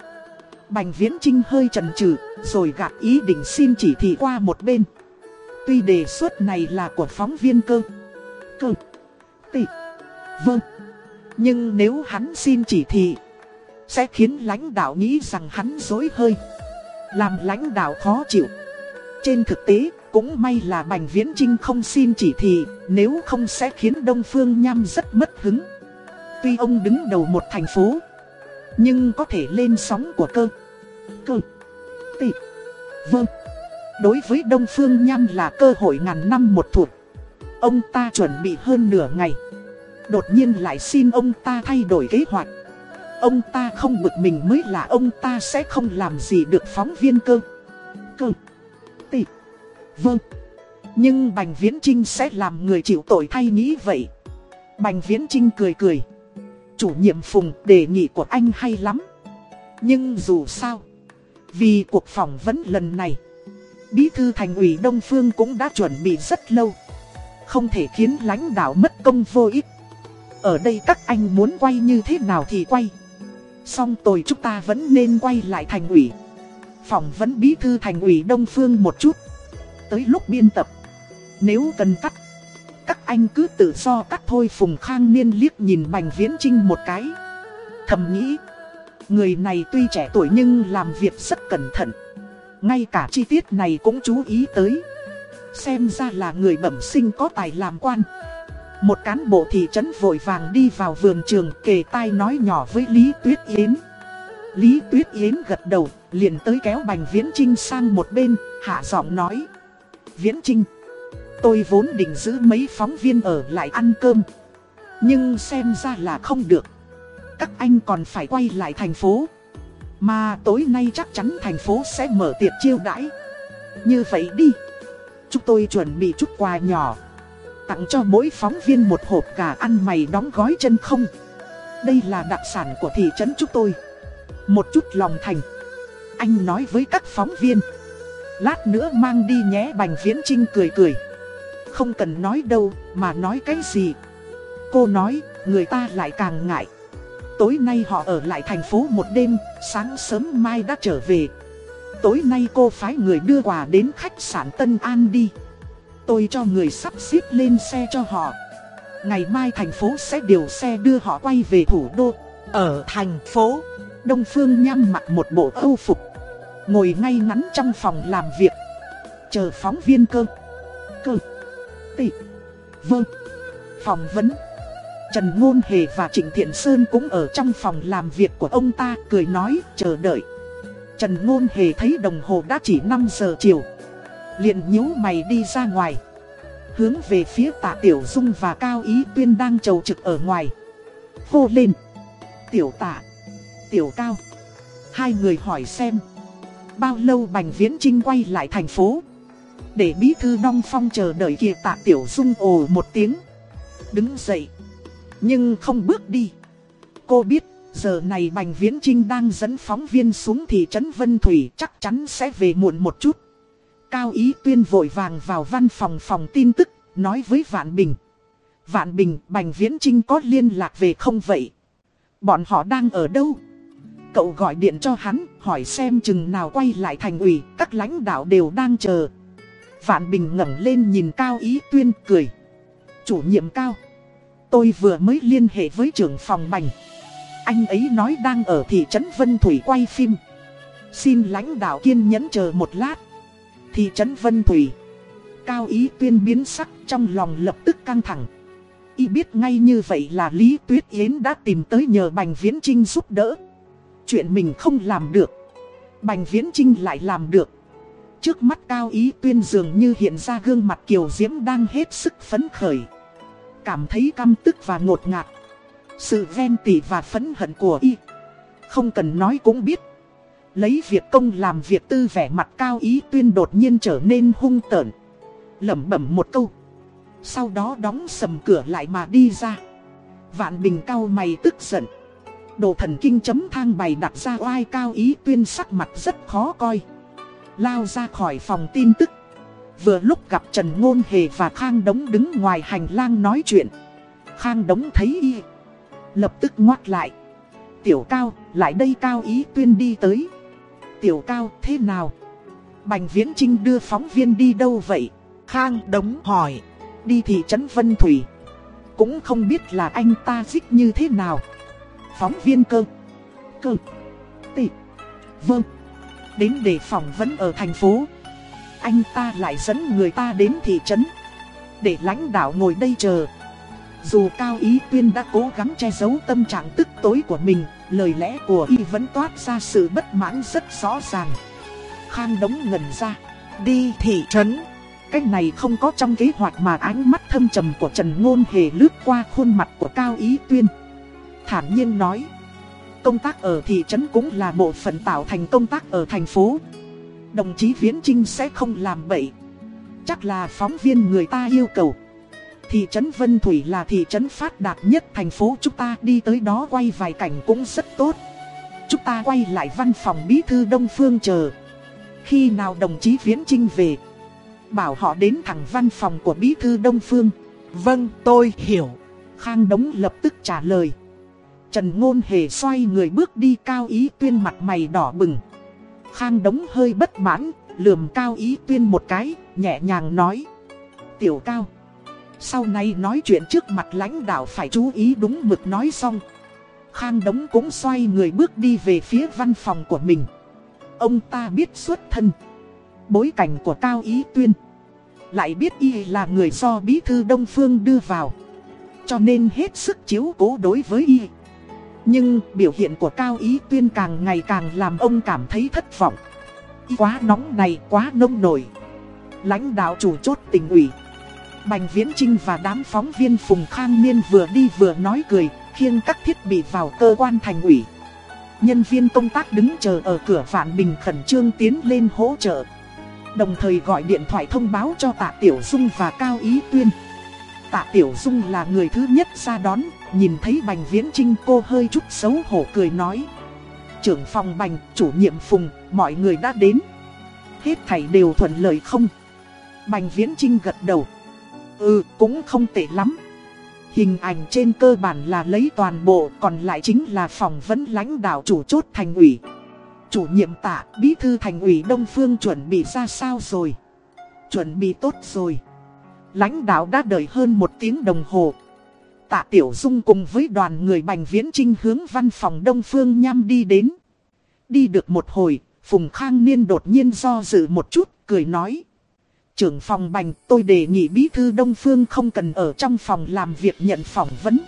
Bành Viễn Trinh hơi chần chừ rồi gạt ý định xin chỉ thị qua một bên. Tuy đề xuất này là của phóng viên cơ. Cơ. Tị. Vâng. Nhưng nếu hắn xin chỉ thị, sẽ khiến lãnh đạo nghĩ rằng hắn dối hơi. Làm lãnh đạo khó chịu. Trên thực tế, cũng may là Bành Viễn Trinh không xin chỉ thị, nếu không sẽ khiến Đông Phương Nham rất mất hứng. Tuy ông đứng đầu một thành phố, nhưng có thể lên sóng của cơ. Cơ. Tị. Vâng. Đối với Đông Phương Nham là cơ hội ngàn năm một thuộc. Ông ta chuẩn bị hơn nửa ngày. Đột nhiên lại xin ông ta thay đổi kế hoạch. Ông ta không bực mình mới là ông ta sẽ không làm gì được phóng viên cơ. Cơ. Vâng. Nhưng Bành Viễn Trinh sẽ làm người chịu tội thay nghĩ vậy. Bành Viễn Trinh cười cười. Chủ nhiệm Phùng đề nghị của anh hay lắm. Nhưng dù sao. Vì cuộc phỏng vấn lần này. Bí thư thành ủy Đông Phương cũng đã chuẩn bị rất lâu. Không thể khiến lãnh đạo mất công vô ích. Ở đây các anh muốn quay như thế nào thì quay. Xong tôi chúng ta vẫn nên quay lại thành ủy. Phỏng vấn bí thư thành ủy Đông Phương một chút. Tới lúc biên tập. Nếu cần cắt. Các anh cứ tự do cắt thôi Phùng Khang Niên liếc nhìn Bành Viễn Trinh một cái. Thầm nghĩ. Người này tuy trẻ tuổi nhưng làm việc rất cẩn thận. Ngay cả chi tiết này cũng chú ý tới. Xem ra là người bẩm sinh có tài làm quan. Một cán bộ thị trấn vội vàng đi vào vườn trường kề tai nói nhỏ với Lý Tuyết Yến. Lý Tuyết Yến gật đầu, liền tới kéo Bành Viễn Trinh sang một bên, hạ giọng nói. Viễn Trinh, tôi vốn định giữ mấy phóng viên ở lại ăn cơm. Nhưng xem ra là không được. Các anh còn phải quay lại thành phố. Mà tối nay chắc chắn thành phố sẽ mở tiệc chiêu đãi. Như vậy đi. Chúng tôi chuẩn bị chút quà nhỏ. Tặng cho mỗi phóng viên một hộp gà ăn mày đóng gói chân không. Đây là đặc sản của thị trấn chúng tôi. Một chút lòng thành. Anh nói với các phóng viên. Lát nữa mang đi nhé Bành Viễn Trinh cười cười. Không cần nói đâu mà nói cái gì. Cô nói người ta lại càng ngại. Tối nay họ ở lại thành phố một đêm, sáng sớm mai đã trở về. Tối nay cô phái người đưa quà đến khách sạn Tân An đi. Tôi cho người sắp xếp lên xe cho họ. Ngày mai thành phố sẽ điều xe đưa họ quay về thủ đô. Ở thành phố, Đông Phương nhăm mặc một bộ âu phục. Ngồi ngay ngắn trong phòng làm việc. Chờ phóng viên cơ. Cơ. Tị. Vâng. Phỏng vấn. Trần Ngôn Hề và Trịnh Thiện Sơn cũng ở trong phòng làm việc của ông ta, cười nói, chờ đợi. Trần Ngôn Hề thấy đồng hồ đã chỉ 5 giờ chiều. liền nhíu mày đi ra ngoài. Hướng về phía tạ Tiểu Dung và Cao Ý Tuyên đang trầu trực ở ngoài. Hô lên. Tiểu tạ. Tiểu Cao. Hai người hỏi xem. Bao lâu Bành Viễn Trinh quay lại thành phố. Để bí thư Đong Phong chờ đợi kia tạ Tiểu Dung ồ một tiếng. Đứng dậy. Nhưng không bước đi. Cô biết giờ này Bành Viễn Trinh đang dẫn phóng viên xuống thị trấn Vân Thủy chắc chắn sẽ về muộn một chút. Cao Ý Tuyên vội vàng vào văn phòng phòng tin tức, nói với Vạn Bình. Vạn Bình, Bành Viễn Trinh có liên lạc về không vậy? Bọn họ đang ở đâu? Cậu gọi điện cho hắn, hỏi xem chừng nào quay lại thành ủy, các lãnh đạo đều đang chờ. Vạn Bình ngẩng lên nhìn Cao Ý Tuyên cười. Chủ nhiệm Cao. Tôi vừa mới liên hệ với trưởng phòng bành. Anh ấy nói đang ở thị trấn Vân Thủy quay phim. Xin lãnh đạo kiên nhẫn chờ một lát. Thị trấn Vân Thủy. Cao ý tuyên biến sắc trong lòng lập tức căng thẳng. Y biết ngay như vậy là Lý Tuyết Yến đã tìm tới nhờ Bành Viễn Trinh giúp đỡ. Chuyện mình không làm được. Bành Viễn Trinh lại làm được. Trước mắt Cao Ý Tuyên dường như hiện ra gương mặt Kiều Diễm đang hết sức phấn khởi. Cảm thấy căm tức và ngột ngạt. Sự ven tỉ và phẫn hận của y. Không cần nói cũng biết. Lấy việc công làm việc tư vẻ mặt Cao Ý Tuyên đột nhiên trở nên hung tợn. lẩm bẩm một câu. Sau đó đóng sầm cửa lại mà đi ra. Vạn Bình cao mày tức giận. Đồ thần kinh chấm thang bày đặt ra oai cao ý tuyên sắc mặt rất khó coi. Lao ra khỏi phòng tin tức. Vừa lúc gặp Trần Ngôn Hề và Khang Đống đứng ngoài hành lang nói chuyện. Khang Đống thấy y. Lập tức ngoắt lại. Tiểu Cao, lại đây Cao ý tuyên đi tới. Tiểu Cao, thế nào? Bành Viễn Trinh đưa phóng viên đi đâu vậy? Khang Đống hỏi. Đi thị trấn Vân Thủy. Cũng không biết là anh ta dích như thế nào. Phóng viên cơ. Cơ. Tị. Vâng. Đến để phỏng vấn ở thành phố. Anh ta lại dẫn người ta đến thị trấn. Để lãnh đạo ngồi đây chờ. Dù Cao Ý Tuyên đã cố gắng che giấu tâm trạng tức tối của mình, lời lẽ của y vẫn toát ra sự bất mãn rất rõ ràng. Khang đống ngẩn ra, đi thị trấn. Cách này không có trong kế hoạch mà ánh mắt thâm trầm của Trần Ngôn Hề lướt qua khuôn mặt của Cao Ý Tuyên. Thản nhiên nói, công tác ở thị trấn cũng là bộ phận tạo thành công tác ở thành phố. Đồng chí Viễn Trinh sẽ không làm bậy. Chắc là phóng viên người ta yêu cầu. Thị trấn Vân Thủy là thị trấn phát đạt nhất thành phố chúng ta đi tới đó quay vài cảnh cũng rất tốt. Chúng ta quay lại văn phòng bí thư Đông Phương chờ. Khi nào đồng chí Viễn Trinh về, bảo họ đến thẳng văn phòng của bí thư Đông Phương. Vâng, tôi hiểu. Khang Đống lập tức trả lời. Trần Ngôn Hề xoay người bước đi cao ý tuyên mặt mày đỏ bừng. Khang Đống hơi bất mãn, lườm cao ý tuyên một cái, nhẹ nhàng nói. Tiểu cao. Sau này nói chuyện trước mặt lãnh đạo phải chú ý đúng mực nói xong. Khang Đống cũng xoay người bước đi về phía văn phòng của mình. Ông ta biết xuất thân. Bối cảnh của Cao Ý Tuyên. Lại biết y là người do Bí Thư Đông Phương đưa vào. cho nên hết sức chiếu cố đối với y. Nhưng biểu hiện của Cao Ý Tuyên càng ngày càng làm ông cảm thấy thất vọng. Quá nóng này, quá nông nổi. Lãnh đạo chủ chốt tỉnh ủy. Bành Viễn Trinh và đám phóng viên Phùng Khang Niên vừa đi vừa nói cười, khiêng các thiết bị vào cơ quan thành ủy. Nhân viên công tác đứng chờ ở cửa Vạn Bình khẩn trương tiến lên hỗ trợ. Đồng thời gọi điện thoại thông báo cho Tạ Tiểu Dung và Cao Ý Tuyên. Tạ Tiểu Dung là người thứ nhất ra đón, nhìn thấy Bành Viễn Trinh cô hơi chút xấu hổ cười nói. Trưởng phòng Bành, chủ nhiệm Phùng, mọi người đã đến. Hết thảy đều thuận lợi không? Bành Viễn Trinh gật đầu. Ừ, cũng không tệ lắm. Hình ảnh trên cơ bản là lấy toàn bộ, còn lại chính là phỏng vấn lãnh đạo chủ chốt thành ủy. Chủ nhiệm tạ, bí thư thành ủy Đông Phương chuẩn bị ra sao rồi? Chuẩn bị tốt rồi. Lãnh đạo đã đợi hơn một tiếng đồng hồ. Tạ Tiểu Dung cùng với đoàn người Bành Viễn Trinh hướng văn phòng Đông Phương Nham đi đến. Đi được một hồi, Phùng Khang Niên đột nhiên do dự một chút, cười nói. Trưởng phòng Bành tôi đề nghị bí thư Đông Phương không cần ở trong phòng làm việc nhận phỏng vấn.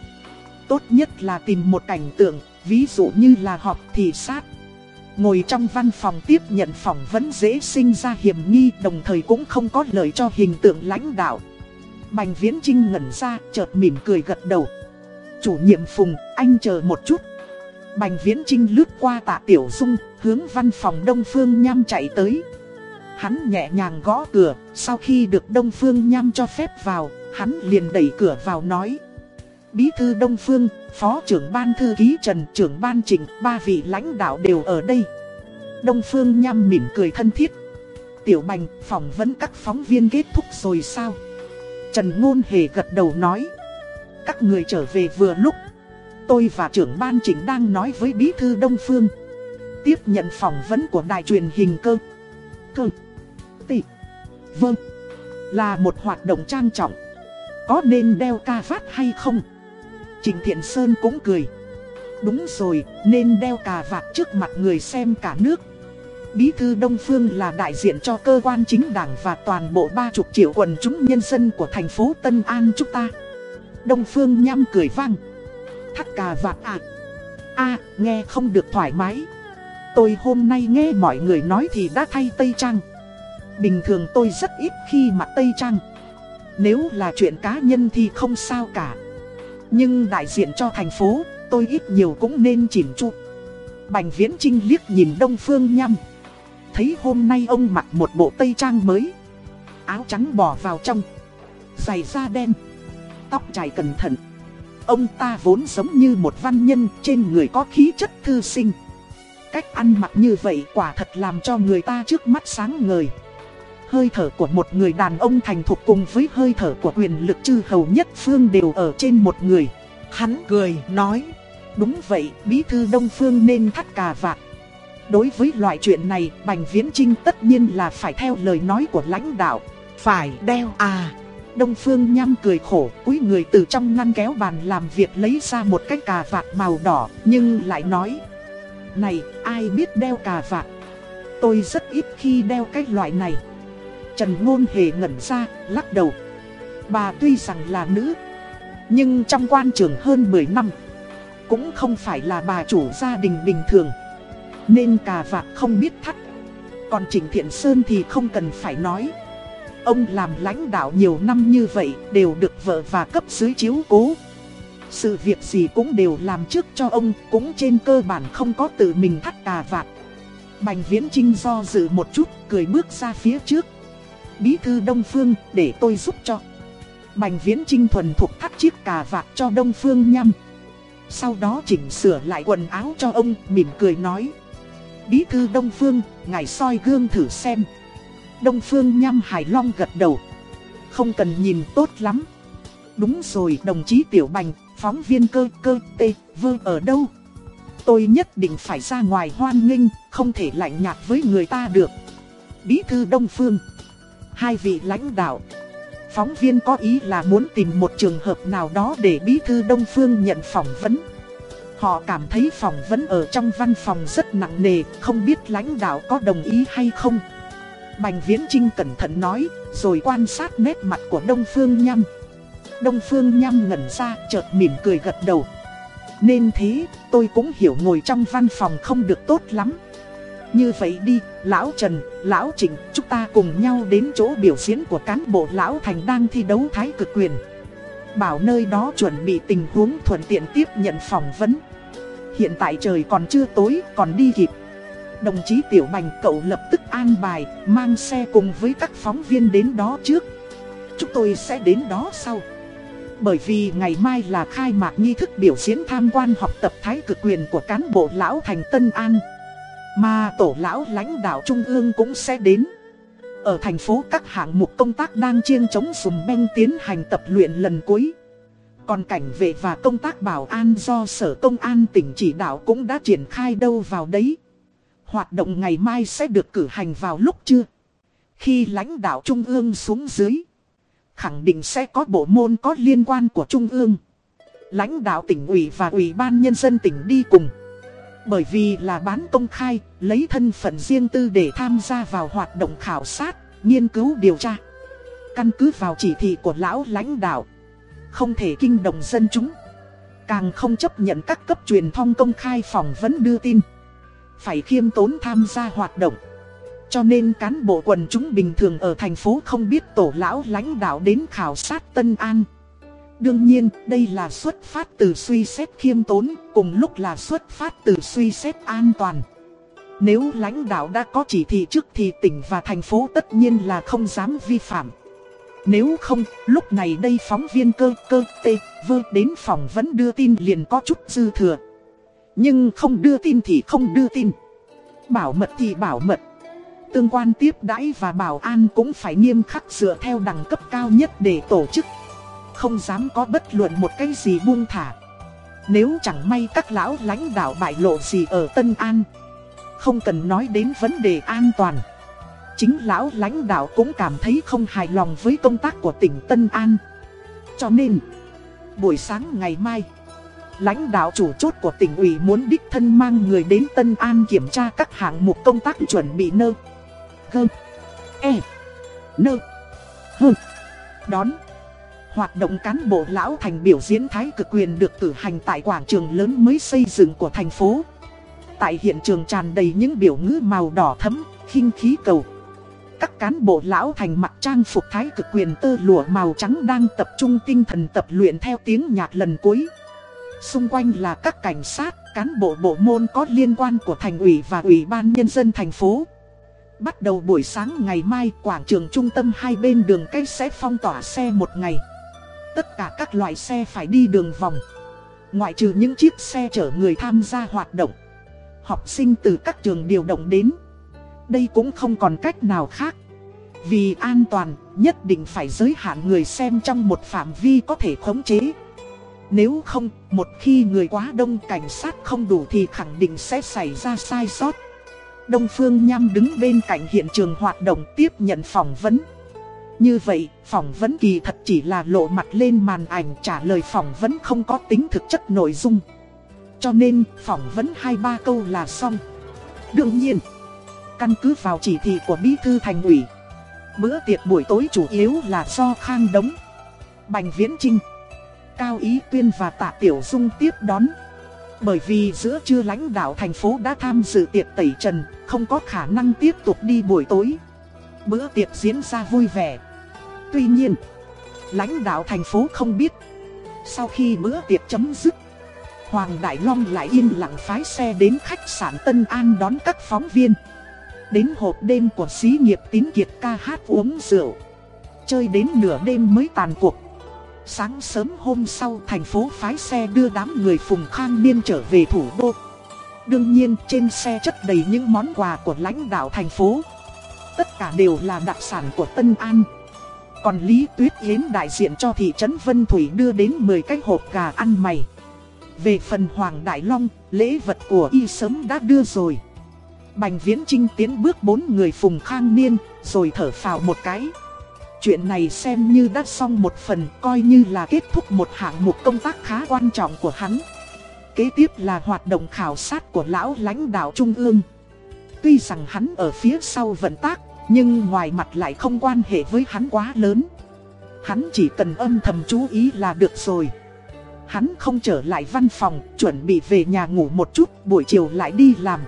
Tốt nhất là tìm một cảnh tượng, ví dụ như là họp thị sát. Ngồi trong văn phòng tiếp nhận phỏng vấn dễ sinh ra hiểm nghi đồng thời cũng không có lợi cho hình tượng lãnh đạo. Bành Viễn Trinh ngẩn ra, chợt mỉm cười gật đầu. Chủ nhiệm Phùng, anh chờ một chút. Bành Viễn Trinh lướt qua tạ Tiểu Dung, hướng văn phòng Đông Phương Nham chạy tới. Hắn nhẹ nhàng gõ cửa, sau khi được Đông Phương Nham cho phép vào, hắn liền đẩy cửa vào nói. Bí thư Đông Phương, Phó trưởng ban thư ký Trần, trưởng ban Trình, ba vị lãnh đạo đều ở đây. Đông Phương Nham mỉm cười thân thiết. Tiểu Bành, phỏng vấn các phóng viên kết thúc rồi sao? Trần Ngôn Hề gật đầu nói. Các người trở về vừa lúc. Tôi và trưởng ban chỉnh đang nói với bí thư Đông Phương. Tiếp nhận phỏng vấn của đài truyền hình cơ. Cơ. Tị. Vâng. Là một hoạt động trang trọng. Có nên đeo ca vát hay không? Trịnh Thiện Sơn cũng cười. Đúng rồi, nên đeo cà vạt trước mặt người xem cả nước. Bí thư Đông Phương là đại diện cho cơ quan chính đảng và toàn bộ ba chục triệu quần chúng nhân dân của thành phố Tân An chúng ta. Đông Phương nhăm cười vang. Thắt cà vạt à? a nghe không được thoải mái. Tôi hôm nay nghe mọi người nói thì đã thay Tây Trang. Bình thường tôi rất ít khi mặc Tây Trang. Nếu là chuyện cá nhân thì không sao cả. Nhưng đại diện cho thành phố, tôi ít nhiều cũng nên chỉnh chu. Bành Viễn Trinh liếc nhìn Đông Phương nhăm thấy hôm nay ông mặc một bộ tây trang mới. Áo trắng bỏ vào trong. Giày da đen. Tóc trải cẩn thận. Ông ta vốn giống như một văn nhân, trên người có khí chất thư sinh. Cách ăn mặc như vậy quả thật làm cho người ta trước mắt sáng ngời. Hơi thở của một người đàn ông thành thục cùng với hơi thở của quyền lực chư hầu nhất phương đều ở trên một người. Hắn cười, nói, Đúng vậy, bí thư đông phương nên thắt cà vạt. Đối với loại chuyện này, Bành Viễn Trinh tất nhiên là phải theo lời nói của lãnh đạo. Phải đeo à. Đông Phương nhăm cười khổ, cúi người từ trong ngăn kéo bàn làm việc lấy ra một cái cà vạt màu đỏ, nhưng lại nói. Này, ai biết đeo cà vạt? Tôi rất ít khi đeo cái loại này. Trần Ngôn Hề ngẩn ra, lắc đầu. Bà tuy rằng là nữ, nhưng trong quan trường hơn 10 năm, cũng không phải là bà chủ gia đình bình thường. Nên cà vạt không biết thắt. Còn Trịnh Thiện Sơn thì không cần phải nói. Ông làm lãnh đạo nhiều năm như vậy, đều được vợ và cấp dưới chiếu cố. Sự việc gì cũng đều làm trước cho ông, Cũng trên cơ bản không có tự mình thắt cà vạt. Bành Viễn Trinh do dự một chút, cười bước ra phía trước. Bí thư Đông Phương, để tôi giúp cho. Bành Viễn Trinh thuần thuộc thắt chiếc cà vạt cho Đông Phương nhằm Sau đó chỉnh sửa lại quần áo cho ông, mỉm cười nói Bí thư Đông Phương, ngài soi gương thử xem. Đông Phương nhăm hài long gật đầu. Không cần nhìn tốt lắm. Đúng rồi đồng chí Tiểu Bành, phóng viên cơ cơ tê vơ ở đâu? Tôi nhất định phải ra ngoài hoan nghênh, không thể lạnh nhạt với người ta được. Bí thư Đông Phương. Hai vị lãnh đạo. Phóng viên có ý là muốn tìm một trường hợp nào đó để Bí thư Đông Phương nhận phỏng vấn. Họ cảm thấy phỏng vấn ở trong văn phòng rất nặng nề, không biết lãnh đạo có đồng ý hay không. Bành Viễn Trinh cẩn thận nói, rồi quan sát nét mặt của Đông Phương Nhâm. Đông Phương Nham ngẩn ra chợt mỉm cười gật đầu Nên thế tôi cũng hiểu ngồi trong văn phòng không được tốt lắm Như vậy đi, Lão Trần, Lão Trịnh Chúng ta cùng nhau đến chỗ biểu diễn của cán bộ Lão Thành đang thi đấu thái cực quyền Bảo nơi đó chuẩn bị tình huống thuận tiện tiếp nhận phỏng vấn. Hiện tại trời còn chưa tối, còn đi kịp. Đồng chí Tiểu Bành cậu lập tức an bài, mang xe cùng với các phóng viên đến đó trước. Chúng tôi sẽ đến đó sau. Bởi vì ngày mai là khai mạc nghi thức biểu diễn tham quan học tập thái cực quyền của cán bộ lão thành Tân An. Mà tổ lão lãnh đạo Trung ương cũng sẽ đến. Ở thành phố các hạng mục công tác đang chiêng chống dùm beng tiến hành tập luyện lần cuối còn cảnh vệ và công tác bảo an do Sở Công an tỉnh chỉ đạo cũng đã triển khai đâu vào đấy. Hoạt động ngày mai sẽ được cử hành vào lúc trưa. Khi lãnh đạo Trung ương xuống dưới, khẳng định sẽ có bộ môn có liên quan của Trung ương. Lãnh đạo tỉnh ủy và ủy ban nhân dân tỉnh đi cùng. Bởi vì là bán công khai, lấy thân phận riêng tư để tham gia vào hoạt động khảo sát, nghiên cứu điều tra. Căn cứ vào chỉ thị của lão lãnh đạo không thể kinh động dân chúng. Càng không chấp nhận các cấp truyền thông công khai phỏng vấn đưa tin. Phải khiêm tốn tham gia hoạt động. Cho nên cán bộ quần chúng bình thường ở thành phố không biết tổ lão lãnh đạo đến khảo sát Tân An. Đương nhiên, đây là xuất phát từ suy xét khiêm tốn, cùng lúc là xuất phát từ suy xét an toàn. Nếu lãnh đạo đã có chỉ thị trước thì tỉnh và thành phố tất nhiên là không dám vi phạm. Nếu không, lúc này đây phóng viên cơ cơ tê vơ đến phòng vẫn đưa tin liền có chút dư thừa. Nhưng không đưa tin thì không đưa tin. Bảo mật thì bảo mật. Tương quan tiếp đãi và bảo an cũng phải nghiêm khắc dựa theo đẳng cấp cao nhất để tổ chức. Không dám có bất luận một cái gì buông thả. Nếu chẳng may các lão lãnh đạo bại lộ gì ở Tân An. Không cần nói đến vấn đề an toàn. Chính lão lãnh đạo cũng cảm thấy không hài lòng với công tác của tỉnh Tân An. Cho nên, buổi sáng ngày mai, lãnh đạo chủ chốt của tỉnh ủy muốn đích thân mang người đến Tân An kiểm tra các hạng mục công tác chuẩn bị nơ. Gơ. E. Nơ. Hơ. Đón. Hoạt động cán bộ lão thành biểu diễn thái cực quyền được cử hành tại quảng trường lớn mới xây dựng của thành phố. Tại hiện trường tràn đầy những biểu ngữ màu đỏ thấm, khinh khí cầu. Các cán bộ lão thành mặc trang phục thái cực quyền tơ lụa màu trắng đang tập trung tinh thần tập luyện theo tiếng nhạc lần cuối. Xung quanh là các cảnh sát, cán bộ bộ môn có liên quan của thành ủy và ủy ban nhân dân thành phố. Bắt đầu buổi sáng ngày mai, quảng trường trung tâm hai bên đường cây sẽ phong tỏa xe một ngày. Tất cả các loại xe phải đi đường vòng. Ngoại trừ những chiếc xe chở người tham gia hoạt động. Học sinh từ các trường điều động đến. Đây cũng không còn cách nào khác. Vì an toàn, nhất định phải giới hạn người xem trong một phạm vi có thể khống chế. Nếu không, một khi người quá đông cảnh sát không đủ thì khẳng định sẽ xảy ra sai sót. Đông Phương Nham đứng bên cạnh hiện trường hoạt động tiếp nhận phỏng vấn. Như vậy, phỏng vấn kỳ thật chỉ là lộ mặt lên màn ảnh trả lời phỏng vấn không có tính thực chất nội dung. Cho nên, phỏng vấn 2-3 câu là xong. Đương nhiên, Căn cứ vào chỉ thị của Bí Thư Thành ủy Bữa tiệc buổi tối chủ yếu là do Khang Đống Bành Viễn Trinh Cao Ý Tuyên và Tạ Tiểu Dung tiếp đón Bởi vì giữa trưa lãnh đạo thành phố đã tham dự tiệc tẩy trần Không có khả năng tiếp tục đi buổi tối Bữa tiệc diễn ra vui vẻ. Tuy nhiên, Lãnh đạo thành phố không biết. Sau khi bữa tiệc chấm dứt, Hoàng Đại Long lại yên lặng phái xe đến khách sạn Tân An đón các phóng viên. Đến hộp đêm của xí nghiệp tín kiệt ca hát uống rượu. Chơi đến nửa đêm mới tàn cuộc. Sáng sớm hôm sau, thành phố phái xe đưa đám người Phùng Khang Niên trở về thủ đô. Đương nhiên, trên xe chất đầy những món quà của lãnh đạo thành phố. Tất cả đều là đặc sản của Tân An Còn Lý Tuyết Yến đại diện cho thị trấn Vân Thủy đưa đến 10 cái hộp gà ăn mày Về phần Hoàng Đại Long, lễ vật của y sớm đã đưa rồi Bành Viễn Trinh tiến bước bốn người phùng khang niên, rồi thở phào một cái. Chuyện này xem như đã xong một phần, coi như là kết thúc một hạng mục công tác khá quan trọng của hắn. Kế tiếp là hoạt động khảo sát của lão lãnh đạo Trung ương. Tuy rằng hắn ở phía sau vận tác, nhưng ngoài mặt lại không quan hệ với hắn quá lớn. Hắn chỉ cần âm thầm chú ý là được rồi. Hắn không trở lại văn phòng, chuẩn bị về nhà ngủ một chút, buổi chiều lại đi làm.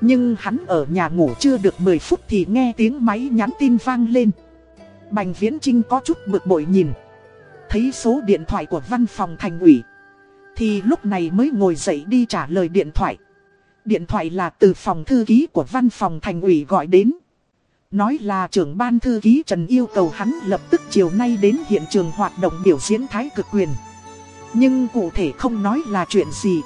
Nhưng hắn ở nhà ngủ chưa được 10 phút thì nghe tiếng máy nhắn tin vang lên. Bành Viễn Trinh có chút bực bội nhìn. Thấy số điện thoại của văn phòng thành ủy. Thì lúc này mới ngồi dậy đi trả lời điện thoại. Điện thoại là từ phòng thư ký của văn phòng thành ủy gọi đến. Nói là trưởng ban thư ký Trần yêu cầu hắn lập tức chiều nay đến hiện trường hoạt động biểu diễn thái cực quyền. Nhưng cụ thể không nói là chuyện gì.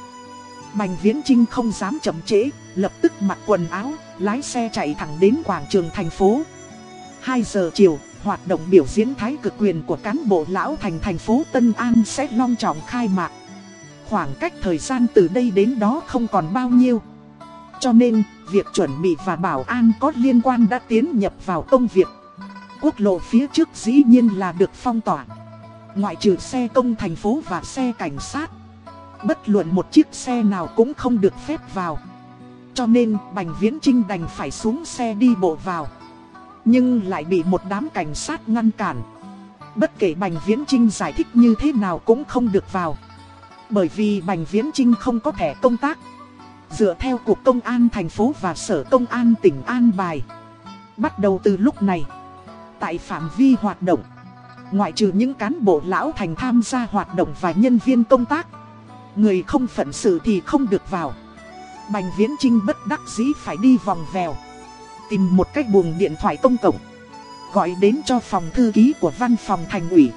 Bành Viễn Trinh không dám chậm trễ, lập tức mặc quần áo, lái xe chạy thẳng đến quảng trường thành phố. 2 giờ chiều, hoạt động biểu diễn thái cực quyền của cán bộ lão thành thành phố Tân An sẽ long trọng khai mạc. Khoảng cách thời gian từ đây đến đó không còn bao nhiêu. Cho nên, việc chuẩn bị và bảo an có liên quan đã tiến nhập vào công việc. Quốc lộ phía trước dĩ nhiên là được phong tỏa. Ngoại trừ xe công thành phố và xe cảnh sát. Bất luận một chiếc xe nào cũng không được phép vào. Cho nên Bành Viễn Trinh đành phải xuống xe đi bộ vào. Nhưng lại bị một đám cảnh sát ngăn cản. Bất kể Bành Viễn Trinh giải thích như thế nào cũng không được vào. Bởi vì Bành Viễn Trinh không có thẻ công tác. Dựa theo Cục Công an thành phố và Sở Công an tỉnh An Bài. Bắt đầu từ lúc này, tại phạm vi hoạt động, ngoại trừ những cán bộ lão thành tham gia hoạt động và nhân viên công tác, người không phận sự thì không được vào. Bành Viễn Trinh bất đắc dĩ phải đi vòng vèo, tìm một cách buồng điện thoại công cộng, gọi đến cho phòng thư ký của văn phòng thành ủy.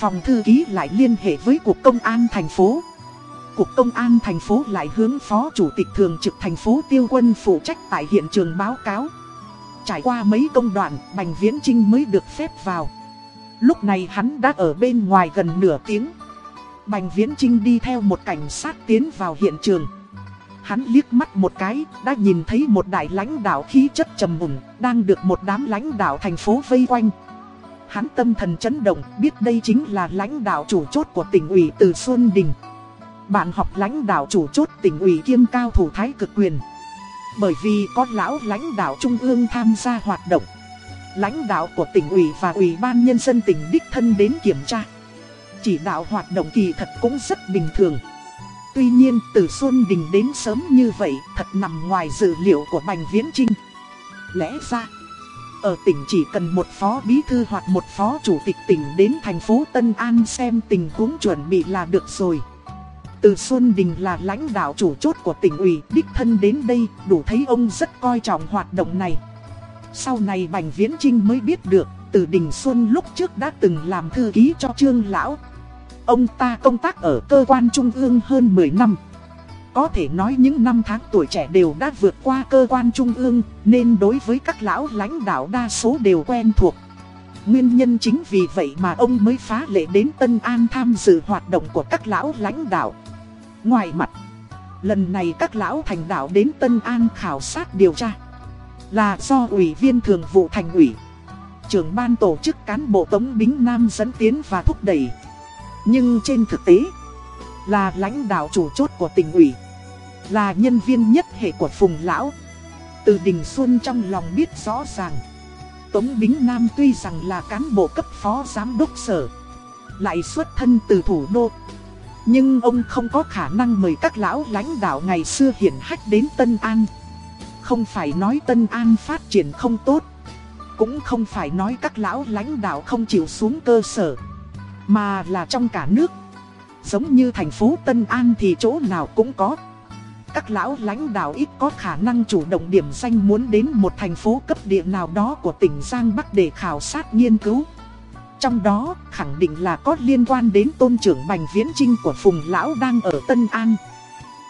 Phòng thư ký lại liên hệ với Cục Công an thành phố. Cục Công an thành phố lại hướng Phó Chủ tịch Thường trực thành phố Tiêu Quân phụ trách tại hiện trường báo cáo. Trải qua mấy công đoạn, Bành Viễn Trinh mới được phép vào. Lúc này hắn đã ở bên ngoài gần nửa tiếng. Bành Viễn Trinh đi theo một cảnh sát tiến vào hiện trường. Hắn liếc mắt một cái, đã nhìn thấy một đại lãnh đạo khí chất trầm mùng, đang được một đám lãnh đạo thành phố vây quanh. Hắn tâm thần chấn động, biết đây chính là lãnh đạo chủ chốt của tỉnh ủy Từ Xuân Đình. Bạn học lãnh đạo chủ chốt tỉnh ủy kiêm cao thủ thái cực quyền. Bởi vì có lão lãnh đạo trung ương tham gia hoạt động. Lãnh đạo của tỉnh ủy và ủy ban nhân dân tỉnh đích thân đến kiểm tra. Chỉ đạo hoạt động kỳ thật cũng rất bình thường. Tuy nhiên từ Xuân Đình đến sớm như vậy thật nằm ngoài dự liệu của Bành Viễn Trinh. Lẽ ra, ở tỉnh chỉ cần một phó bí thư hoặc một phó chủ tịch tỉnh đến thành phố Tân An xem tình huống chuẩn bị là được rồi. Từ Xuân Đình là lãnh đạo chủ chốt của tỉnh ủy đích thân đến đây đủ thấy ông rất coi trọng hoạt động này. Sau này Bành Viễn Trinh mới biết được từ Đình Xuân lúc trước đã từng làm thư ký cho Trương Lão. Ông ta công tác ở cơ quan trung ương hơn 10 năm. Có thể nói những năm tháng tuổi trẻ đều đã vượt qua cơ quan trung ương, nên đối với các lão lãnh đạo đa số đều quen thuộc. Nguyên nhân chính vì vậy mà ông mới phá lệ đến Tân An tham dự hoạt động của các lão lãnh đạo. Ngoài mặt, lần này các lão thành đạo đến Tân An khảo sát điều tra. Là do Ủy viên Thường vụ Thành ủy, trưởng ban tổ chức cán bộ Tống Bính Nam dẫn tiến và thúc đẩy. Nhưng trên thực tế, là lãnh đạo chủ chốt của tỉnh ủy, là nhân viên nhất hệ của Phùng Lão. Từ Đình Xuân trong lòng biết rõ ràng, Tống Bính Nam tuy rằng là cán bộ cấp phó giám đốc sở, lại xuất thân từ thủ đô. Nhưng ông không có khả năng mời các lão lãnh đạo ngày xưa hiển hách đến Tân An. Không phải nói Tân An phát triển không tốt. Cũng không phải nói các lão lãnh đạo không chịu xuống cơ sở. Mà là trong cả nước. Giống như thành phố Tân An thì chỗ nào cũng có. Các lão lãnh đạo ít có khả năng chủ động điểm danh muốn đến một thành phố cấp địa nào đó của tỉnh Giang Bắc để khảo sát nghiên cứu. Trong đó, khẳng định là có liên quan đến tôn trưởng Bành Viễn Trinh của Phùng Lão đang ở Tân An.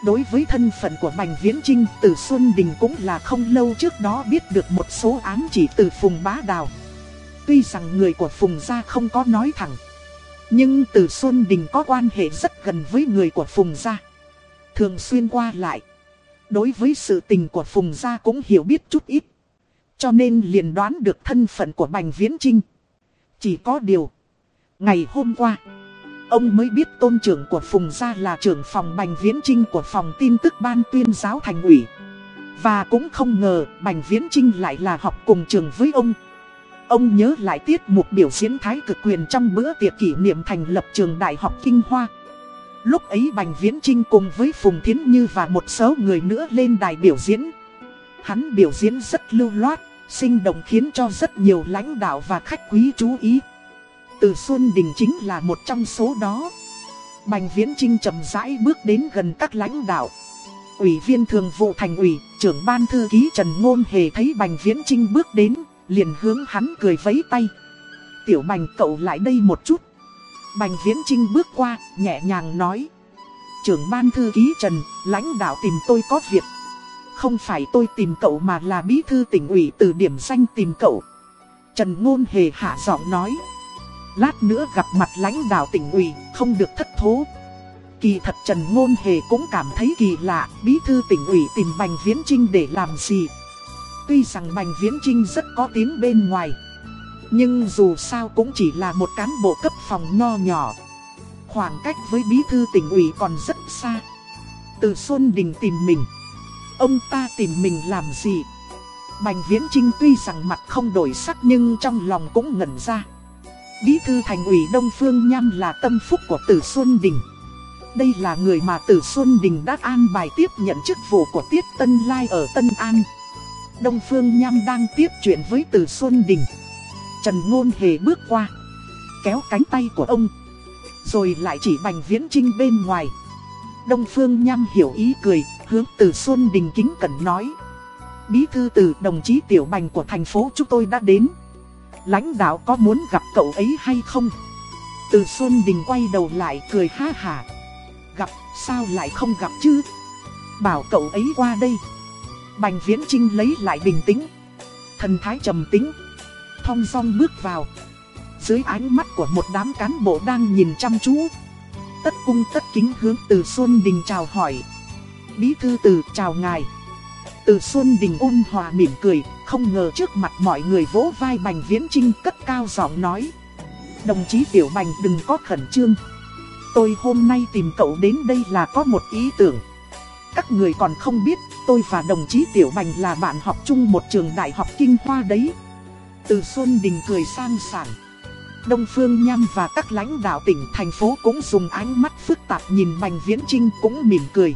Đối với thân phận của Bành Viễn Trinh, từ Xuân Đình cũng là không lâu trước đó biết được một số án chỉ từ Phùng Bá Đào. Tuy rằng người của Phùng gia không có nói thẳng, nhưng từ Xuân Đình có quan hệ rất gần với người của Phùng gia. Thường xuyên qua lại. Đối với sự tình của Phùng gia cũng hiểu biết chút ít. Cho nên liền đoán được thân phận của Bành Viễn Trinh. Chỉ có điều. Ngày hôm qua. Ông mới biết tôn trưởng của Phùng Gia là trưởng phòng Bành Viễn Trinh của phòng tin tức ban tuyên giáo thành ủy. Và cũng không ngờ Bành Viễn Trinh lại là học cùng trường với ông. Ông nhớ lại tiết mục biểu diễn thái cực quyền trong bữa tiệc kỷ niệm thành lập trường Đại học Kinh Hoa. Lúc ấy Bành Viễn Trinh cùng với Phùng Thiến Như và một số người nữa lên đài biểu diễn. Hắn biểu diễn rất lưu loát, sinh động khiến cho rất nhiều lãnh đạo và khách quý chú ý. Từ Xuân Đình chính là một trong số đó. Bành Viễn Trinh chậm rãi bước đến gần các lãnh đạo. Ủy viên thường vụ thành ủy, trưởng ban thư ký Trần Ngôn Hề thấy Bành Viễn Trinh bước đến, liền hướng hắn cười vấy tay. Tiểu Bành cậu lại đây một chút. Bành Viễn Trinh bước qua, nhẹ nhàng nói. Trưởng ban thư ký Trần, lãnh đạo tìm tôi có việc. Không phải tôi tìm cậu mà là bí thư tỉnh ủy từ điểm danh tìm cậu. Trần Ngôn Hề hạ giọng nói. Lát nữa gặp mặt lãnh đạo tỉnh ủy, không được thất thố. Kỳ thật Trần Ngôn Hề cũng cảm thấy kỳ lạ, bí thư tỉnh ủy tìm Bành Viễn Trinh để làm gì. Tuy rằng Bành Viễn Trinh rất có tiếng bên ngoài, nhưng dù sao cũng chỉ là một cán bộ cấp phòng nho nhỏ. Khoảng cách với bí thư tỉnh ủy còn rất xa. Từ Xuân Đình tìm mình. Ông ta tìm mình làm gì? Bành Viễn Trinh tuy rằng mặt không đổi sắc nhưng trong lòng cũng ngẩn ra. Bí thư thành ủy Đông Phương Nham là tâm phúc của Tử Xuân Đình. Đây là người mà Tử Xuân Đình đã an bài tiếp nhận chức vụ của Tiết Tân Lai ở Tân An. Đông Phương Nham đang tiếp chuyện với Tử Xuân Đình. Trần Ngôn Hề bước qua, kéo cánh tay của ông, rồi lại chỉ Bành Viễn Trinh bên ngoài. Đông Phương Nham hiểu ý cười, hướng từ Xuân Đình kính cẩn nói. Bí thư từ đồng chí Tiểu Bành của thành phố chúng tôi đã đến. Lãnh đạo có muốn gặp cậu ấy hay không? Từ Xuân Đình quay đầu lại cười ha hà. Gặp, sao lại không gặp chứ? Bảo cậu ấy qua đây. Bành Viễn Trinh lấy lại bình tĩnh. Thần thái trầm tĩnh. Thong song bước vào. Dưới ánh mắt của một đám cán bộ đang nhìn chăm chú. Tất cung tất kính hướng từ Xuân Đình chào hỏi. Bí thư từ chào ngài. Từ Xuân Đình ôn hòa mỉm cười, không ngờ trước mặt mọi người vỗ vai Bành Viễn Trinh cất cao giọng nói. Đồng chí Tiểu Bành đừng có khẩn trương. Tôi hôm nay tìm cậu đến đây là có một ý tưởng. Các người còn không biết, tôi và đồng chí Tiểu Bành là bạn học chung một trường đại học Kinh Hoa đấy. Từ Xuân Đình cười sang sảng. Đông Phương Nham và các lãnh đạo tỉnh thành phố cũng dùng ánh mắt phức tạp nhìn Bành Viễn Trinh cũng mỉm cười.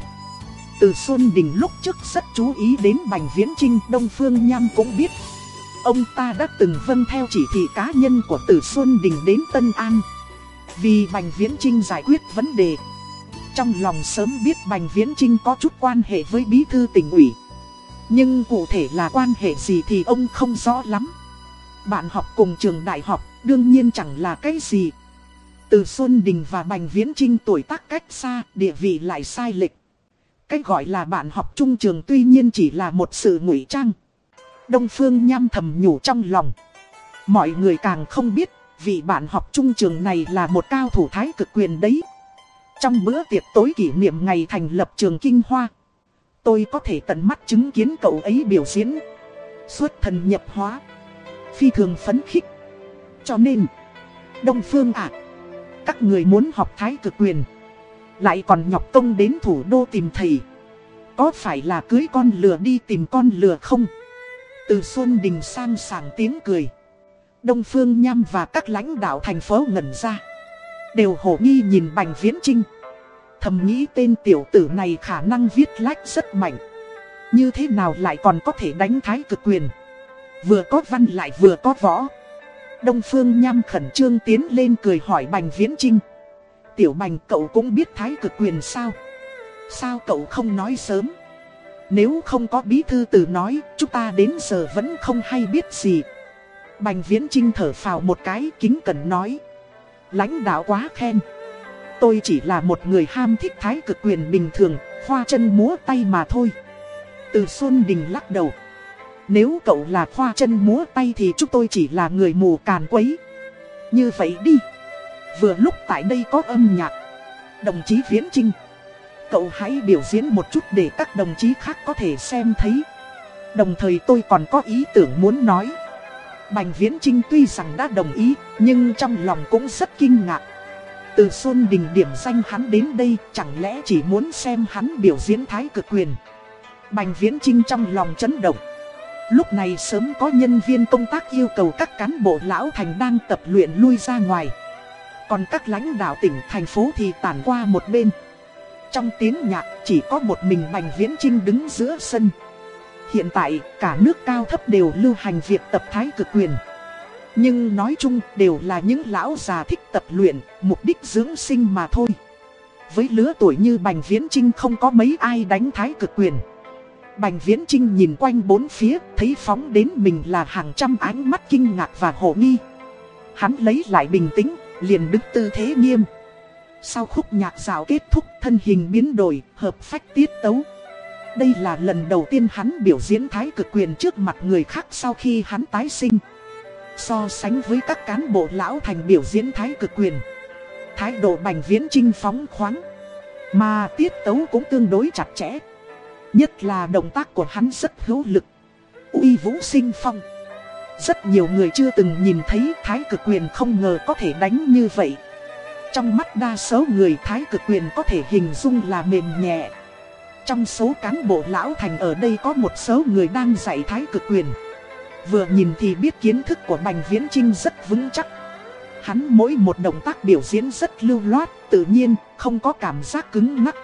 Từ Xuân Đình lúc trước rất chú ý đến Bành Viễn Trinh Đông Phương Nham cũng biết. Ông ta đã từng vâng theo chỉ thị cá nhân của Từ Xuân Đình đến Tân An. Vì Bành Viễn Trinh giải quyết vấn đề. Trong lòng sớm biết Bành Viễn Trinh có chút quan hệ với bí thư tỉnh ủy. Nhưng cụ thể là quan hệ gì thì ông không rõ lắm. Bạn học cùng trường đại học đương nhiên chẳng là cái gì. Từ Xuân Đình và Bành Viễn Trinh tuổi tác cách xa, địa vị lại sai lệch. Cách gọi là bạn học trung trường tuy nhiên chỉ là một sự ngụy trang. Đông Phương nhăm thầm nhủ trong lòng. Mọi người càng không biết, vị bạn học trung trường này là một cao thủ thái cực quyền đấy. Trong bữa tiệc tối kỷ niệm ngày thành lập trường Kinh Hoa, tôi có thể tận mắt chứng kiến cậu ấy biểu diễn. Xuất thần nhập hóa, phi thường phấn khích. Cho nên, Đông Phương ạ, các người muốn học thái cực quyền. Lại còn nhọc công đến thủ đô tìm thầy. Có phải là cưới con lừa đi tìm con lừa không? Từ Xuân Đình sang sảng tiếng cười. Đông Phương Nham và các lãnh đạo thành phố ngẩn ra. Đều hổ nghi nhìn Bành Viễn Trinh Thầm nghĩ tên tiểu tử này khả năng viết lách rất mạnh. Như thế nào lại còn có thể đánh thái cực quyền? Vừa có văn lại vừa có võ. Đông Phương Nham khẩn trương tiến lên cười hỏi Bành Viễn Trinh Tiểu Bành cậu cũng biết thái cực quyền sao? Sao cậu không nói sớm? Nếu không có bí thư từ nói, chúng ta đến giờ vẫn không hay biết gì. Bành Viễn Trinh thở phào một cái kính cẩn nói. Lãnh đạo quá khen. Tôi chỉ là một người ham thích thái cực quyền bình thường, khoa chân múa tay mà thôi. Từ Xuân Đình lắc đầu. Nếu cậu là khoa chân múa tay thì chúng tôi chỉ là người mù càn quấy. Như vậy đi. Vừa lúc tại đây có âm nhạc. Đồng chí Viễn Trinh Cậu hãy biểu diễn một chút để các đồng chí khác có thể xem thấy. Đồng thời tôi còn có ý tưởng muốn nói. Bành Viễn Trinh tuy rằng đã đồng ý, Nhưng trong lòng cũng rất kinh ngạc. Từ Xuân Đình điểm danh hắn đến đây, Chẳng lẽ chỉ muốn xem hắn biểu diễn thái cực quyền? Bành Viễn Trinh trong lòng chấn động. Lúc này sớm có nhân viên công tác yêu cầu các cán bộ lão thành đang tập luyện lui ra ngoài. Còn các lãnh đạo tỉnh thành phố thì tản qua một bên. Trong tiếng nhạc chỉ có một mình Bành Viễn Trinh đứng giữa sân. Hiện tại cả nước cao thấp đều lưu hành việc tập thái cực quyền. Nhưng nói chung đều là những lão già thích tập luyện, mục đích dưỡng sinh mà thôi. Với lứa tuổi như Bành Viễn Trinh không có mấy ai đánh thái cực quyền. Bành Viễn Trinh nhìn quanh bốn phía, thấy phóng đến mình là hàng trăm ánh mắt kinh ngạc và hổ nghi. Hắn lấy lại bình tĩnh, liền đứng tư thế nghiêm. Sau khúc nhạc rào kết thúc, thân hình biến đổi, hợp phách tiết tấu. Đây là lần đầu tiên hắn biểu diễn thái cực quyền trước mặt người khác sau khi hắn tái sinh. So sánh với các cán bộ lão thành biểu diễn thái cực quyền. Thái độ bành viễn trinh phóng khoáng. Mà tiết tấu cũng tương đối chặt chẽ. Nhất là động tác của hắn rất hữu lực. uy vũ sinh phong. Rất nhiều người chưa từng nhìn thấy thái cực quyền không ngờ có thể đánh như vậy. Trong mắt đa số người thái cực quyền có thể hình dung là mềm nhẹ. Trong số cán bộ lão thành ở đây có một số người đang dạy thái cực quyền. Vừa nhìn thì biết kiến thức của Bành Viễn Trinh rất vững chắc. Hắn mỗi một động tác biểu diễn rất lưu loát, tự nhiên, không có cảm giác cứng ngắc.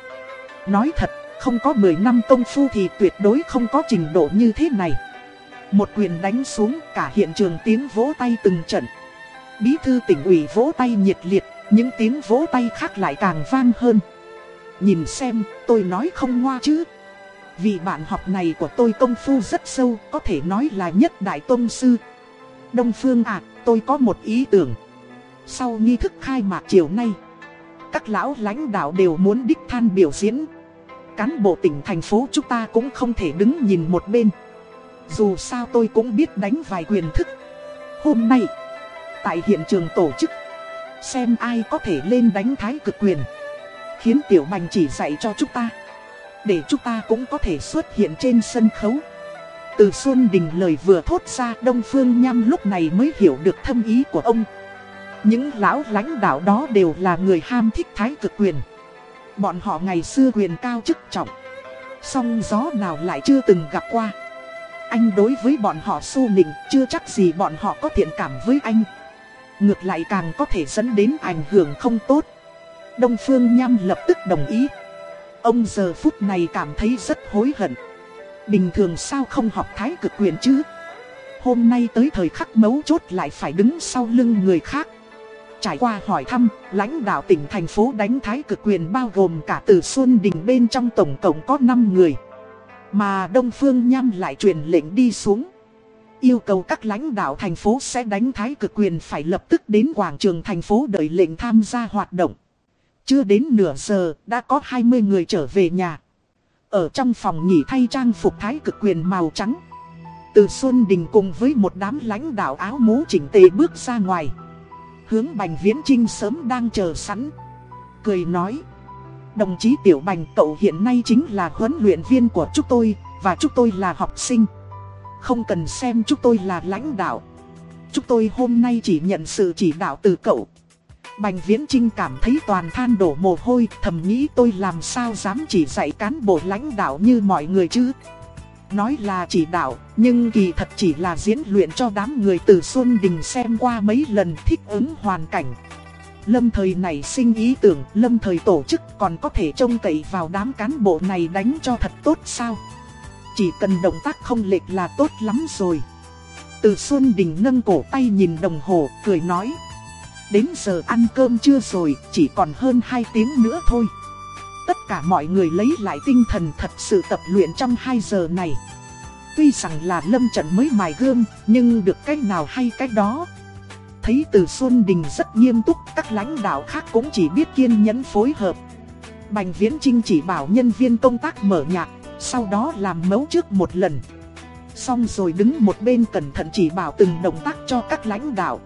Nói thật, không có 10 năm công phu thì tuyệt đối không có trình độ như thế này. Một quyền đánh xuống cả hiện trường tiếng vỗ tay từng trận. Bí thư tỉnh ủy vỗ tay nhiệt liệt, những tiếng vỗ tay khác lại càng vang hơn. Nhìn xem, tôi nói không ngoa chứ. Vì bạn học này của tôi công phu rất sâu, có thể nói là nhất đại tôn sư. Đông Phương à, tôi có một ý tưởng. Sau nghi thức khai mạc chiều nay, các lão lãnh đạo đều muốn đích than biểu diễn. Cán bộ tỉnh thành phố chúng ta cũng không thể đứng nhìn một bên. Dù sao tôi cũng biết đánh vài quyền thức. Hôm nay, tại hiện trường tổ chức, xem ai có thể lên đánh thái cực quyền. Khiến Tiểu Bành chỉ dạy cho chúng ta. Để chúng ta cũng có thể xuất hiện trên sân khấu. Từ Xuân Đình lời vừa thốt ra Đông Phương Nham lúc này mới hiểu được thâm ý của ông. Những lão lãnh đạo đó đều là người ham thích thái cực quyền. Bọn họ ngày xưa quyền cao chức trọng. Song gió nào lại chưa từng gặp qua. Anh đối với bọn họ su nịnh chưa chắc gì bọn họ có thiện cảm với anh. Ngược lại càng có thể dẫn đến ảnh hưởng không tốt. Đông Phương Nham lập tức đồng ý. Ông giờ phút này cảm thấy rất hối hận. Bình thường sao không học thái cực quyền chứ? Hôm nay tới thời khắc mấu chốt lại phải đứng sau lưng người khác. Trải qua hỏi thăm, lãnh đạo tỉnh thành phố đánh thái cực quyền bao gồm cả từ Xuân Đình bên trong tổng cộng có 5 người. Mà Đông Phương Nham lại truyền lệnh đi xuống. Yêu cầu các lãnh đạo thành phố sẽ đánh thái cực quyền phải lập tức đến quảng trường thành phố đợi lệnh tham gia hoạt động. Chưa đến nửa giờ, đã có 20 người trở về nhà. Ở trong phòng nghỉ thay trang phục thái cực quyền màu trắng. Từ Xuân Đình cùng với một đám lãnh đạo áo mũ chỉnh tề bước ra ngoài. Hướng Bành Viễn Trinh sớm đang chờ sẵn. Cười nói. Đồng chí Tiểu Bành cậu hiện nay chính là huấn luyện viên của chúng tôi, và chúng tôi là học sinh. Không cần xem chúng tôi là lãnh đạo. Chúng tôi hôm nay chỉ nhận sự chỉ đạo từ cậu. Bành Viễn Trinh cảm thấy toàn than đổ mồ hôi, thầm nghĩ tôi làm sao dám chỉ dạy cán bộ lãnh đạo như mọi người chứ. Nói là chỉ đạo, nhưng kỳ thật chỉ là diễn luyện cho đám người từ Xuân Đình xem qua mấy lần thích ứng hoàn cảnh. Lâm thời này sinh ý tưởng, lâm thời tổ chức còn có thể trông cậy vào đám cán bộ này đánh cho thật tốt sao? Chỉ cần động tác không lệch là tốt lắm rồi. Từ Xuân Đình nâng cổ tay nhìn đồng hồ, cười nói. Đến giờ ăn cơm chưa rồi, chỉ còn hơn 2 tiếng nữa thôi. Tất cả mọi người lấy lại tinh thần thật sự tập luyện trong 2 giờ này. Tuy rằng là lâm trận mới mài gương, nhưng được cách nào hay cách đó. Thấy từ Xuân Đình rất nghiêm túc, các lãnh đạo khác cũng chỉ biết kiên nhẫn phối hợp. Bành Viễn Trinh chỉ bảo nhân viên công tác mở nhạc, sau đó làm mấu trước một lần. Xong rồi đứng một bên cẩn thận chỉ bảo từng động tác cho các lãnh đạo.